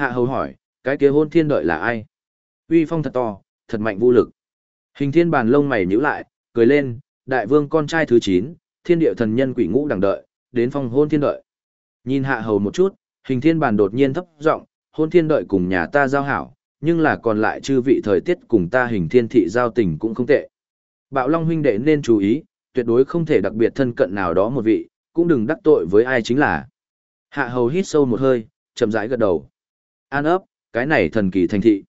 Hạ hầu hỏi, cái kia hôn thiên đợi là ai? Uy phong thật to, thật mạnh vô lực. Hình thiên bàn lông mày nhíu lại, cười lên, đại vương con trai thứ 9, thiên địa thần nhân quỷ ngũ đằng đợi, đến phong hôn thiên đợi. Nhìn hạ hầu một chút, hình thiên bàn đột nhiên thấp giọng, hôn thiên đợi cùng nhà ta giao hảo, nhưng là còn lại chư vị thời tiết cùng ta hình thiên thị giao tình cũng không tệ. Bạo Long huynh đệ nên chú ý, tuyệt đối không thể đặc biệt thân cận nào đó một vị, cũng đừng đắc tội với ai chính là. Hạ hầu hít sâu một hơi, chậm rãi gật đầu. An ấp, cái này thần kỳ thành thị.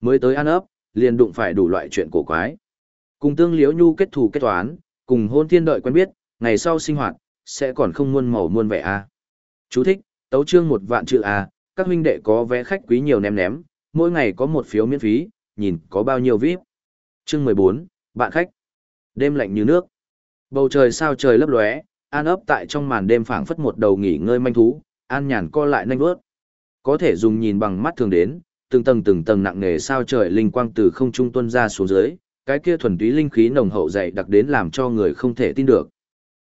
Mới tới an ấp, liền đụng phải đủ loại chuyện cổ quái. Cùng tương liễu nhu kết thù kết toán, cùng hôn thiên đợi quen biết, ngày sau sinh hoạt, sẽ còn không muôn màu muôn vẻ a. Chú thích, tấu chương một vạn chữ a, các huynh đệ có vé khách quý nhiều ném ném, mỗi ngày có một phiếu miễn phí, nhìn có bao nhiêu VIP. Chương 14, bạn khách. Đêm lạnh như nước. Bầu trời sao trời lấp lóe, an ấp tại trong màn đêm phảng phất một đầu nghỉ ngơi manh thú, an nhàn co lại nhanh vớt. Có thể dùng nhìn bằng mắt thường đến, từng tầng từng tầng nặng nề sao trời linh quang từ không trung tuôn ra xuống dưới, cái kia thuần túy linh khí nồng hậu dày đặc đến làm cho người không thể tin được.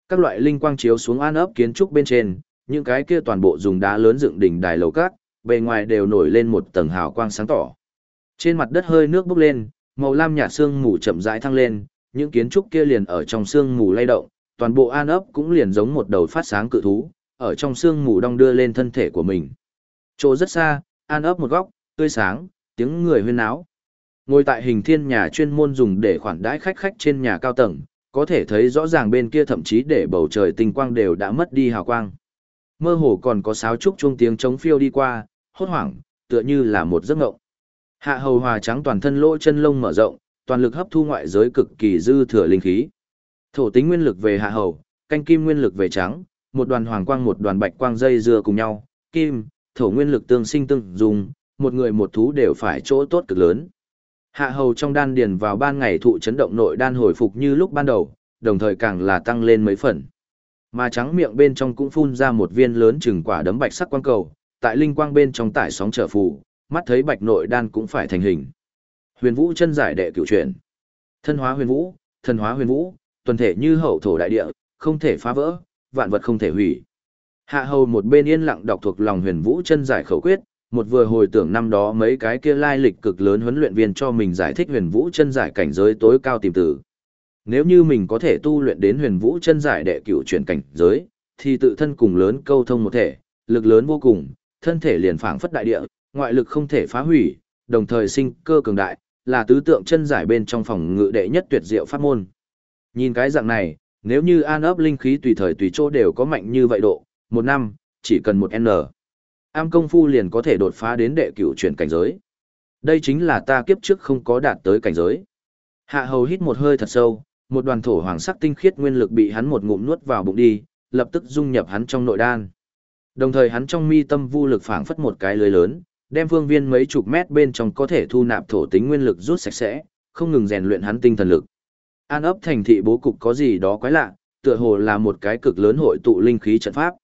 Các loại linh quang chiếu xuống an ấp kiến trúc bên trên, những cái kia toàn bộ dùng đá lớn dựng đỉnh đài lầu cát, bề ngoài đều nổi lên một tầng hào quang sáng tỏ. Trên mặt đất hơi nước bốc lên, màu lam nhạt sương mù chậm rãi thăng lên, những kiến trúc kia liền ở trong sương mù lay động, toàn bộ an ấp cũng liền giống một đầu phát sáng cự thú, ở trong sương mù đong đưa lên thân thể của mình. Chỗ rất xa, an ấp một góc, tươi sáng, tiếng người huyên náo. Ngồi tại hình thiên nhà chuyên môn dùng để khoản đãi khách khách trên nhà cao tầng, có thể thấy rõ ràng bên kia thậm chí để bầu trời tinh quang đều đã mất đi hào quang. Mơ hồ còn có sáo trúc chuông tiếng chống phiêu đi qua, hốt hoảng, tựa như là một giấc ngộng. Hạ hầu hòa trắng toàn thân lỗ chân lông mở rộng, toàn lực hấp thu ngoại giới cực kỳ dư thừa linh khí. Thổ tính nguyên lực về hạ hầu, canh kim nguyên lực về trắng, một đoàn hoàng quang một đoàn bạch quang dây dưa cùng nhau, kim, thổ nguyên lực tương sinh tương dùng, một người một thú đều phải chỗ tốt cực lớn. Hạ hầu trong đan điền vào ban ngày thụ chấn động nội đan hồi phục như lúc ban đầu, đồng thời càng là tăng lên mấy phần. Mà trắng miệng bên trong cũng phun ra một viên lớn chừng quả đấm bạch sắc quang cầu, tại linh quang bên trong tải sóng trở phù, mắt thấy bạch nội đan cũng phải thành hình. Huyền Vũ chân giải đệ cửu truyền. Thân hóa huyền vũ, thân hóa huyền vũ, tuần thể như hậu thổ đại địa, không thể phá vỡ, vạn vật không thể hủy. Hạ hầu một bên yên lặng đọc thuộc lòng huyền vũ chân giải khẩu quyết, một vừa hồi tưởng năm đó mấy cái kia lai lịch cực lớn huấn luyện viên cho mình giải thích huyền vũ chân giải cảnh giới tối cao tìm tử. Nếu như mình có thể tu luyện đến huyền vũ chân giải đệ cửu chuyển cảnh giới, thì tự thân cùng lớn câu thông một thể, lực lớn vô cùng, thân thể liền phảng phất đại địa, ngoại lực không thể phá hủy, đồng thời sinh cơ cường đại, là tứ tượng chân giải bên trong phòng ngự đệ nhất tuyệt diệu pháp môn. Nhìn cái dạng này, nếu như an ấp linh khí tùy thời tùy chỗ đều có mạnh như vậy độ, một năm, chỉ cần một N. Am công phu liền có thể đột phá đến đệ cửu chuyển cảnh giới. Đây chính là ta kiếp trước không có đạt tới cảnh giới. Hạ hầu hít một hơi thật sâu, một đoàn thổ hoàng sắc tinh khiết nguyên lực bị hắn một ngụm nuốt vào bụng đi, lập tức dung nhập hắn trong nội đan. Đồng thời hắn trong mi tâm vu lực phảng phất một cái lưới lớn, đem phương viên mấy chục mét bên trong có thể thu nạp thổ tính nguyên lực rút sạch sẽ, không ngừng rèn luyện hắn tinh thần lực. An ấp thành thị bố cục có gì đó quái lạ, tựa hồ là một cái cực lớn hội tụ linh khí trận pháp.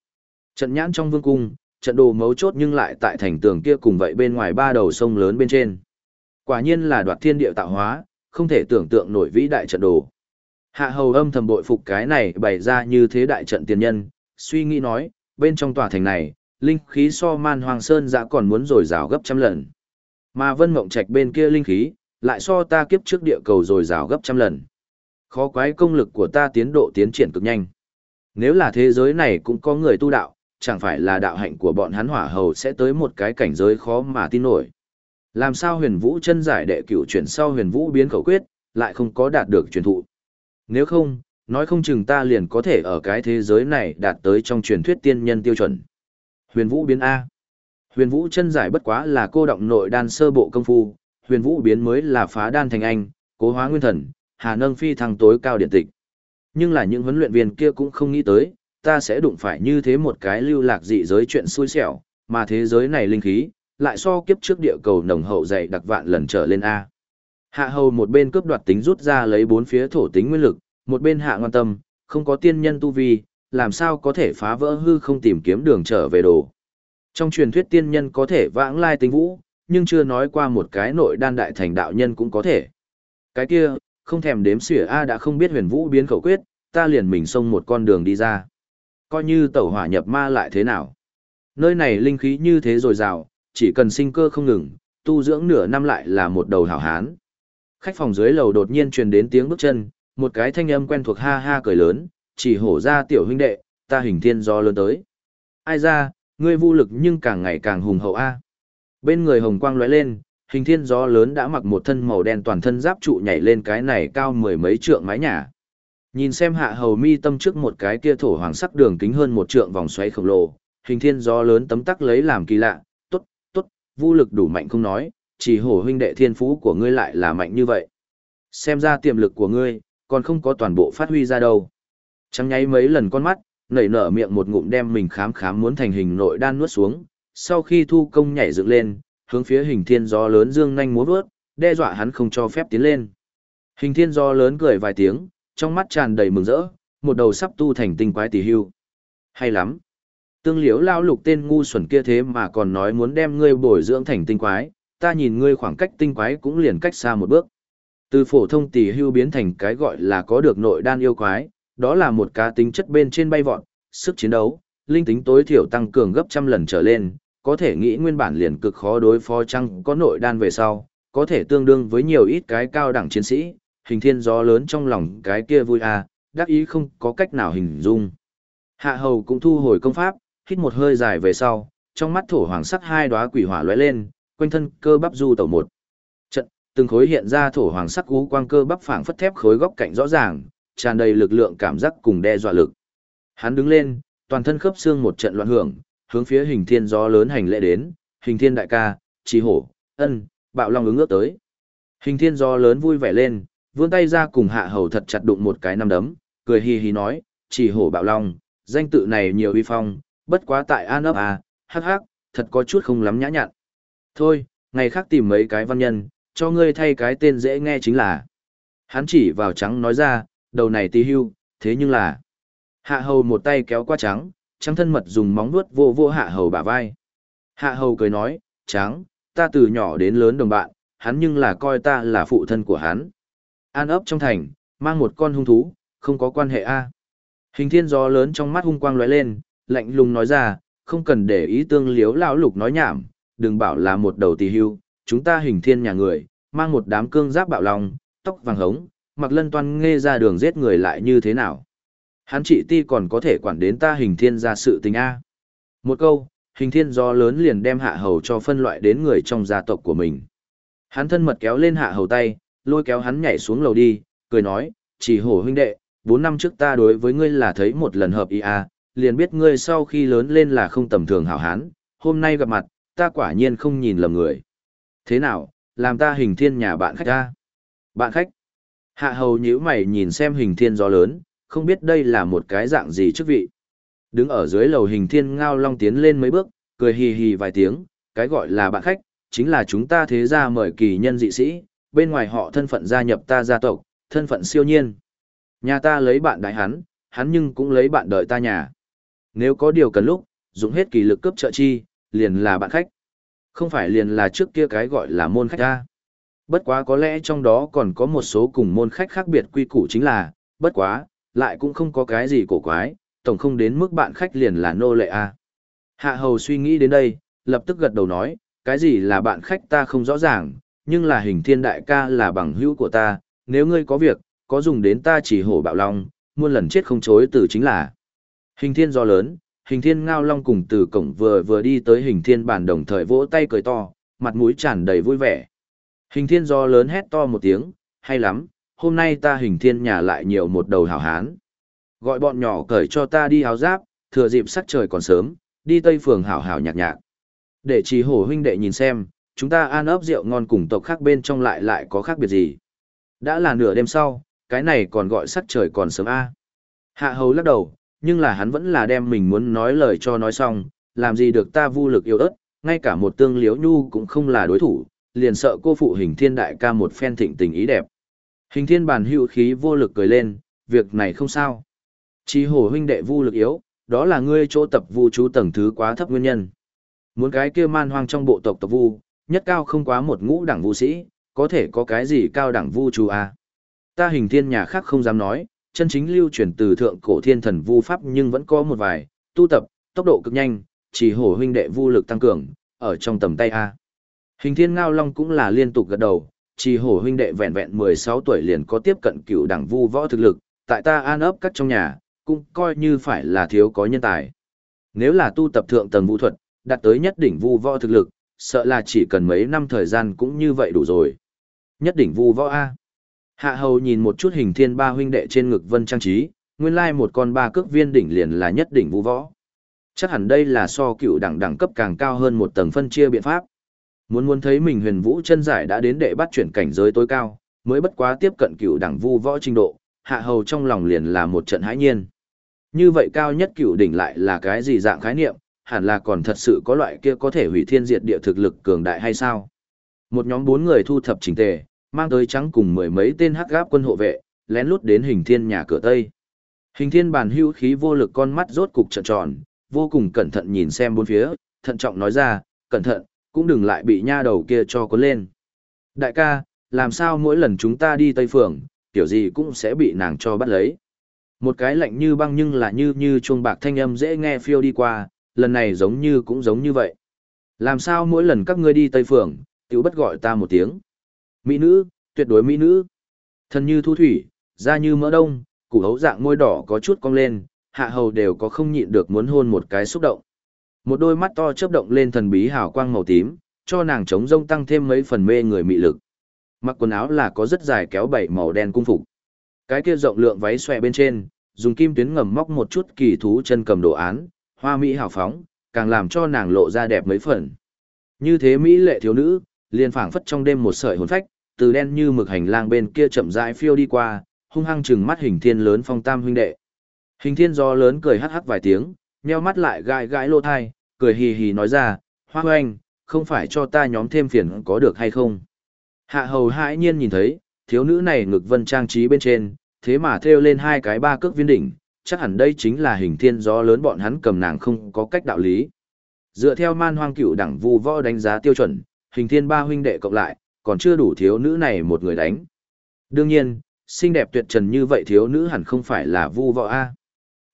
Trận nhãn trong vương cung, trận đồ mấu chốt nhưng lại tại thành tường kia cùng vậy bên ngoài ba đầu sông lớn bên trên. Quả nhiên là đoạt thiên địa tạo hóa, không thể tưởng tượng nổi vĩ đại trận đồ. Hạ hầu âm thầm bội phục cái này bày ra như thế đại trận tiền nhân, suy nghĩ nói, bên trong tòa thành này, linh khí so man hoàng sơn dạ còn muốn rồi rào gấp trăm lần. Mà vân mộng trạch bên kia linh khí, lại so ta kiếp trước địa cầu rồi rào gấp trăm lần. Khó quái công lực của ta tiến độ tiến triển cực nhanh. Nếu là thế giới này cũng có người tu đạo, chẳng phải là đạo hạnh của bọn hắn hỏa hầu sẽ tới một cái cảnh giới khó mà tin nổi. Làm sao huyền vũ chân giải đệ cửu chuyển sau huyền vũ biến khẩu quyết, lại không có đạt được truyền thụ. Nếu không, nói không chừng ta liền có thể ở cái thế giới này đạt tới trong truyền thuyết tiên nhân tiêu chuẩn. Huyền vũ biến A. Huyền vũ chân giải bất quá là cô động nội đan sơ bộ công phu, huyền vũ biến mới là phá đan thành anh, cố hóa nguyên thần, hà nâng phi thăng tối cao điện tịch. Nhưng là những huấn luyện viên kia cũng không nghĩ tới, ta sẽ đụng phải như thế một cái lưu lạc dị giới chuyện xui xẻo, mà thế giới này linh khí, lại so kiếp trước địa cầu nồng hậu dày đặc vạn lần trở lên A. Hạ hầu một bên cướp đoạt tính rút ra lấy bốn phía thổ tính nguyên lực, một bên hạ ngoan tâm, không có tiên nhân tu vi, làm sao có thể phá vỡ hư không tìm kiếm đường trở về đồ. Trong truyền thuyết tiên nhân có thể vãng lai tính vũ, nhưng chưa nói qua một cái nội đan đại thành đạo nhân cũng có thể. Cái kia, không thèm đếm xỉa A đã không biết huyền vũ biến khẩu quyết, ta liền mình xông một con đường đi ra. Coi như tẩu hỏa nhập ma lại thế nào. Nơi này linh khí như thế rồi rào, chỉ cần sinh cơ không ngừng, tu dưỡng nửa năm lại là một đầu hảo hán. Khách phòng dưới lầu đột nhiên truyền đến tiếng bước chân, một cái thanh âm quen thuộc ha ha cười lớn, chỉ hổ ra tiểu huynh đệ, ta hình thiên do lớn tới. Ai ra, ngươi vô lực nhưng càng ngày càng hùng hậu a. Bên người hồng quang lóe lên, hình thiên gió lớn đã mặc một thân màu đen toàn thân giáp trụ nhảy lên cái này cao mười mấy trượng mái nhà. Nhìn xem hạ hầu mi tâm trước một cái kia thổ hoàng sắc đường kính hơn một trượng vòng xoáy khổng lồ, hình thiên gió lớn tấm tắc lấy làm kỳ lạ, tốt, tốt, vô lực đủ mạnh không nói, chỉ hổ huynh đệ thiên phú của ngươi lại là mạnh như vậy. Xem ra tiềm lực của ngươi, còn không có toàn bộ phát huy ra đâu. Trắng nháy mấy lần con mắt, nảy nở miệng một ngụm đem mình khám khám muốn thành hình nội đan nuốt xuống, sau khi thu công nhảy dựng lên, hướng phía hình thiên gió lớn dương nhanh múa vớt, đe dọa hắn không cho phép tiến lên. Hình thiên gió lớn cười vài tiếng, trong mắt tràn đầy mừng rỡ, một đầu sắp tu thành tinh quái tỷ hưu. Hay lắm. Tương liễu lao lục tên ngu xuẩn kia thế mà còn nói muốn đem ngươi bồi dưỡng thành tinh quái, ta nhìn ngươi khoảng cách tinh quái cũng liền cách xa một bước. Từ phổ thông tỷ hưu biến thành cái gọi là có được nội đan yêu quái, đó là một cá tính chất bên trên bay vọt, sức chiến đấu, linh tính tối thiểu tăng cường gấp trăm lần trở lên, có thể nghĩ nguyên bản liền cực khó đối phó chăng có nội đan về sau, có thể tương đương với nhiều ít cái cao đẳng chiến sĩ, hình thiên gió lớn trong lòng cái kia vui à, đắc ý không có cách nào hình dung. Hạ hầu cũng thu hồi công pháp, hít một hơi dài về sau, trong mắt thổ hoàng sắc hai đóa quỷ hỏa lóe lên, quanh thân cơ bắp du tẩu một. Trận, từng khối hiện ra thổ hoàng sắc cú quang cơ bắp phảng phất thép khối góc cạnh rõ ràng, tràn đầy lực lượng cảm giác cùng đe dọa lực. Hắn đứng lên, toàn thân khớp xương một trận loạn hưởng, hướng phía hình thiên gió lớn hành lễ đến, hình thiên đại ca, trí hổ, ân, bạo long ứng ước tới. Hình thiên gió lớn vui vẻ lên, vươn tay ra cùng hạ hầu thật chặt đụng một cái năm đấm, cười hì hì nói, chỉ hổ bạo long, danh tự này nhiều uy phong, bất quá tại an ấp à, hắc hắc, thật có chút không lắm nhã nhặn. Thôi, ngày khác tìm mấy cái văn nhân, cho ngươi thay cái tên dễ nghe chính là. Hắn chỉ vào trắng nói ra, đầu này tí hưu, thế nhưng là. Hạ hầu một tay kéo qua trắng, trắng thân mật dùng móng vuốt vô vô hạ hầu bả vai. Hạ hầu cười nói, trắng, ta từ nhỏ đến lớn đồng bạn, hắn nhưng là coi ta là phụ thân của hắn. An ấp trong thành, mang một con hung thú, không có quan hệ a. Hình thiên gió lớn trong mắt hung quang lóe lên, lạnh lùng nói ra, không cần để ý tương liếu lão lục nói nhảm, đừng bảo là một đầu tỳ hưu, chúng ta hình thiên nhà người, mang một đám cương giáp bạo lòng, tóc vàng hống, mặc lân toan nghe ra đường giết người lại như thế nào. Hắn trị ti còn có thể quản đến ta hình thiên ra sự tình A. Một câu, hình thiên gió lớn liền đem hạ hầu cho phân loại đến người trong gia tộc của mình. Hắn thân mật kéo lên hạ hầu tay, lôi kéo hắn nhảy xuống lầu đi, cười nói, chỉ hổ huynh đệ, bốn năm trước ta đối với ngươi là thấy một lần hợp ý à, liền biết ngươi sau khi lớn lên là không tầm thường hảo hán, hôm nay gặp mặt, ta quả nhiên không nhìn lầm người. Thế nào, làm ta hình thiên nhà bạn khách ta? Bạn khách? Hạ hầu nhíu mày nhìn xem hình thiên gió lớn, không biết đây là một cái dạng gì chức vị. Đứng ở dưới lầu hình thiên ngao long tiến lên mấy bước, cười hì hì vài tiếng, cái gọi là bạn khách, chính là chúng ta thế gia mời kỳ nhân dị sĩ, bên ngoài họ thân phận gia nhập ta gia tộc, thân phận siêu nhiên. Nhà ta lấy bạn đại hắn, hắn nhưng cũng lấy bạn đợi ta nhà. Nếu có điều cần lúc, dùng hết kỳ lực cấp trợ chi, liền là bạn khách. Không phải liền là trước kia cái gọi là môn khách ta. Bất quá có lẽ trong đó còn có một số cùng môn khách khác biệt quy củ chính là, bất quá, lại cũng không có cái gì cổ quái, tổng không đến mức bạn khách liền là nô lệ a. Hạ hầu suy nghĩ đến đây, lập tức gật đầu nói, cái gì là bạn khách ta không rõ ràng, nhưng là hình thiên đại ca là bằng hữu của ta, nếu ngươi có việc, có dùng đến ta chỉ hổ bạo long, muôn lần chết không chối từ chính là. Hình thiên do lớn, hình thiên ngao long cùng từ cổng vừa vừa đi tới hình thiên bàn đồng thời vỗ tay cười to, mặt mũi tràn đầy vui vẻ. Hình thiên do lớn hét to một tiếng, hay lắm, hôm nay ta hình thiên nhà lại nhiều một đầu hảo hán. Gọi bọn nhỏ cởi cho ta đi áo giáp, thừa dịp sắc trời còn sớm, đi tây phường hảo hảo nhạc nhạc. Để chỉ hổ huynh đệ nhìn xem, chúng ta an ấp rượu ngon cùng tộc khác bên trong lại lại có khác biệt gì. Đã là nửa đêm sau, cái này còn gọi sắc trời còn sớm a. Hạ hầu lắc đầu, nhưng là hắn vẫn là đem mình muốn nói lời cho nói xong, làm gì được ta vu lực yêu ớt, ngay cả một tương liếu nhu cũng không là đối thủ, liền sợ cô phụ hình thiên đại ca một phen thịnh tình ý đẹp. Hình thiên bản hữu khí vô lực cười lên, việc này không sao. Chỉ hổ huynh đệ vu lực yếu, đó là ngươi chỗ tập vu chú tầng thứ quá thấp nguyên nhân. Muốn cái kia man hoang trong bộ tộc tộc vu, nhất cao không quá một ngũ đẳng vu sĩ, có thể có cái gì cao đẳng vu chú à? Ta hình thiên nhà khác không dám nói, chân chính lưu truyền từ thượng cổ thiên thần vu pháp nhưng vẫn có một vài, tu tập, tốc độ cực nhanh, chỉ hổ huynh đệ vu lực tăng cường, ở trong tầm tay A. Hình thiên ngao long cũng là liên tục gật đầu, chỉ hổ huynh đệ vẹn vẹn 16 tuổi liền có tiếp cận cựu đẳng vu võ thực lực, tại ta an ấp cắt trong nhà, cũng coi như phải là thiếu có nhân tài. Nếu là tu tập thượng tầng vũ thuật, đạt tới nhất đỉnh vu võ thực lực, sợ là chỉ cần mấy năm thời gian cũng như vậy đủ rồi. Nhất đỉnh vu võ A. Hạ hầu nhìn một chút hình thiên ba huynh đệ trên ngực vân trang trí, nguyên lai một con ba cước viên đỉnh liền là nhất đỉnh vu võ. Chắc hẳn đây là so cựu đẳng đẳng cấp càng cao hơn một tầng phân chia biện pháp. Muốn muốn thấy mình huyền vũ chân giải đã đến đệ bắt chuyển cảnh giới tối cao, mới bất quá tiếp cận cựu đẳng vu võ trình độ, hạ hầu trong lòng liền là một trận hãi nhiên. Như vậy cao nhất cựu đỉnh lại là cái gì dạng khái niệm, hẳn là còn thật sự có loại kia có thể hủy thiên diệt địa thực lực cường đại hay sao? Một nhóm bốn người thu thập chỉnh tề, mang tới trắng cùng mười mấy tên hắc gáp quân hộ vệ, lén lút đến hình thiên nhà cửa Tây. Hình thiên bàn hưu khí vô lực con mắt rốt cục trợn tròn, vô cùng cẩn thận nhìn xem bốn phía, thận trọng nói ra, cẩn thận, cũng đừng lại bị nha đầu kia cho cuốn lên. Đại ca, làm sao mỗi lần chúng ta đi Tây Phường, tiểu gì cũng sẽ bị nàng cho bắt lấy. Một cái lạnh như băng nhưng là như như chuông bạc thanh âm dễ nghe phiêu đi qua, lần này giống như cũng giống như vậy. Làm sao mỗi lần các ngươi đi Tây Phường, tiểu bất gọi ta một tiếng. Mỹ nữ, tuyệt đối mỹ nữ. Thân như thu thủy, da như mỡ đông, củ hấu dạng môi đỏ có chút cong lên, hạ hầu đều có không nhịn được muốn hôn một cái xúc động. Một đôi mắt to chớp động lên thần bí hào quang màu tím, cho nàng chống rông tăng thêm mấy phần mê người mị lực. Mặc quần áo là có rất dài kéo bảy màu đen cung phục. Cái kia rộng lượng váy xòe bên trên, dùng kim tuyến ngầm móc một chút kỳ thú chân cầm đồ án, hoa mỹ hào phóng, càng làm cho nàng lộ ra đẹp mấy phần. Như thế mỹ lệ thiếu nữ, liền phảng phất trong đêm một sợi hồn phách, từ đen như mực hành lang bên kia chậm rãi phiêu đi qua, hung hăng trừng mắt hình thiên lớn phong tam huynh đệ. Hình thiên do lớn cười hắc hắc vài tiếng, nheo mắt lại gãi gãi lô thai, cười hì hì nói ra, hoa hoanh, không phải cho ta nhóm thêm phiền có được hay không. Hạ hầu hãi nhiên nhìn thấy, thiếu nữ này ngực vân trang trí bên trên, thế mà thêu lên hai cái ba cước viên đỉnh, chắc hẳn đây chính là hình thiên gió lớn bọn hắn cầm nàng không có cách đạo lý. Dựa theo man hoang cựu đẳng vu võ đánh giá tiêu chuẩn, hình thiên ba huynh đệ cộng lại, còn chưa đủ thiếu nữ này một người đánh. Đương nhiên, xinh đẹp tuyệt trần như vậy thiếu nữ hẳn không phải là vu võ A.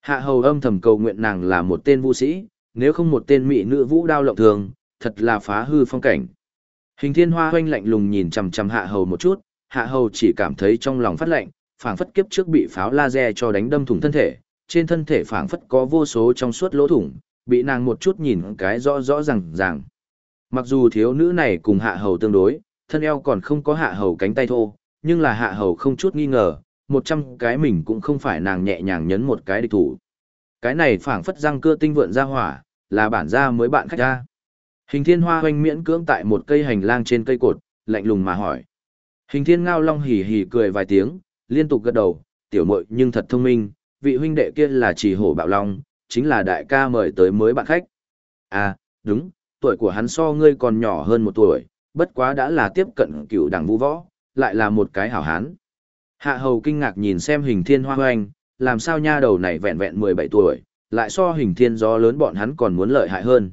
Hạ hầu âm thầm cầu nguyện nàng là một tên vũ sĩ, nếu không một tên mỹ nữ vũ đao lộng thường, thật là phá hư phong cảnh. Hình thiên hoa hoanh lạnh lùng nhìn chằm chằm hạ hầu một chút, hạ hầu chỉ cảm thấy trong lòng phát lạnh, phảng phất kiếp trước bị pháo laser cho đánh đâm thủng thân thể, trên thân thể phảng phất có vô số trong suốt lỗ thủng, bị nàng một chút nhìn cái rõ rõ ràng ràng. Mặc dù thiếu nữ này cùng hạ hầu tương đối, thân eo còn không có hạ hầu cánh tay thô, nhưng là hạ hầu không chút nghi ngờ, một trăm cái mình cũng không phải nàng nhẹ nhàng nhấn một cái địch thủ. Cái này phảng phất răng cưa tinh vượn ra hỏa, là bản ra mới bạn khách ra. Hình thiên hoa hoanh miễn cưỡng tại một cây hành lang trên cây cột, lạnh lùng mà hỏi. Hình thiên ngao long hỉ hỉ cười vài tiếng, liên tục gật đầu, tiểu muội nhưng thật thông minh, vị huynh đệ kia là chỉ hổ bạo long, chính là đại ca mời tới mới bạn khách. À, đúng, tuổi của hắn so ngươi còn nhỏ hơn một tuổi, bất quá đã là tiếp cận cựu đảng vũ võ, lại là một cái hảo hán. Hạ hầu kinh ngạc nhìn xem hình thiên hoa hoanh, làm sao nha đầu này vẹn vẹn 17 tuổi, lại so hình thiên gió lớn bọn hắn còn muốn lợi hại hơn.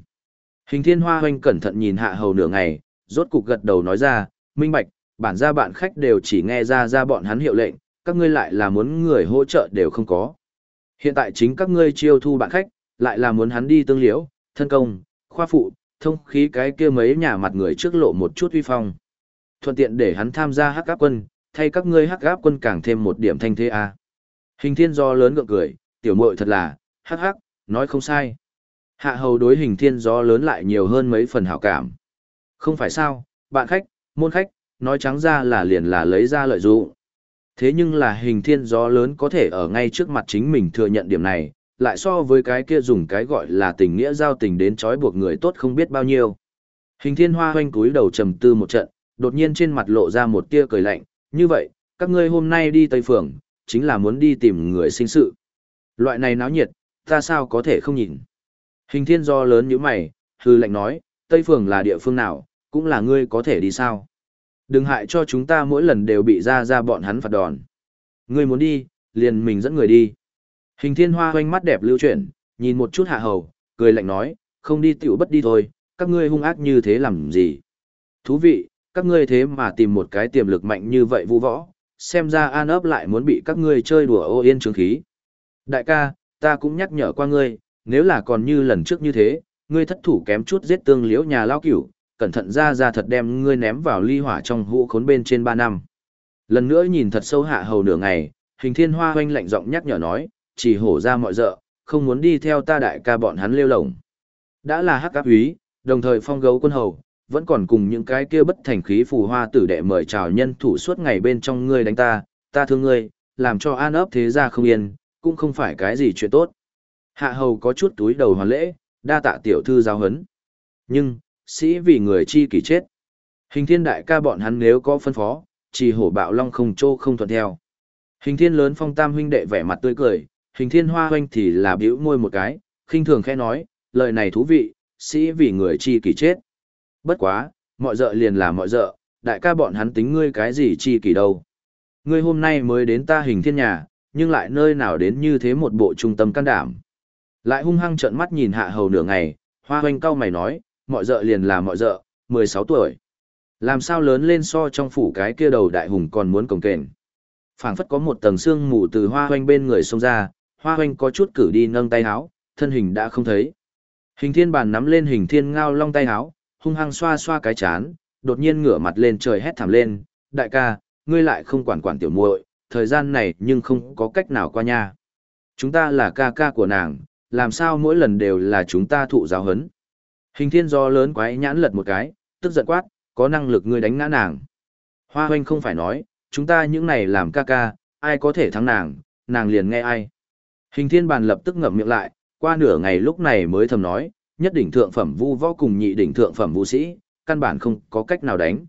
Hình thiên hoa hoanh cẩn thận nhìn hạ hầu nửa ngày, rốt cục gật đầu nói ra, minh bạch, bản gia bạn khách đều chỉ nghe ra ra bọn hắn hiệu lệnh, các ngươi lại là muốn người hỗ trợ đều không có. Hiện tại chính các ngươi chiêu thu bạn khách, lại là muốn hắn đi tương liễu, thân công, khoa phụ, thông khí cái kia mấy nhà mặt người trước lộ một chút uy phong. Thuận tiện để hắn tham gia hắc áp quân, thay các ngươi hắc áp quân càng thêm một điểm thanh thế a. Hình thiên do lớn gượng cười, tiểu muội thật là, hắc hắc, nói không sai. Hạ hầu đối hình thiên gió lớn lại nhiều hơn mấy phần hảo cảm. Không phải sao, bạn khách, môn khách, nói trắng ra là liền là lấy ra lợi dụng. Thế nhưng là hình thiên gió lớn có thể ở ngay trước mặt chính mình thừa nhận điểm này, lại so với cái kia dùng cái gọi là tình nghĩa giao tình đến trói buộc người tốt không biết bao nhiêu. Hình thiên hoa hoanh cúi đầu trầm tư một trận, đột nhiên trên mặt lộ ra một tia cười lạnh, như vậy, các ngươi hôm nay đi Tây Phường, chính là muốn đi tìm người sinh sự. Loại này náo nhiệt, ta sao có thể không nhìn. Hình thiên do lớn như mày, hư lệnh nói, Tây Phường là địa phương nào, cũng là ngươi có thể đi sao. Đừng hại cho chúng ta mỗi lần đều bị ra ra bọn hắn phạt đòn. Ngươi muốn đi, liền mình dẫn người đi. Hình thiên hoa hoanh mắt đẹp lưu chuyển, nhìn một chút hạ hầu, cười lạnh nói, không đi tiểu bất đi thôi, các ngươi hung ác như thế làm gì. Thú vị, các ngươi thế mà tìm một cái tiềm lực mạnh như vậy vũ võ, xem ra an ấp lại muốn bị các ngươi chơi đùa ô yên trường khí. Đại ca, ta cũng nhắc nhở qua ngươi, nếu là còn như lần trước như thế, ngươi thất thủ kém chút giết tương liễu nhà lao cửu, cẩn thận ra ra thật đem ngươi ném vào ly hỏa trong hũ khốn bên trên ba năm. Lần nữa nhìn thật sâu hạ hầu nửa ngày, hình thiên hoa hoanh lạnh giọng nhắc nhở nói, chỉ hổ ra mọi dợ, không muốn đi theo ta đại ca bọn hắn lêu lồng. Đã là hắc áp úy, đồng thời phong gấu quân hầu, vẫn còn cùng những cái kia bất thành khí phù hoa tử đệ mời chào nhân thủ suốt ngày bên trong ngươi đánh ta, ta thương ngươi, làm cho an ấp thế ra không yên, cũng không phải cái gì chuyện tốt. Hạ hầu có chút túi đầu hoàn lễ, đa tạ tiểu thư giáo hấn. Nhưng, sĩ vì người chi kỷ chết. Hình thiên đại ca bọn hắn nếu có phân phó, chỉ hổ bạo long không trô không thuận theo. Hình thiên lớn phong tam huynh đệ vẻ mặt tươi cười, hình thiên hoa huynh thì là biểu môi một cái, khinh thường khẽ nói, lời này thú vị, sĩ vì người chi kỷ chết. Bất quá, mọi dợ liền là mọi dợ, đại ca bọn hắn tính ngươi cái gì chi kỷ đâu. Ngươi hôm nay mới đến ta hình thiên nhà, nhưng lại nơi nào đến như thế một bộ trung tâm can đảm. Lại hung hăng trợn mắt nhìn hạ hầu nửa ngày, hoa hoanh cao mày nói, mọi dợ liền là mọi dợ, 16 tuổi. Làm sao lớn lên so trong phủ cái kia đầu đại hùng còn muốn cồng kềnh. phảng phất có một tầng xương mù từ hoa hoanh bên người xông ra, hoa hoanh có chút cử đi nâng tay háo, thân hình đã không thấy. Hình thiên bàn nắm lên hình thiên ngao long tay háo, hung hăng xoa xoa cái chán, đột nhiên ngửa mặt lên trời hét thảm lên, đại ca, ngươi lại không quản quản tiểu muội, thời gian này nhưng không có cách nào qua nha. Chúng ta là ca ca của nàng, làm sao mỗi lần đều là chúng ta thụ giáo hấn. Hình thiên do lớn quái nhãn lật một cái, tức giận quát, có năng lực ngươi đánh ngã nàng. Hoa hoanh không phải nói, chúng ta những này làm ca ca, ai có thể thắng nàng, nàng liền nghe ai. Hình thiên bàn lập tức ngậm miệng lại, qua nửa ngày lúc này mới thầm nói, nhất đỉnh thượng phẩm vu võ cùng nhị đỉnh thượng phẩm vu sĩ, căn bản không có cách nào đánh.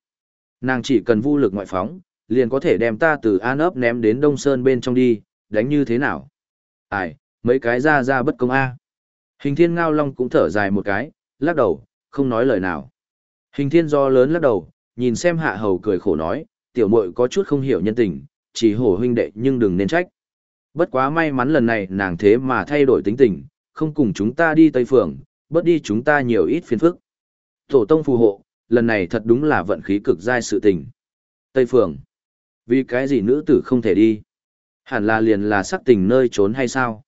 Nàng chỉ cần vu lực ngoại phóng, liền có thể đem ta từ An ấp ném đến Đông Sơn bên trong đi, đánh như thế nào? Ai, mấy cái ra ra bất công a. Hình thiên ngao long cũng thở dài một cái, lắc đầu, không nói lời nào. Hình thiên do lớn lắc đầu, nhìn xem hạ hầu cười khổ nói, tiểu muội có chút không hiểu nhân tình, chỉ hổ huynh đệ nhưng đừng nên trách. Bất quá may mắn lần này nàng thế mà thay đổi tính tình, không cùng chúng ta đi Tây Phường, bớt đi chúng ta nhiều ít phiền phức. Tổ tông phù hộ, lần này thật đúng là vận khí cực giai sự tình. Tây Phường. Vì cái gì nữ tử không thể đi? Hẳn là liền là sắc tình nơi trốn hay sao?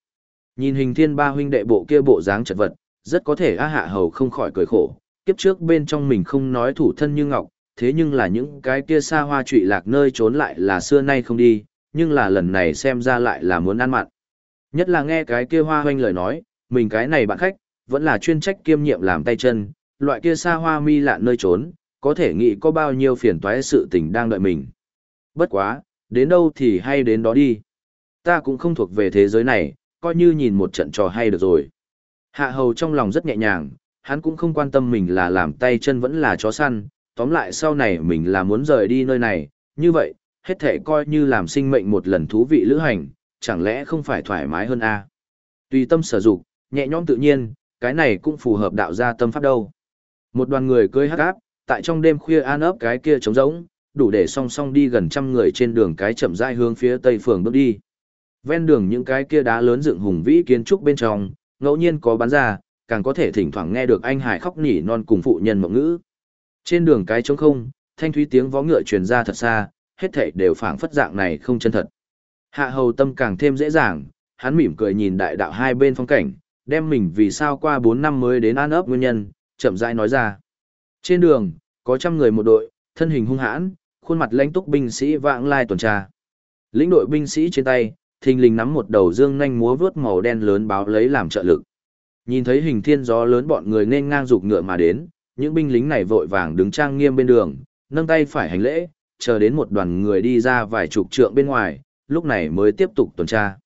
Nhìn hình thiên ba huynh đệ bộ kia bộ dáng chật vật, rất có thể A Hạ Hầu không khỏi cười khổ. Kiếp trước bên trong mình không nói thủ thân như ngọc, thế nhưng là những cái kia xa hoa trụy lạc nơi trốn lại là xưa nay không đi, nhưng là lần này xem ra lại là muốn ăn mặn. Nhất là nghe cái kia hoa hoanh lời nói, mình cái này bạn khách, vẫn là chuyên trách kiêm nhiệm làm tay chân, loại kia xa hoa mi lạ nơi trốn, có thể nghĩ có bao nhiêu phiền toái sự tình đang đợi mình. Bất quá, đến đâu thì hay đến đó đi. Ta cũng không thuộc về thế giới này, coi như nhìn một trận trò hay được rồi. Hạ hầu trong lòng rất nhẹ nhàng, hắn cũng không quan tâm mình là làm tay chân vẫn là chó săn, tóm lại sau này mình là muốn rời đi nơi này, như vậy, hết thể coi như làm sinh mệnh một lần thú vị lữ hành, chẳng lẽ không phải thoải mái hơn a? À? Tùy tâm sở dục, nhẹ nhõm tự nhiên, cái này cũng phù hợp đạo gia tâm pháp đâu. Một đoàn người cưỡi hắc áp, tại trong đêm khuya an ấp cái kia trống rỗng, đủ để song song đi gần trăm người trên đường cái chậm rãi hướng phía tây phường bước đi. Ven đường những cái kia đá lớn dựng hùng vĩ kiến trúc bên trong, ngẫu nhiên có bán ra, càng có thể thỉnh thoảng nghe được anh hải khóc nỉ non cùng phụ nhân mộng ngữ. Trên đường cái trống không, thanh thúy tiếng vó ngựa truyền ra thật xa, hết thảy đều phảng phất dạng này không chân thật. Hạ hầu tâm càng thêm dễ dàng, hắn mỉm cười nhìn đại đạo hai bên phong cảnh, đem mình vì sao qua 4 năm mới đến an ấp nguyên nhân, chậm rãi nói ra. Trên đường, có trăm người một đội, thân hình hung hãn, khuôn mặt lãnh túc binh sĩ vãng lai tuần tra. Lĩnh đội binh sĩ trên tay, thình lình nắm một đầu dương nhanh múa vớt màu đen lớn báo lấy làm trợ lực. Nhìn thấy hình thiên gió lớn bọn người nên ngang rục ngựa mà đến, những binh lính này vội vàng đứng trang nghiêm bên đường, nâng tay phải hành lễ, chờ đến một đoàn người đi ra vài chục trượng bên ngoài, lúc này mới tiếp tục tuần tra.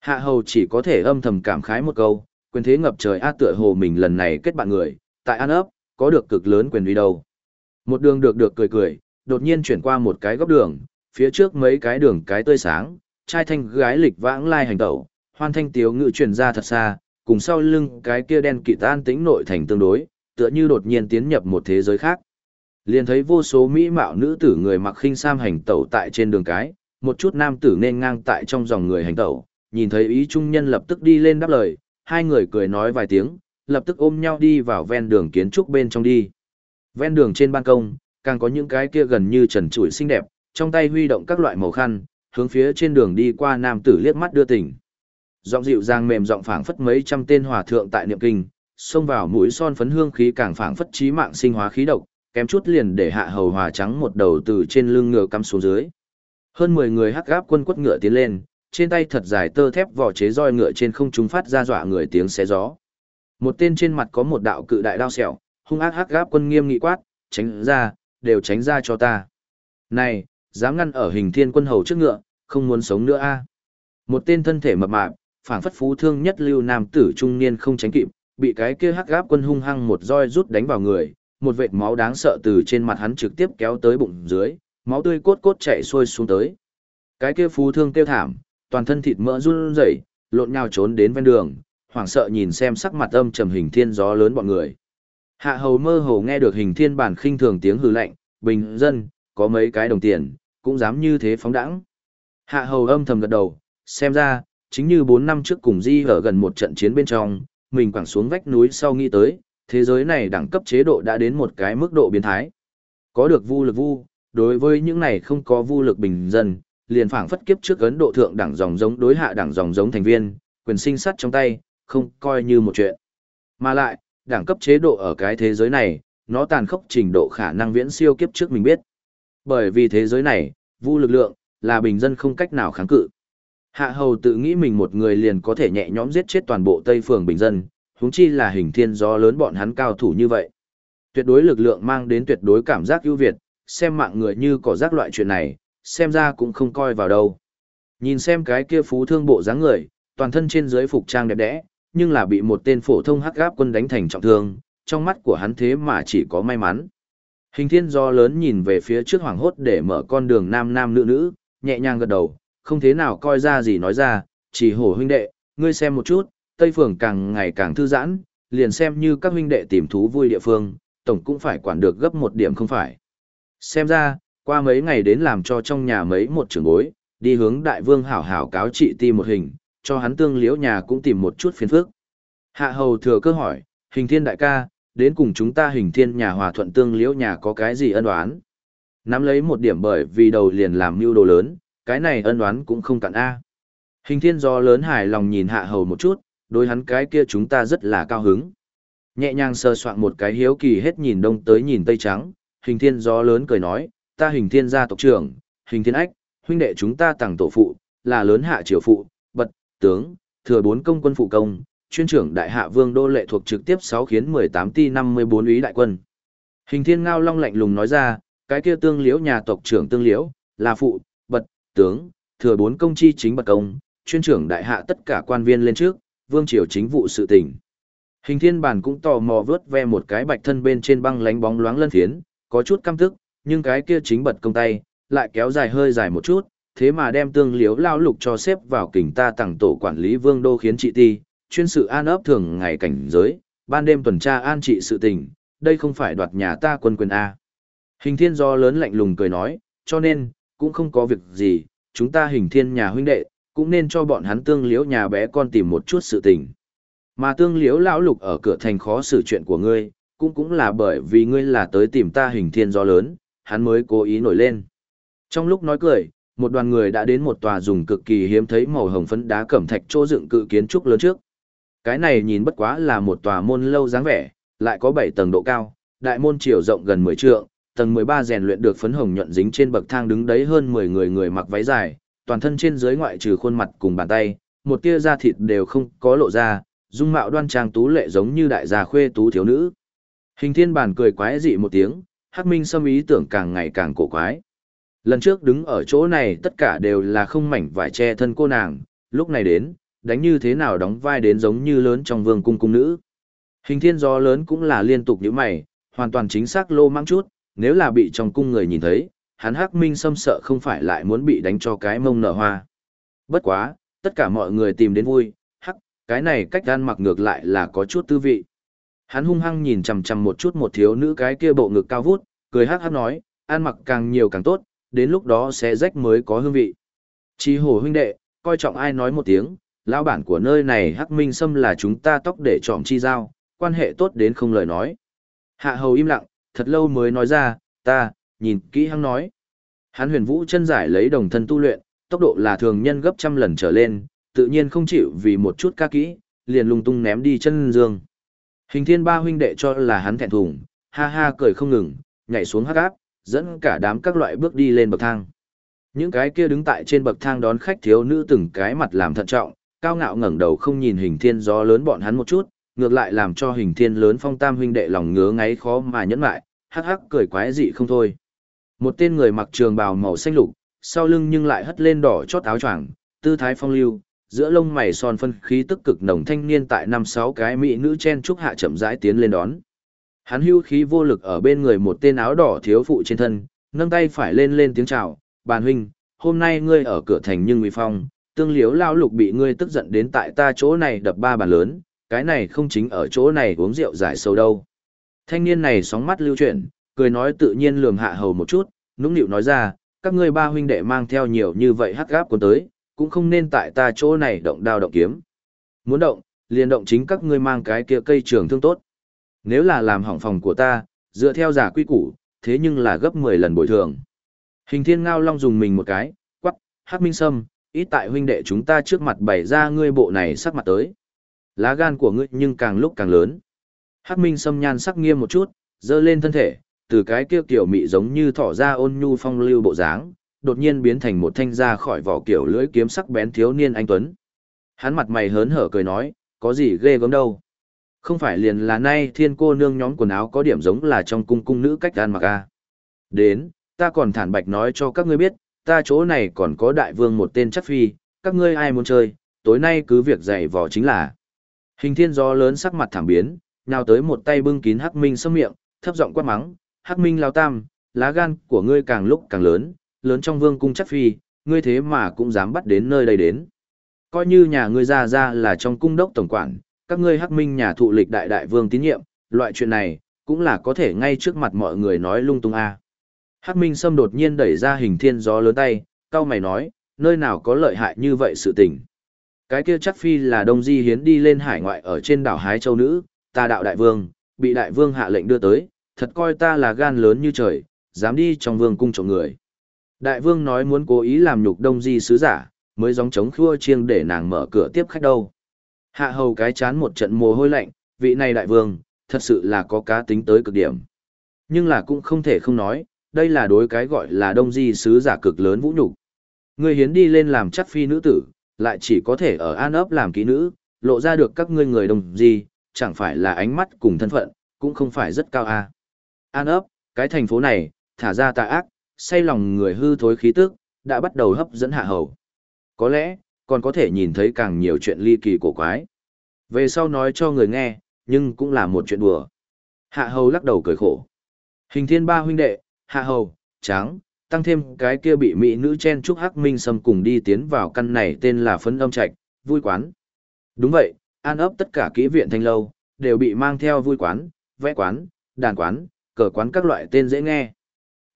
Hạ hầu chỉ có thể âm thầm cảm khái một câu, quyền thế ngập trời a tựa hồ mình lần này kết bạn người, tại An ấp, có được cực lớn quyền uy đâu. Một đường được được cười cười, đột nhiên chuyển qua một cái góc đường, phía trước mấy cái đường cái tươi sáng, trai thanh gái lịch vãng lai hành tẩu, hoan thanh tiếu ngự truyền ra thật xa, cùng sau lưng cái kia đen kịt tan tĩnh nội thành tương đối, tựa như đột nhiên tiến nhập một thế giới khác. Liền thấy vô số mỹ mạo nữ tử người mặc khinh sam hành tẩu tại trên đường cái, một chút nam tử nên ngang tại trong dòng người hành tẩu, nhìn thấy ý trung nhân lập tức đi lên đáp lời, hai người cười nói vài tiếng, lập tức ôm nhau đi vào ven đường kiến trúc bên trong đi. Ven đường trên ban công, càng có những cái kia gần như trần trụi xinh đẹp, trong tay huy động các loại màu khăn, hướng phía trên đường đi qua nam tử liếc mắt đưa tỉnh. Giọng dịu dàng mềm giọng phảng phất mấy trăm tên hòa thượng tại niệm kinh, xông vào mũi son phấn hương khí càng phảng phất trí mạng sinh hóa khí độc, kém chút liền để hạ hầu hòa trắng một đầu từ trên lưng ngựa cắm xuống dưới. Hơn 10 người hắc gáp quân quất ngựa tiến lên, trên tay thật dài tơ thép vỏ chế roi ngựa trên không trung phát ra dọa người tiếng xé gió. Một tên trên mặt có một đạo cự đại đao sẹo, hung ác hắc gáp quân nghiêm nghị quát, tránh ra, đều tránh ra cho ta. Này, dám ngăn ở hình thiên quân hầu trước ngựa, không muốn sống nữa a. Một tên thân thể mập mạp, phảng phất phú thương nhất lưu nam tử trung niên không tránh kịp, bị cái kia hắc gáp quân hung hăng một roi rút đánh vào người, một vệt máu đáng sợ từ trên mặt hắn trực tiếp kéo tới bụng dưới, máu tươi cốt cốt chảy xuôi xuống tới. Cái kia phú thương kêu thảm, toàn thân thịt mỡ run rẩy, lộn nhào trốn đến ven đường, hoảng sợ nhìn xem sắc mặt âm trầm hình thiên gió lớn bọn người. Hạ hầu mơ hồ nghe được hình thiên bản khinh thường tiếng hừ lạnh, bình dân, có mấy cái đồng tiền, cũng dám như thế phóng đẳng. Hạ hầu âm thầm gật đầu, xem ra, chính như 4 năm trước cùng Di ở gần một trận chiến bên trong, mình quẳng xuống vách núi sau nghĩ tới, thế giới này đẳng cấp chế độ đã đến một cái mức độ biến thái. Có được vu lực vu, đối với những này không có vu lực bình dân, liền phảng phất kiếp trước ấn độ thượng đẳng dòng giống đối hạ đẳng dòng giống thành viên, quyền sinh sắt trong tay, không coi như một chuyện. Mà lại, đẳng cấp chế độ ở cái thế giới này, nó tàn khốc trình độ khả năng viễn siêu kiếp trước mình biết. Bởi vì thế giới này, vu lực lượng, là bình dân không cách nào kháng cự. Hạ hầu tự nghĩ mình một người liền có thể nhẹ nhõm giết chết toàn bộ Tây Phường bình dân, huống chi là hình thiên gió lớn bọn hắn cao thủ như vậy. Tuyệt đối lực lượng mang đến tuyệt đối cảm giác ưu việt, xem mạng người như có rác loại chuyện này, xem ra cũng không coi vào đâu. Nhìn xem cái kia phú thương bộ dáng người, toàn thân trên dưới phục trang đẹp đẽ, nhưng là bị một tên phổ thông hắc gáp quân đánh thành trọng thương, trong mắt của hắn thế mà chỉ có may mắn. Hình thiên do lớn nhìn về phía trước hoảng hốt để mở con đường nam nam nữ nữ, nhẹ nhàng gật đầu, không thế nào coi ra gì nói ra, chỉ hổ huynh đệ, ngươi xem một chút, Tây Phường càng ngày càng thư giãn, liền xem như các huynh đệ tìm thú vui địa phương, tổng cũng phải quản được gấp một điểm không phải. Xem ra, qua mấy ngày đến làm cho trong nhà mấy một trưởng bối, đi hướng đại vương hảo hảo cáo trị ti một hình, cho hắn tương liễu nhà cũng tìm một chút phiền phức. Hạ hầu thừa cơ hỏi, hình thiên đại ca, đến cùng chúng ta hình thiên nhà hòa thuận tương liễu nhà có cái gì ân oán? Nắm lấy một điểm bởi vì đầu liền làm mưu đồ lớn, cái này ân oán cũng không cạn A. Hình thiên do lớn hài lòng nhìn hạ hầu một chút, đối hắn cái kia chúng ta rất là cao hứng. Nhẹ nhàng sơ soạn một cái hiếu kỳ hết nhìn đông tới nhìn tây trắng, hình thiên gió lớn cười nói, ta hình thiên gia tộc trưởng, hình thiên ách, huynh đệ chúng ta tặng tổ phụ, là lớn hạ triều phụ, bật, tướng, thừa bốn công quân phụ công, chuyên trưởng đại hạ vương đô lệ thuộc trực tiếp 6 khiến 18 ti 54 úy đại quân. Hình thiên ngao long lạnh lùng nói ra, cái kia tương liễu nhà tộc trưởng tương liễu, là phụ, bật, tướng, thừa bốn công chi chính bật công, chuyên trưởng đại hạ tất cả quan viên lên trước, vương triều chính vụ sự tình. Hình thiên bản cũng tò mò vớt ve một cái bạch thân bên trên băng lánh bóng loáng lân thiến, có chút căm tức, nhưng cái kia chính bật công tay, lại kéo dài hơi dài một chút, thế mà đem tương liếu lao lục cho xếp vào kình ta tặng tổ quản lý vương đô khiến trị ti, chuyên sự an ấp thường ngày cảnh giới, ban đêm tuần tra an trị sự tình, đây không phải đoạt nhà ta quân quyền A. Hình thiên do lớn lạnh lùng cười nói, cho nên, cũng không có việc gì, chúng ta hình thiên nhà huynh đệ, cũng nên cho bọn hắn tương liễu nhà bé con tìm một chút sự tình. Mà tương liễu lão lục ở cửa thành khó xử chuyện của ngươi, cũng cũng là bởi vì ngươi là tới tìm ta hình thiên do lớn, hắn mới cố ý nổi lên. Trong lúc nói cười, một đoàn người đã đến một tòa dùng cực kỳ hiếm thấy màu hồng phấn đá cẩm thạch chỗ dựng cự kiến trúc lớn trước. Cái này nhìn bất quá là một tòa môn lâu dáng vẻ, lại có 7 tầng độ cao, đại môn chiều rộng gần 10 trượng, tầng 13 rèn luyện được phấn hồng nhuận dính trên bậc thang đứng đấy hơn 10 người người mặc váy dài, toàn thân trên dưới ngoại trừ khuôn mặt cùng bàn tay, một tia da thịt đều không có lộ ra, dung mạo đoan trang tú lệ giống như đại gia khuê tú thiếu nữ. Hình thiên bản cười quái dị một tiếng, hắc minh xâm ý tưởng càng ngày càng cổ quái. Lần trước đứng ở chỗ này tất cả đều là không mảnh vải che thân cô nàng, lúc này đến, đánh như thế nào đóng vai đến giống như lớn trong vương cung cung nữ. Hình thiên gió lớn cũng là liên tục những mày, hoàn toàn chính xác lô mang chút, nếu là bị trong cung người nhìn thấy, hắn hắc minh xâm sợ không phải lại muốn bị đánh cho cái mông nở hoa. Bất quá, tất cả mọi người tìm đến vui, hắc, cái này cách gan mặc ngược lại là có chút tư vị. Hắn hung hăng nhìn chằm chằm một chút một thiếu nữ cái kia bộ ngực cao vút, cười hắc hắc nói, ăn mặc càng nhiều càng tốt, đến lúc đó sẽ rách mới có hương vị. chí hổ huynh đệ, coi trọng ai nói một tiếng, lão bản của nơi này hắc minh Sâm là chúng ta tóc để trọm chi giao, quan hệ tốt đến không lời nói. Hạ hầu im lặng, thật lâu mới nói ra, ta, nhìn kỹ hắn nói. Hắn huyền vũ chân giải lấy đồng thân tu luyện, tốc độ là thường nhân gấp trăm lần trở lên, tự nhiên không chịu vì một chút ca kỹ, liền lung tung ném đi chân dương. Hình thiên ba huynh đệ cho là hắn thẹn thùng, ha ha cười không ngừng, nhảy xuống hắc áp, dẫn cả đám các loại bước đi lên bậc thang. Những cái kia đứng tại trên bậc thang đón khách thiếu nữ từng cái mặt làm thận trọng, cao ngạo ngẩng đầu không nhìn hình thiên gió lớn bọn hắn một chút, ngược lại làm cho hình thiên lớn phong tam huynh đệ lòng ngứa ngáy khó mà nhẫn lại, hắc hắc cười quái dị không thôi. Một tên người mặc trường bào màu xanh lục, sau lưng nhưng lại hất lên đỏ chót áo choàng, tư thái phong lưu, giữa lông mày son phân khí tức cực nồng thanh niên tại năm sáu cái mỹ nữ chen trúc hạ chậm rãi tiến lên đón. Hắn hưu khí vô lực ở bên người một tên áo đỏ thiếu phụ trên thân, nâng tay phải lên lên tiếng chào, "Bàn huynh, hôm nay ngươi ở cửa thành nhưng uy phong, tương liếu lao lục bị ngươi tức giận đến tại ta chỗ này đập ba bàn lớn, cái này không chính ở chỗ này uống rượu giải sâu đâu." Thanh niên này sóng mắt lưu chuyển, cười nói tự nhiên lường hạ hầu một chút, nũng nịu nói ra, các ngươi ba huynh đệ mang theo nhiều như vậy hắc gáp cuốn tới, cũng không nên tại ta chỗ này động đao động kiếm. Muốn động, liền động chính các ngươi mang cái kia cây trường thương tốt. Nếu là làm hỏng phòng của ta, dựa theo giả quy củ, thế nhưng là gấp 10 lần bồi thường. Hình thiên ngao long dùng mình một cái, quắc, hắc minh sâm, ít tại huynh đệ chúng ta trước mặt bày ra ngươi bộ này sắc mặt tới. Lá gan của ngươi nhưng càng lúc càng lớn. Hắc minh sâm nhan sắc nghiêm một chút, dơ lên thân thể, từ cái kia kiểu mị giống như thỏ ra ôn nhu phong lưu bộ dáng, đột nhiên biến thành một thanh ra khỏi vỏ kiểu lưỡi kiếm sắc bén thiếu niên anh tuấn. Hắn mặt mày hớn hở cười nói, có gì ghê gớm đâu. Không phải liền là nay thiên cô nương nhóm quần áo có điểm giống là trong cung cung nữ cách ăn mặc a. À. Đến, ta còn thản bạch nói cho các ngươi biết, ta chỗ này còn có đại vương một tên chắc phi, các ngươi ai muốn chơi, tối nay cứ việc dạy vò chính là. Hình thiên gió lớn sắc mặt thảm biến, nào tới một tay bưng kín hắc minh sâm miệng, thấp giọng quát mắng, hắc minh lao tam, lá gan của ngươi càng lúc càng lớn, lớn trong vương cung chắc phi, ngươi thế mà cũng dám bắt đến nơi đây đến. Coi như nhà ngươi ra ra là trong cung đốc tổng quản, các ngươi hắc minh nhà thụ lịch đại đại vương tín nhiệm, loại chuyện này, cũng là có thể ngay trước mặt mọi người nói lung tung a. Hắc minh sâm đột nhiên đẩy ra hình thiên gió lớn tay, cao mày nói, nơi nào có lợi hại như vậy sự tình. Cái kia chắc phi là đông di hiến đi lên hải ngoại ở trên đảo Hái Châu Nữ, ta đạo đại vương, bị đại vương hạ lệnh đưa tới, thật coi ta là gan lớn như trời, dám đi trong vương cung trộm người. Đại vương nói muốn cố ý làm nhục đông di sứ giả, mới gióng chống khua chiêng để nàng mở cửa tiếp khách đâu. Hạ hầu cái chán một trận mồ hôi lạnh, vị này đại vương, thật sự là có cá tính tới cực điểm. Nhưng là cũng không thể không nói, đây là đối cái gọi là đông di sứ giả cực lớn vũ nhục. Người hiến đi lên làm chắc phi nữ tử, lại chỉ có thể ở an ấp làm kỹ nữ, lộ ra được các ngươi người đông di, chẳng phải là ánh mắt cùng thân phận, cũng không phải rất cao a. À. An ấp, cái thành phố này, thả ra tà ác, say lòng người hư thối khí tức, đã bắt đầu hấp dẫn hạ hầu. Có lẽ, còn có thể nhìn thấy càng nhiều chuyện ly kỳ cổ quái. Về sau nói cho người nghe, nhưng cũng là một chuyện đùa. Hạ hầu lắc đầu cười khổ. Hình thiên ba huynh đệ, hạ hầu, tráng, tăng thêm cái kia bị mỹ nữ chen chúc hắc minh xâm cùng đi tiến vào căn này tên là phấn âm trạch, vui quán. Đúng vậy, an ấp tất cả kỹ viện thanh lâu, đều bị mang theo vui quán, vẽ quán, đàn quán, cờ quán các loại tên dễ nghe.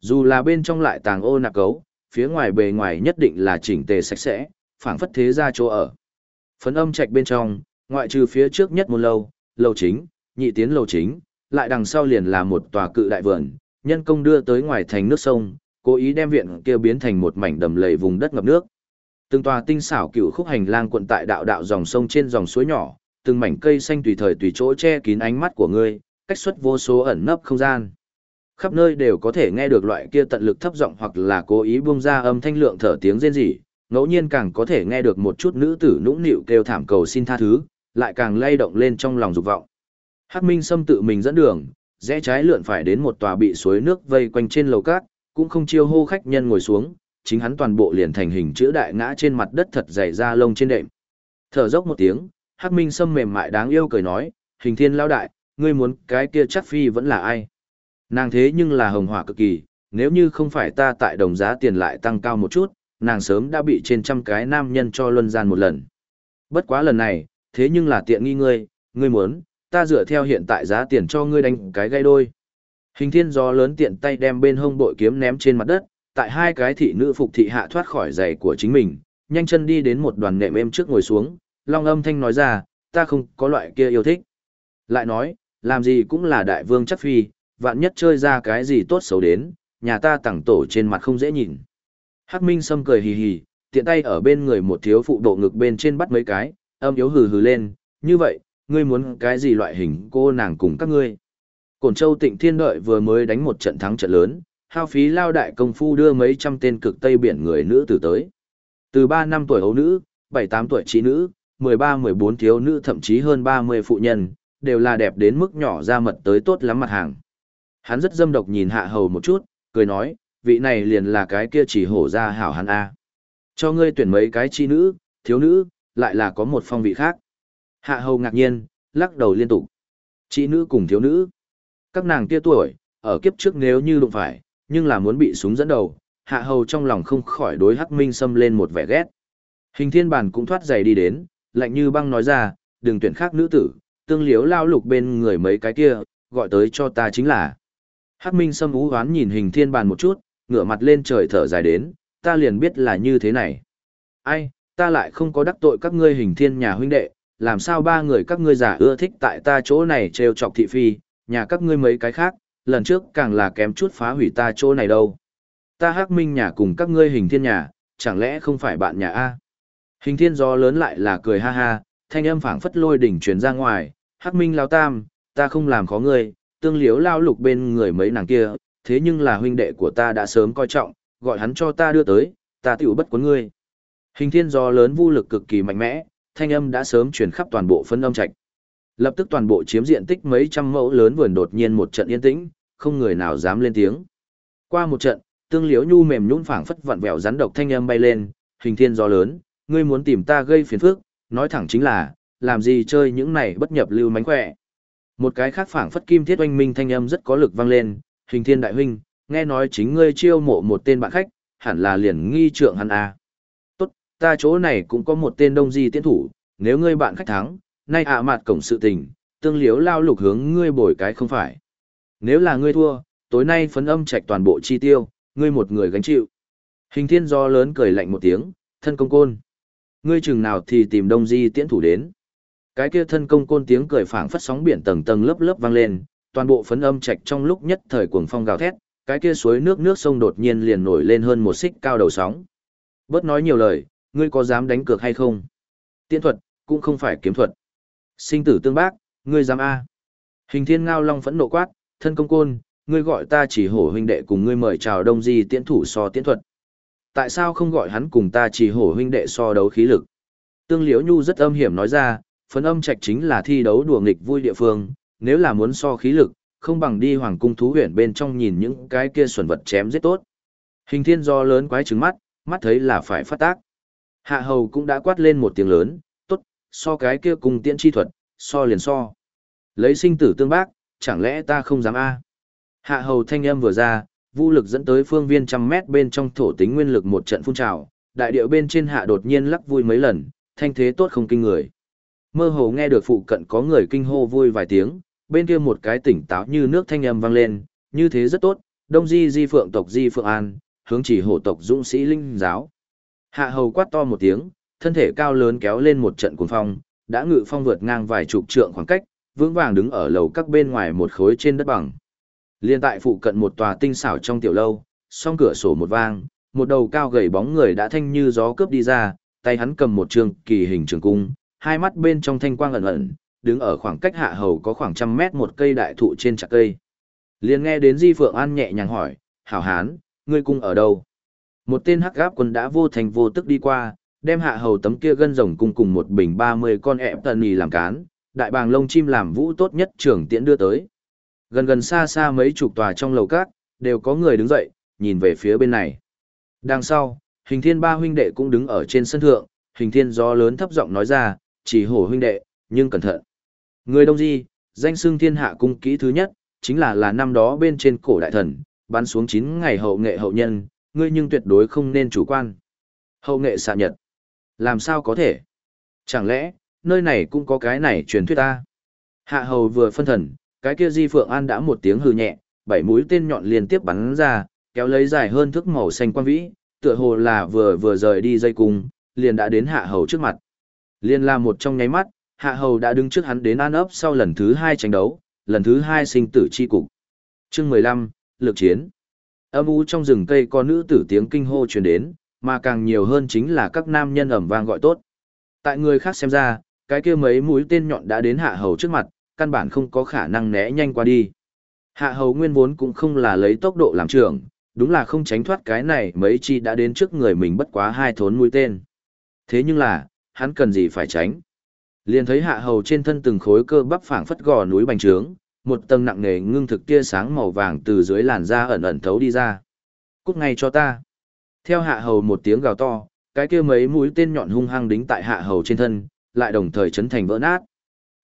Dù là bên trong lại tàng ô nạc cấu, phía ngoài bề ngoài nhất định là chỉnh tề sạch sẽ, phảng phất thế ra chỗ ở. Phấn âm trạch bên trong, ngoại trừ phía trước nhất một lâu, lâu chính, nhị tiến lâu chính, lại đằng sau liền là một tòa cự đại vườn, nhân công đưa tới ngoài thành nước sông, cố ý đem viện kia biến thành một mảnh đầm lầy vùng đất ngập nước. Từng tòa tinh xảo cựu khúc hành lang quận tại đạo đạo dòng sông trên dòng suối nhỏ, từng mảnh cây xanh tùy thời tùy chỗ che kín ánh mắt của ngươi, cách xuất vô số ẩn nấp không gian. Khắp nơi đều có thể nghe được loại kia tận lực thấp giọng hoặc là cố ý buông ra âm thanh lượng thở tiếng rên rỉ, ngẫu nhiên càng có thể nghe được một chút nữ tử nũng nịu kêu thảm cầu xin tha thứ, lại càng lay động lên trong lòng dục vọng. Hắc Minh Sâm tự mình dẫn đường, rẽ trái lượn phải đến một tòa bị suối nước vây quanh trên lầu cát, cũng không chiêu hô khách nhân ngồi xuống, chính hắn toàn bộ liền thành hình chữ đại ngã trên mặt đất thật dày da lông trên đệm. Thở dốc một tiếng, Hắc Minh Sâm mềm mại đáng yêu cười nói, "Hình Thiên lão đại, ngươi muốn cái kia chắc phi vẫn là ai?" Nàng thế nhưng là hồng hỏa cực kỳ, nếu như không phải ta tại đồng giá tiền lại tăng cao một chút, nàng sớm đã bị trên trăm cái nam nhân cho luân gian một lần. Bất quá lần này, thế nhưng là tiện nghi ngươi, ngươi muốn, ta dựa theo hiện tại giá tiền cho ngươi đánh cái gây đôi. Hình thiên gió lớn tiện tay đem bên hông bội kiếm ném trên mặt đất, tại hai cái thị nữ phục thị hạ thoát khỏi giày của chính mình, nhanh chân đi đến một đoàn nệm êm trước ngồi xuống, long âm thanh nói ra, ta không có loại kia yêu thích. Lại nói, làm gì cũng là đại vương chắc phi, vạn nhất chơi ra cái gì tốt xấu đến, nhà ta tặng tổ trên mặt không dễ nhìn. Hắc Minh Sâm cười hì hì, tiện tay ở bên người một thiếu phụ độ ngực bên trên bắt mấy cái, âm yếu hừ hừ lên, như vậy, ngươi muốn cái gì loại hình cô nàng cùng các ngươi. Cổn Châu Tịnh Thiên đợi vừa mới đánh một trận thắng trận lớn, hao phí lao đại công phu đưa mấy trăm tên cực tây biển người nữ tử tới. Từ 3 năm tuổi hấu nữ, 7-8 tuổi trí nữ, 13-14 thiếu nữ thậm chí hơn 30 phụ nhân, đều là đẹp đến mức nhỏ ra mật tới tốt lắm mặt hàng. Hắn rất dâm độc nhìn hạ hầu một chút, cười nói, vị này liền là cái kia chỉ hổ ra hảo hắn A. Cho ngươi tuyển mấy cái chi nữ, thiếu nữ, lại là có một phong vị khác. Hạ hầu ngạc nhiên, lắc đầu liên tục. Chị nữ cùng thiếu nữ. Các nàng kia tuổi, ở kiếp trước nếu như đụng phải, nhưng là muốn bị súng dẫn đầu, hạ hầu trong lòng không khỏi đối hắc minh xâm lên một vẻ ghét. Hình thiên bản cũng thoát giày đi đến, lạnh như băng nói ra, đừng tuyển khác nữ tử, tương liếu lao lục bên người mấy cái kia, gọi tới cho ta chính là. Hắc minh xâm ú hoán nhìn hình thiên bản một chút, ngửa mặt lên trời thở dài đến, ta liền biết là như thế này. Ai, ta lại không có đắc tội các ngươi hình thiên nhà huynh đệ, làm sao ba người các ngươi giả ưa thích tại ta chỗ này trêu chọc thị phi, nhà các ngươi mấy cái khác, lần trước càng là kém chút phá hủy ta chỗ này đâu. Ta hắc minh nhà cùng các ngươi hình thiên nhà, chẳng lẽ không phải bạn nhà A? Hình thiên gió lớn lại là cười ha ha, thanh âm phảng phất lôi đỉnh truyền ra ngoài, hắc minh lao tam, ta không làm khó ngươi, tương liếu lao lục bên người mấy nàng kia, thế nhưng là huynh đệ của ta đã sớm coi trọng, gọi hắn cho ta đưa tới, ta tiểu bất quấn ngươi. Hình thiên gió lớn vô lực cực kỳ mạnh mẽ, thanh âm đã sớm truyền khắp toàn bộ phân âm trạch. Lập tức toàn bộ chiếm diện tích mấy trăm mẫu lớn vườn đột nhiên một trận yên tĩnh, không người nào dám lên tiếng. Qua một trận, tương liễu nhu mềm nhũn phảng phất vặn vẹo rắn độc thanh âm bay lên, hình thiên gió lớn, ngươi muốn tìm ta gây phiền phức, nói thẳng chính là, làm gì chơi những này bất nhập lưu mánh khỏe. Một cái khác phảng phất kim thiết oanh minh thanh âm rất có lực vang lên, hình thiên đại huynh, nghe nói chính ngươi chiêu mộ một tên bạn khách, hẳn là liền nghi trượng hắn à. Ta chỗ này cũng có một tên đông di tiến thủ, nếu ngươi bạn khách thắng, nay ạ mặt cổng sự tình, tương liếu lao lục hướng ngươi bồi cái không phải. Nếu là ngươi thua, tối nay phấn âm trạch toàn bộ chi tiêu, ngươi một người gánh chịu. Hình thiên do lớn cười lạnh một tiếng, thân công côn. Ngươi chừng nào thì tìm đông di tiễn thủ đến. Cái kia thân công côn tiếng cười phảng phất sóng biển tầng tầng lớp lớp vang lên, toàn bộ phấn âm trạch trong lúc nhất thời cuồng phong gào thét, cái kia suối nước nước sông đột nhiên liền nổi lên hơn một xích cao đầu sóng. Bớt nói nhiều lời, ngươi có dám đánh cược hay không? Tiễn thuật, cũng không phải kiếm thuật. Sinh tử tương bác, ngươi dám A. Hình thiên ngao long phẫn nộ quát, thân công côn, ngươi gọi ta chỉ hổ huynh đệ cùng ngươi mời chào đông di tiễn thủ so tiễn thuật. Tại sao không gọi hắn cùng ta chỉ hổ huynh đệ so đấu khí lực? Tương Liễu Nhu rất âm hiểm nói ra, phấn âm trạch chính là thi đấu đùa nghịch vui địa phương, nếu là muốn so khí lực, không bằng đi hoàng cung thú huyện bên trong nhìn những cái kia xuẩn vật chém giết tốt. Hình thiên do lớn quái trứng mắt, mắt thấy là phải phát tác. Hạ hầu cũng đã quát lên một tiếng lớn, tốt, so cái kia cùng tiễn chi thuật, so liền so. Lấy sinh tử tương bác, chẳng lẽ ta không dám a? Hạ hầu thanh âm vừa ra, vũ lực dẫn tới phương viên trăm mét bên trong thổ tính nguyên lực một trận phun trào, đại điệu bên trên hạ đột nhiên lắc vui mấy lần, thanh thế tốt không kinh người. Mơ hồ nghe được phụ cận có người kinh hô vui vài tiếng, bên kia một cái tỉnh táo như nước thanh âm vang lên, như thế rất tốt, đông di di phượng tộc di phượng an, hướng chỉ hổ tộc dũng sĩ linh giáo. Hạ hầu quát to một tiếng, thân thể cao lớn kéo lên một trận cuồng phong, đã ngự phong vượt ngang vài chục trượng khoảng cách, vững vàng đứng ở lầu các bên ngoài một khối trên đất bằng. Liên tại phụ cận một tòa tinh xảo trong tiểu lâu, song cửa sổ một vang, một đầu cao gầy bóng người đã thanh như gió cướp đi ra, tay hắn cầm một trường kỳ hình trường cung, hai mắt bên trong thanh quang ẩn ẩn, đứng ở khoảng cách hạ hầu có khoảng trăm mét một cây đại thụ trên chạc cây. Liên nghe đến Di Phượng An nhẹ nhàng hỏi, hảo hán, ngươi cung ở đâu? Một tên hắc gáp quân đã vô thành vô tức đi qua, đem hạ hầu tấm kia gân rồng cùng cùng một bình ba mươi con ẹp tần nhì làm cán, đại bàng lông chim làm vũ tốt nhất trưởng tiễn đưa tới. Gần gần xa xa mấy chục tòa trong lầu cát, đều có người đứng dậy, nhìn về phía bên này. Đằng sau, hình thiên ba huynh đệ cũng đứng ở trên sân thượng, hình thiên gió lớn thấp giọng nói ra, chỉ hổ huynh đệ, nhưng cẩn thận. Người đông di, danh xưng thiên hạ cung kỹ thứ nhất, chính là là năm đó bên trên cổ đại thần, bắn xuống 9 ngày hậu nghệ hậu nhân, ngươi nhưng tuyệt đối không nên chủ quan. Hậu nghệ xạ nhật. Làm sao có thể? Chẳng lẽ, nơi này cũng có cái này truyền thuyết ta? Hạ hầu vừa phân thần, cái kia di phượng an đã một tiếng hư nhẹ, bảy mũi tên nhọn liên tiếp bắn ra, kéo lấy dài hơn thước màu xanh quan vĩ, tựa hồ là vừa vừa rời đi dây cung, liền đã đến hạ hầu trước mặt. Liên là một trong nháy mắt, hạ hầu đã đứng trước hắn đến an ấp sau lần thứ hai tranh đấu, lần thứ hai sinh tử chi cục. Chương mười lăm lực chiến. Âm u trong rừng cây có nữ tử tiếng kinh hô truyền đến, mà càng nhiều hơn chính là các nam nhân ẩm vang gọi tốt. Tại người khác xem ra, cái kia mấy mũi tên nhọn đã đến hạ hầu trước mặt, căn bản không có khả năng né nhanh qua đi. Hạ hầu nguyên vốn cũng không là lấy tốc độ làm trưởng, đúng là không tránh thoát cái này mấy chi đã đến trước người mình bất quá hai thốn mũi tên. Thế nhưng là, hắn cần gì phải tránh. Liền thấy hạ hầu trên thân từng khối cơ bắp phảng phất gò núi bành trướng, một tầng nặng nề ngưng thực tia sáng màu vàng từ dưới làn da ẩn ẩn thấu đi ra. Cút ngay cho ta. Theo hạ hầu một tiếng gào to, cái kia mấy mũi tên nhọn hung hăng đính tại hạ hầu trên thân, lại đồng thời chấn thành vỡ nát.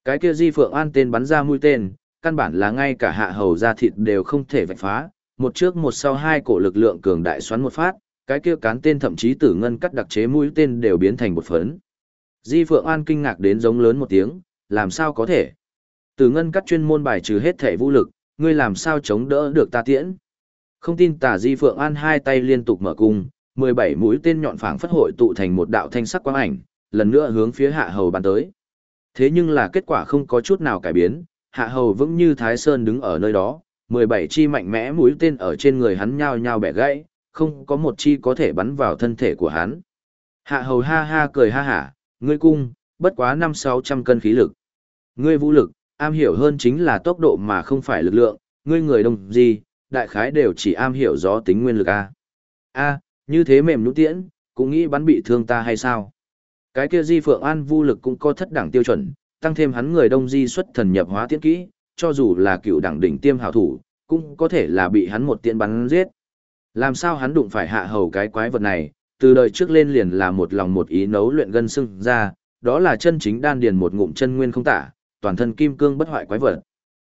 Cái kia di phượng an tên bắn ra mũi tên, căn bản là ngay cả hạ hầu da thịt đều không thể vạch phá, một trước một sau hai cổ lực lượng cường đại xoắn một phát, cái kia cán tên thậm chí tử ngân cắt đặc chế mũi tên đều biến thành một phấn. Di Phượng An kinh ngạc đến giống lớn một tiếng, làm sao có thể? Từ ngân cắt chuyên môn bài trừ hết thể vũ lực, ngươi làm sao chống đỡ được ta tiễn? Không tin tả Di Phượng An hai tay liên tục mở cung, 17 mũi tên nhọn phảng phất hội tụ thành một đạo thanh sắc quang ảnh, lần nữa hướng phía hạ hầu bắn tới. Thế nhưng là kết quả không có chút nào cải biến, hạ hầu vững như Thái Sơn đứng ở nơi đó, 17 chi mạnh mẽ mũi tên ở trên người hắn nhao nhao bẻ gãy, không có một chi có thể bắn vào thân thể của hắn. Hạ hầu ha ha cười ha hả, ngươi cung, bất quá 5-600 cân khí lực. Ngươi vũ lực, am hiểu hơn chính là tốc độ mà không phải lực lượng, ngươi người đông gì, đại khái đều chỉ am hiểu gió tính nguyên lực A. A, như thế mềm nhũ tiễn, cũng nghĩ bắn bị thương ta hay sao? Cái kia di phượng an vô lực cũng có thất đẳng tiêu chuẩn, tăng thêm hắn người đông di xuất thần nhập hóa tiễn kỹ, cho dù là cựu đẳng đỉnh tiêm hảo thủ, cũng có thể là bị hắn một tiễn bắn giết. Làm sao hắn đụng phải hạ hầu cái quái vật này, từ đời trước lên liền là một lòng một ý nấu luyện gân xương ra, đó là chân chính đan điền một ngụm chân nguyên không tả, toàn thân kim cương bất hoại quái vật.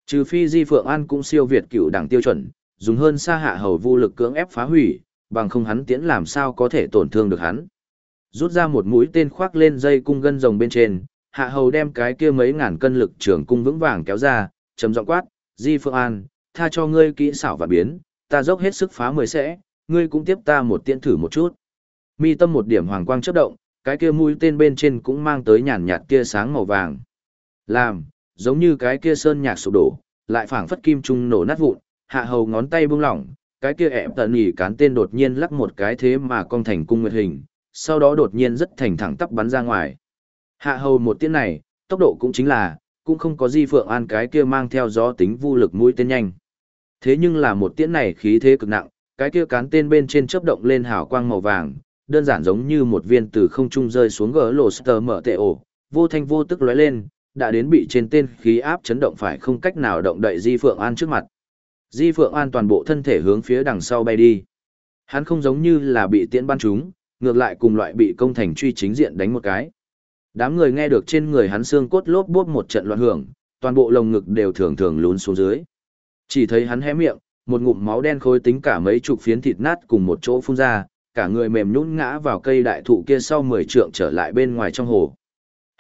Trừ phi Di Phượng An cũng siêu việt cựu đẳng tiêu chuẩn, dùng hơn xa hạ hầu vô lực cưỡng ép phá hủy, bằng không hắn tiễn làm sao có thể tổn thương được hắn. Rút ra một mũi tên khoác lên dây cung gân rồng bên trên, hạ hầu đem cái kia mấy ngàn cân lực trường cung vững vàng kéo ra, trầm giọng quát, Di Phượng An, tha cho ngươi kỹ xảo và biến, ta dốc hết sức phá mười sẽ, ngươi cũng tiếp ta một tiễn thử một chút. Mi tâm một điểm hoàng quang chớp động, cái kia mũi tên bên trên cũng mang tới nhàn nhạt tia sáng màu vàng. Làm, giống như cái kia sơn nhạc sụp đổ, lại phảng phất kim trung nổ nát vụn, hạ hầu ngón tay buông lỏng, cái kia ẹp tận nhỉ cán tên đột nhiên lắc một cái thế mà cong thành cung nguyệt hình, sau đó đột nhiên rất thành thẳng tắp bắn ra ngoài. Hạ hầu một tiễn này, tốc độ cũng chính là, cũng không có di phượng an cái kia mang theo gió tính vô lực mũi tên nhanh. Thế nhưng là một tiễn này khí thế cực nặng, cái kia cán tên bên trên chớp động lên hào quang màu vàng, đơn giản giống như một viên từ không trung rơi xuống gỡ lỗ sờ mở tệ ổ, vô thanh vô tức lóe lên, đã đến bị trên tên khí áp chấn động phải không cách nào động đậy Di Phượng An trước mặt. Di Phượng An toàn bộ thân thể hướng phía đằng sau bay đi. Hắn không giống như là bị tiễn ban trúng, ngược lại cùng loại bị công thành truy chính diện đánh một cái. Đám người nghe được trên người hắn xương cốt lốp bốp một trận loạn hưởng, toàn bộ lồng ngực đều thường thường lún xuống dưới. Chỉ thấy hắn hé miệng, một ngụm máu đen khối tính cả mấy chục phiến thịt nát cùng một chỗ phun ra, cả người mềm nhũn ngã vào cây đại thụ kia sau 10 trượng trở lại bên ngoài trong hồ.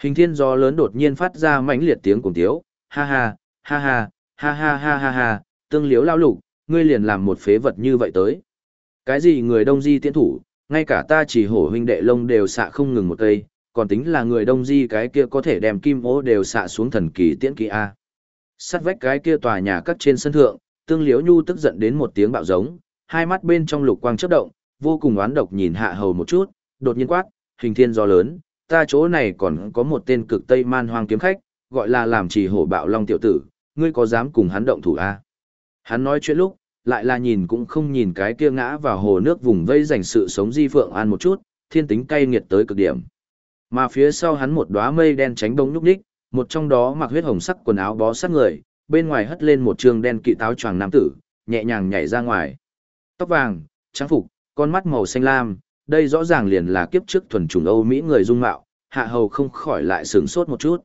Hình thiên gió lớn đột nhiên phát ra mãnh liệt tiếng cùng tiếu, ha ha, ha ha, ha ha ha ha ha, tương liếu lao lục, ngươi liền làm một phế vật như vậy tới. Cái gì người đông di tiễn thủ, ngay cả ta chỉ hổ huynh đệ lông đều xạ không ngừng một cây, còn tính là người đông di cái kia có thể đem kim ố đều xạ xuống thần kỳ tiễn kỳ A. Sắt vách cái kia tòa nhà cắt trên sân thượng, tương liếu nhu tức giận đến một tiếng bạo giống, hai mắt bên trong lục quang chớp động, vô cùng oán độc nhìn hạ hầu một chút, đột nhiên quát, hình thiên gió lớn, ta chỗ này còn có một tên cực tây man hoang kiếm khách, gọi là làm trì hổ bạo long tiểu tử, ngươi có dám cùng hắn động thủ a? Hắn nói chuyện lúc, lại là nhìn cũng không nhìn cái kia ngã vào hồ nước vùng vây dành sự sống di phượng an một chút, thiên tính cay nghiệt tới cực điểm. Mà phía sau hắn một đóa mây đen tránh đông nhúc nhích, một trong đó mặc huyết hồng sắc quần áo bó sát người, bên ngoài hất lên một trường đen kỵ táo choàng nam tử, nhẹ nhàng nhảy ra ngoài. Tóc vàng, trắng phục, con mắt màu xanh lam, đây rõ ràng liền là kiếp trước thuần chủng Âu Mỹ người dung mạo, hạ hầu không khỏi lại sửng sốt một chút.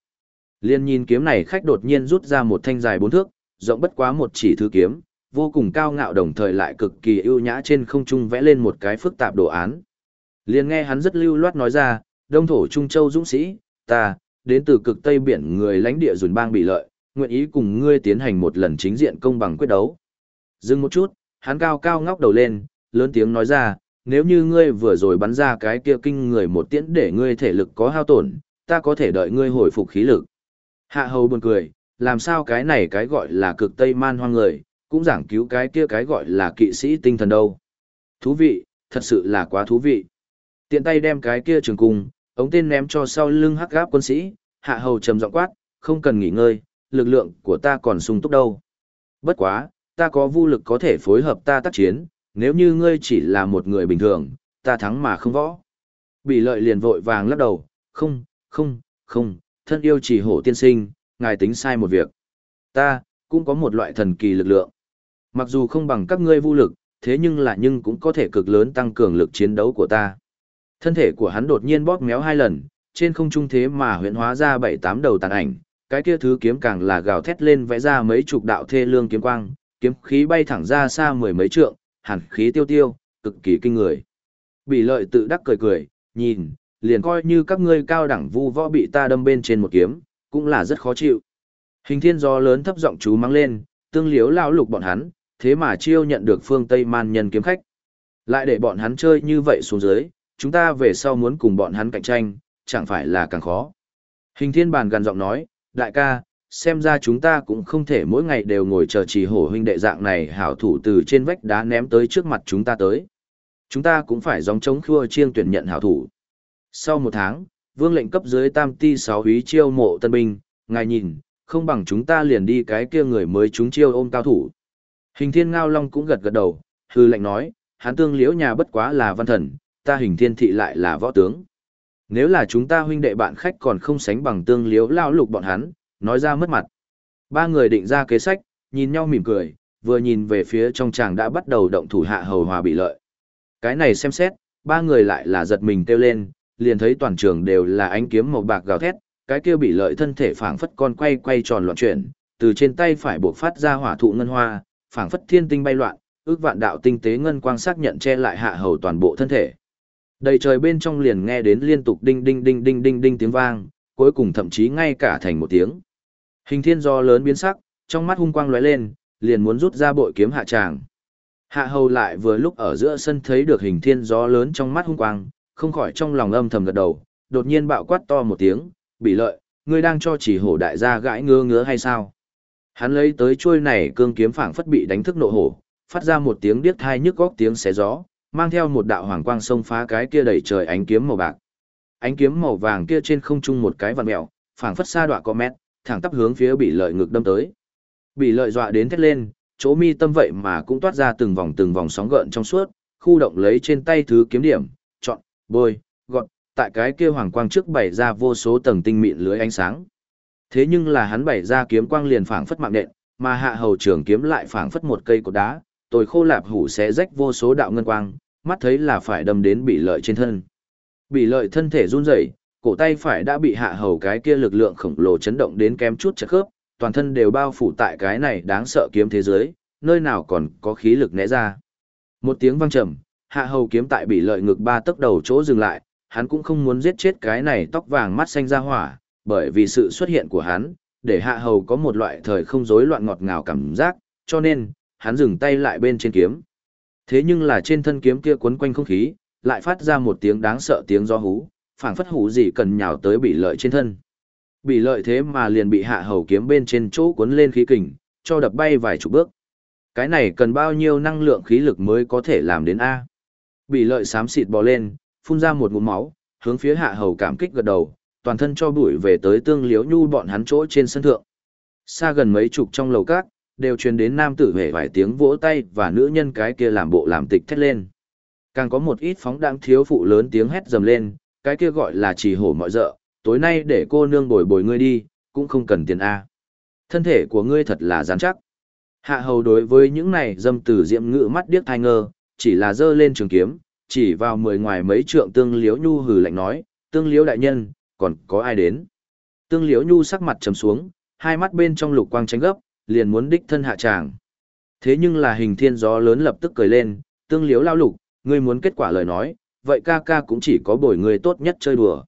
Liên nhìn kiếm này khách đột nhiên rút ra một thanh dài bốn thước, rộng bất quá một chỉ thứ kiếm, vô cùng cao ngạo đồng thời lại cực kỳ ưu nhã trên không trung vẽ lên một cái phức tạp đồ án. Liên nghe hắn rất lưu loát nói ra, đông thổ Trung Châu Dũng Sĩ, ta, đến từ cực Tây Biển người lãnh địa dùn bang bị lợi, nguyện ý cùng ngươi tiến hành một lần chính diện công bằng quyết đấu. Dừng một chút, hắn cao cao ngóc đầu lên, lớn tiếng nói ra, nếu như ngươi vừa rồi bắn ra cái kia kinh người một tiễn để ngươi thể lực có hao tổn, ta có thể đợi ngươi hồi phục khí lực. Hạ hầu buồn cười, làm sao cái này cái gọi là cực tây man hoang người, cũng giảng cứu cái kia cái gọi là kỵ sĩ tinh thần đâu. Thú vị, thật sự là quá thú vị. Tiện tay đem cái kia trường cung, ống tên ném cho sau lưng hắc gáp quân sĩ, hạ hầu trầm giọng quát, không cần nghỉ ngơi, lực lượng của ta còn sung túc đâu. Bất quá, ta có vô lực có thể phối hợp ta tác chiến, nếu như ngươi chỉ là một người bình thường, ta thắng mà không võ. Bị lợi liền vội vàng lắc đầu, không, không, không, thân yêu chỉ hổ tiên sinh, ngài tính sai một việc. Ta, cũng có một loại thần kỳ lực lượng. Mặc dù không bằng các ngươi vô lực, thế nhưng là nhưng cũng có thể cực lớn tăng cường lực chiến đấu của ta. Thân thể của hắn đột nhiên bóp méo hai lần, trên không trung thế mà huyễn hóa ra bảy tám đầu tàn ảnh, cái kia thứ kiếm càng là gào thét lên vẽ ra mấy chục đạo thê lương kiếm quang, kiếm khí bay thẳng ra xa mười mấy trượng, hàn khí tiêu tiêu, cực kỳ kinh người. Bị lợi tự đắc cười cười, nhìn, liền coi như các ngươi cao đẳng vu võ bị ta đâm bên trên một kiếm, cũng là rất khó chịu. Hình thiên gió lớn thấp giọng chú mắng lên, tương liếu lao lục bọn hắn, thế mà chiêu nhận được phương Tây man nhân kiếm khách. Lại để bọn hắn chơi như vậy xuống dưới, chúng ta về sau muốn cùng bọn hắn cạnh tranh, chẳng phải là càng khó. Hình thiên bàn gần giọng nói, đại ca, xem ra chúng ta cũng không thể mỗi ngày đều ngồi chờ chỉ hổ huynh đệ dạng này hảo thủ từ trên vách đá ném tới trước mặt chúng ta tới. Chúng ta cũng phải dòng chống khua chiêng tuyển nhận hảo thủ. Sau một tháng, vương lệnh cấp dưới tam ti sáu húy chiêu mộ tân binh, ngài nhìn, không bằng chúng ta liền đi cái kia người mới chúng chiêu ôm cao thủ. Hình thiên ngao long cũng gật gật đầu, hư lệnh nói, hắn tương liễu nhà bất quá là văn thần, ta hình thiên thị lại là võ tướng. Nếu là chúng ta huynh đệ bạn khách còn không sánh bằng tương liễu lao lục bọn hắn, nói ra mất mặt. Ba người định ra kế sách, nhìn nhau mỉm cười, vừa nhìn về phía trong chàng đã bắt đầu động thủ hạ hầu hòa bị lợi. Cái này xem xét, ba người lại là giật mình kêu lên, liền thấy toàn trường đều là ánh kiếm màu bạc gào thét, cái kia bị lợi thân thể phảng phất con quay quay tròn loạn chuyển, từ trên tay phải buộc phát ra hỏa thụ ngân hoa, phảng phất thiên tinh bay loạn, ước vạn đạo tinh tế ngân quang xác nhận che lại hạ hầu toàn bộ thân thể. Đầy trời bên trong liền nghe đến liên tục đinh đinh đinh đinh đinh đinh tiếng vang, cuối cùng thậm chí ngay cả thành một tiếng. Hình thiên do lớn biến sắc, trong mắt hung quang lóe lên, liền muốn rút ra bội kiếm hạ tràng. Hạ hầu lại vừa lúc ở giữa sân thấy được hình thiên gió lớn trong mắt hung quang, không khỏi trong lòng âm thầm gật đầu, đột nhiên bạo quát to một tiếng, bị lợi, ngươi đang cho chỉ hổ đại gia gãi ngứa ngứa hay sao? Hắn lấy tới chuôi này cương kiếm phảng phất bị đánh thức nộ hổ, phát ra một tiếng điếc thai nhức góc tiếng xé gió, mang theo một đạo hoàng quang xông phá cái kia đầy trời ánh kiếm màu bạc. Ánh kiếm màu vàng kia trên không trung một cái vặn mèo, phảng phất xa đoạn có mét, thẳng tắp hướng phía bị lợi ngực đâm tới. Bị lợi dọa đến thét lên, chỗ mi tâm vậy mà cũng toát ra từng vòng từng vòng sóng gợn trong suốt, khu động lấy trên tay thứ kiếm điểm, chọn, bôi, gọt, tại cái kia hoàng quang trước bày ra vô số tầng tinh mịn lưới ánh sáng. Thế nhưng là hắn bày ra kiếm quang liền phảng phất mạng nện, mà hạ hầu trường kiếm lại phảng phất một cây cột đá, tồi khô lạp hủ sẽ rách vô số đạo ngân quang, mắt thấy là phải đâm đến bị lợi trên thân. Bị lợi thân thể run rẩy, cổ tay phải đã bị hạ hầu cái kia lực lượng khổng lồ chấn động đến kém chút chật khớp, toàn thân đều bao phủ tại cái này đáng sợ kiếm thế giới, nơi nào còn có khí lực né ra. Một tiếng vang trầm, hạ hầu kiếm tại bị lợi ngực ba tấc đầu chỗ dừng lại, hắn cũng không muốn giết chết cái này tóc vàng mắt xanh ra hỏa, bởi vì sự xuất hiện của hắn, để hạ hầu có một loại thời không rối loạn ngọt ngào cảm giác, cho nên, hắn dừng tay lại bên trên kiếm. Thế nhưng là trên thân kiếm kia quấn quanh không khí, lại phát ra một tiếng đáng sợ tiếng gió hú, phảng phất hủ gì cần nhào tới bị lợi trên thân. Bị lợi thế mà liền bị hạ hầu kiếm bên trên chỗ cuốn lên khí kình, cho đập bay vài chục bước. Cái này cần bao nhiêu năng lượng khí lực mới có thể làm đến A. Bị lợi xám xịt bò lên, phun ra một ngụm máu, hướng phía hạ hầu cảm kích gật đầu, toàn thân cho bụi về tới tương liếu nhu bọn hắn chỗ trên sân thượng. Xa gần mấy chục trong lầu cát, đều truyền đến nam tử hề vài tiếng vỗ tay và nữ nhân cái kia làm bộ làm tịch thét lên. Càng có một ít phóng đãng thiếu phụ lớn tiếng hét dầm lên, cái kia gọi là chỉ hổ mọi dợ, tối nay để cô nương bồi bồi ngươi đi, cũng không cần tiền A. Thân thể của ngươi thật là rắn chắc. Hạ hầu đối với những này dâm tử diệm ngự mắt điếc thai ngơ, chỉ là dơ lên trường kiếm, chỉ vào mười ngoài mấy trượng tương liếu nhu hừ lạnh nói, tương liếu đại nhân, còn có ai đến? Tương liếu nhu sắc mặt trầm xuống, hai mắt bên trong lục quang tránh gấp, liền muốn đích thân hạ tràng. Thế nhưng là hình thiên gió lớn lập tức cười lên, tương liếu lao lục, ngươi muốn kết quả lời nói, vậy ca ca cũng chỉ có bồi người tốt nhất chơi đùa.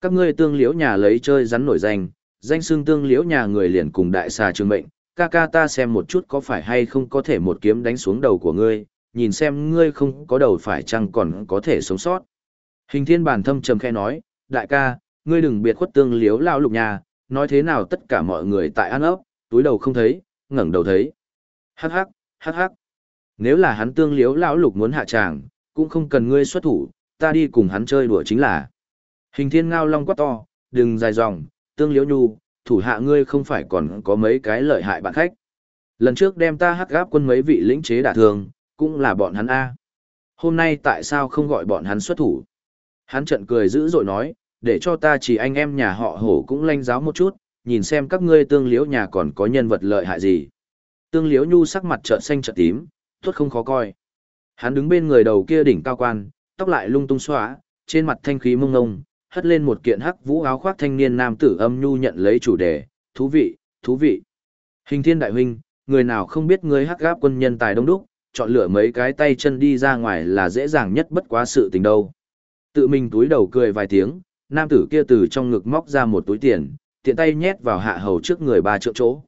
Các ngươi tương liễu nhà lấy chơi rắn nổi danh, danh xương tương liễu nhà người liền cùng đại xà trường mệnh, ca ca ta xem một chút có phải hay không có thể một kiếm đánh xuống đầu của ngươi, nhìn xem ngươi không có đầu phải chăng còn có thể sống sót. Hình thiên bản thâm trầm khe nói, đại ca, ngươi đừng biệt khuất tương liếu lao lục nhà, nói thế nào tất cả mọi người tại an ốc, túi đầu không thấy, ngẩng đầu thấy. Hắc hắc, hắc hắc. Nếu là hắn tương liếu lão lục muốn hạ tràng, cũng không cần ngươi xuất thủ, ta đi cùng hắn chơi đùa chính là. Hình thiên ngao long quá to, đừng dài dòng, tương liễu nhu, thủ hạ ngươi không phải còn có mấy cái lợi hại bạn khách. Lần trước đem ta hắc gáp quân mấy vị lĩnh chế đả thường, cũng là bọn hắn A. Hôm nay tại sao không gọi bọn hắn xuất thủ? Hắn trận cười dữ dội nói, để cho ta chỉ anh em nhà họ hổ cũng lanh giáo một chút, nhìn xem các ngươi tương liễu nhà còn có nhân vật lợi hại gì. Tương liễu nhu sắc mặt trợn xanh trợn tím, tuốt không khó coi. Hắn đứng bên người đầu kia đỉnh cao quan, tóc lại lung tung xóa, trên mặt thanh khí mông ngông, hất lên một kiện hắc vũ áo khoác thanh niên nam tử âm nhu nhận lấy chủ đề, thú vị, thú vị. Hình thiên đại huynh, người nào không biết ngươi hắc gáp quân nhân tài đông đúc, chọn lựa mấy cái tay chân đi ra ngoài là dễ dàng nhất bất quá sự tình đâu. Tự mình túi đầu cười vài tiếng, nam tử kia từ trong ngực móc ra một túi tiền, tiện tay nhét vào hạ hầu trước người ba triệu chỗ.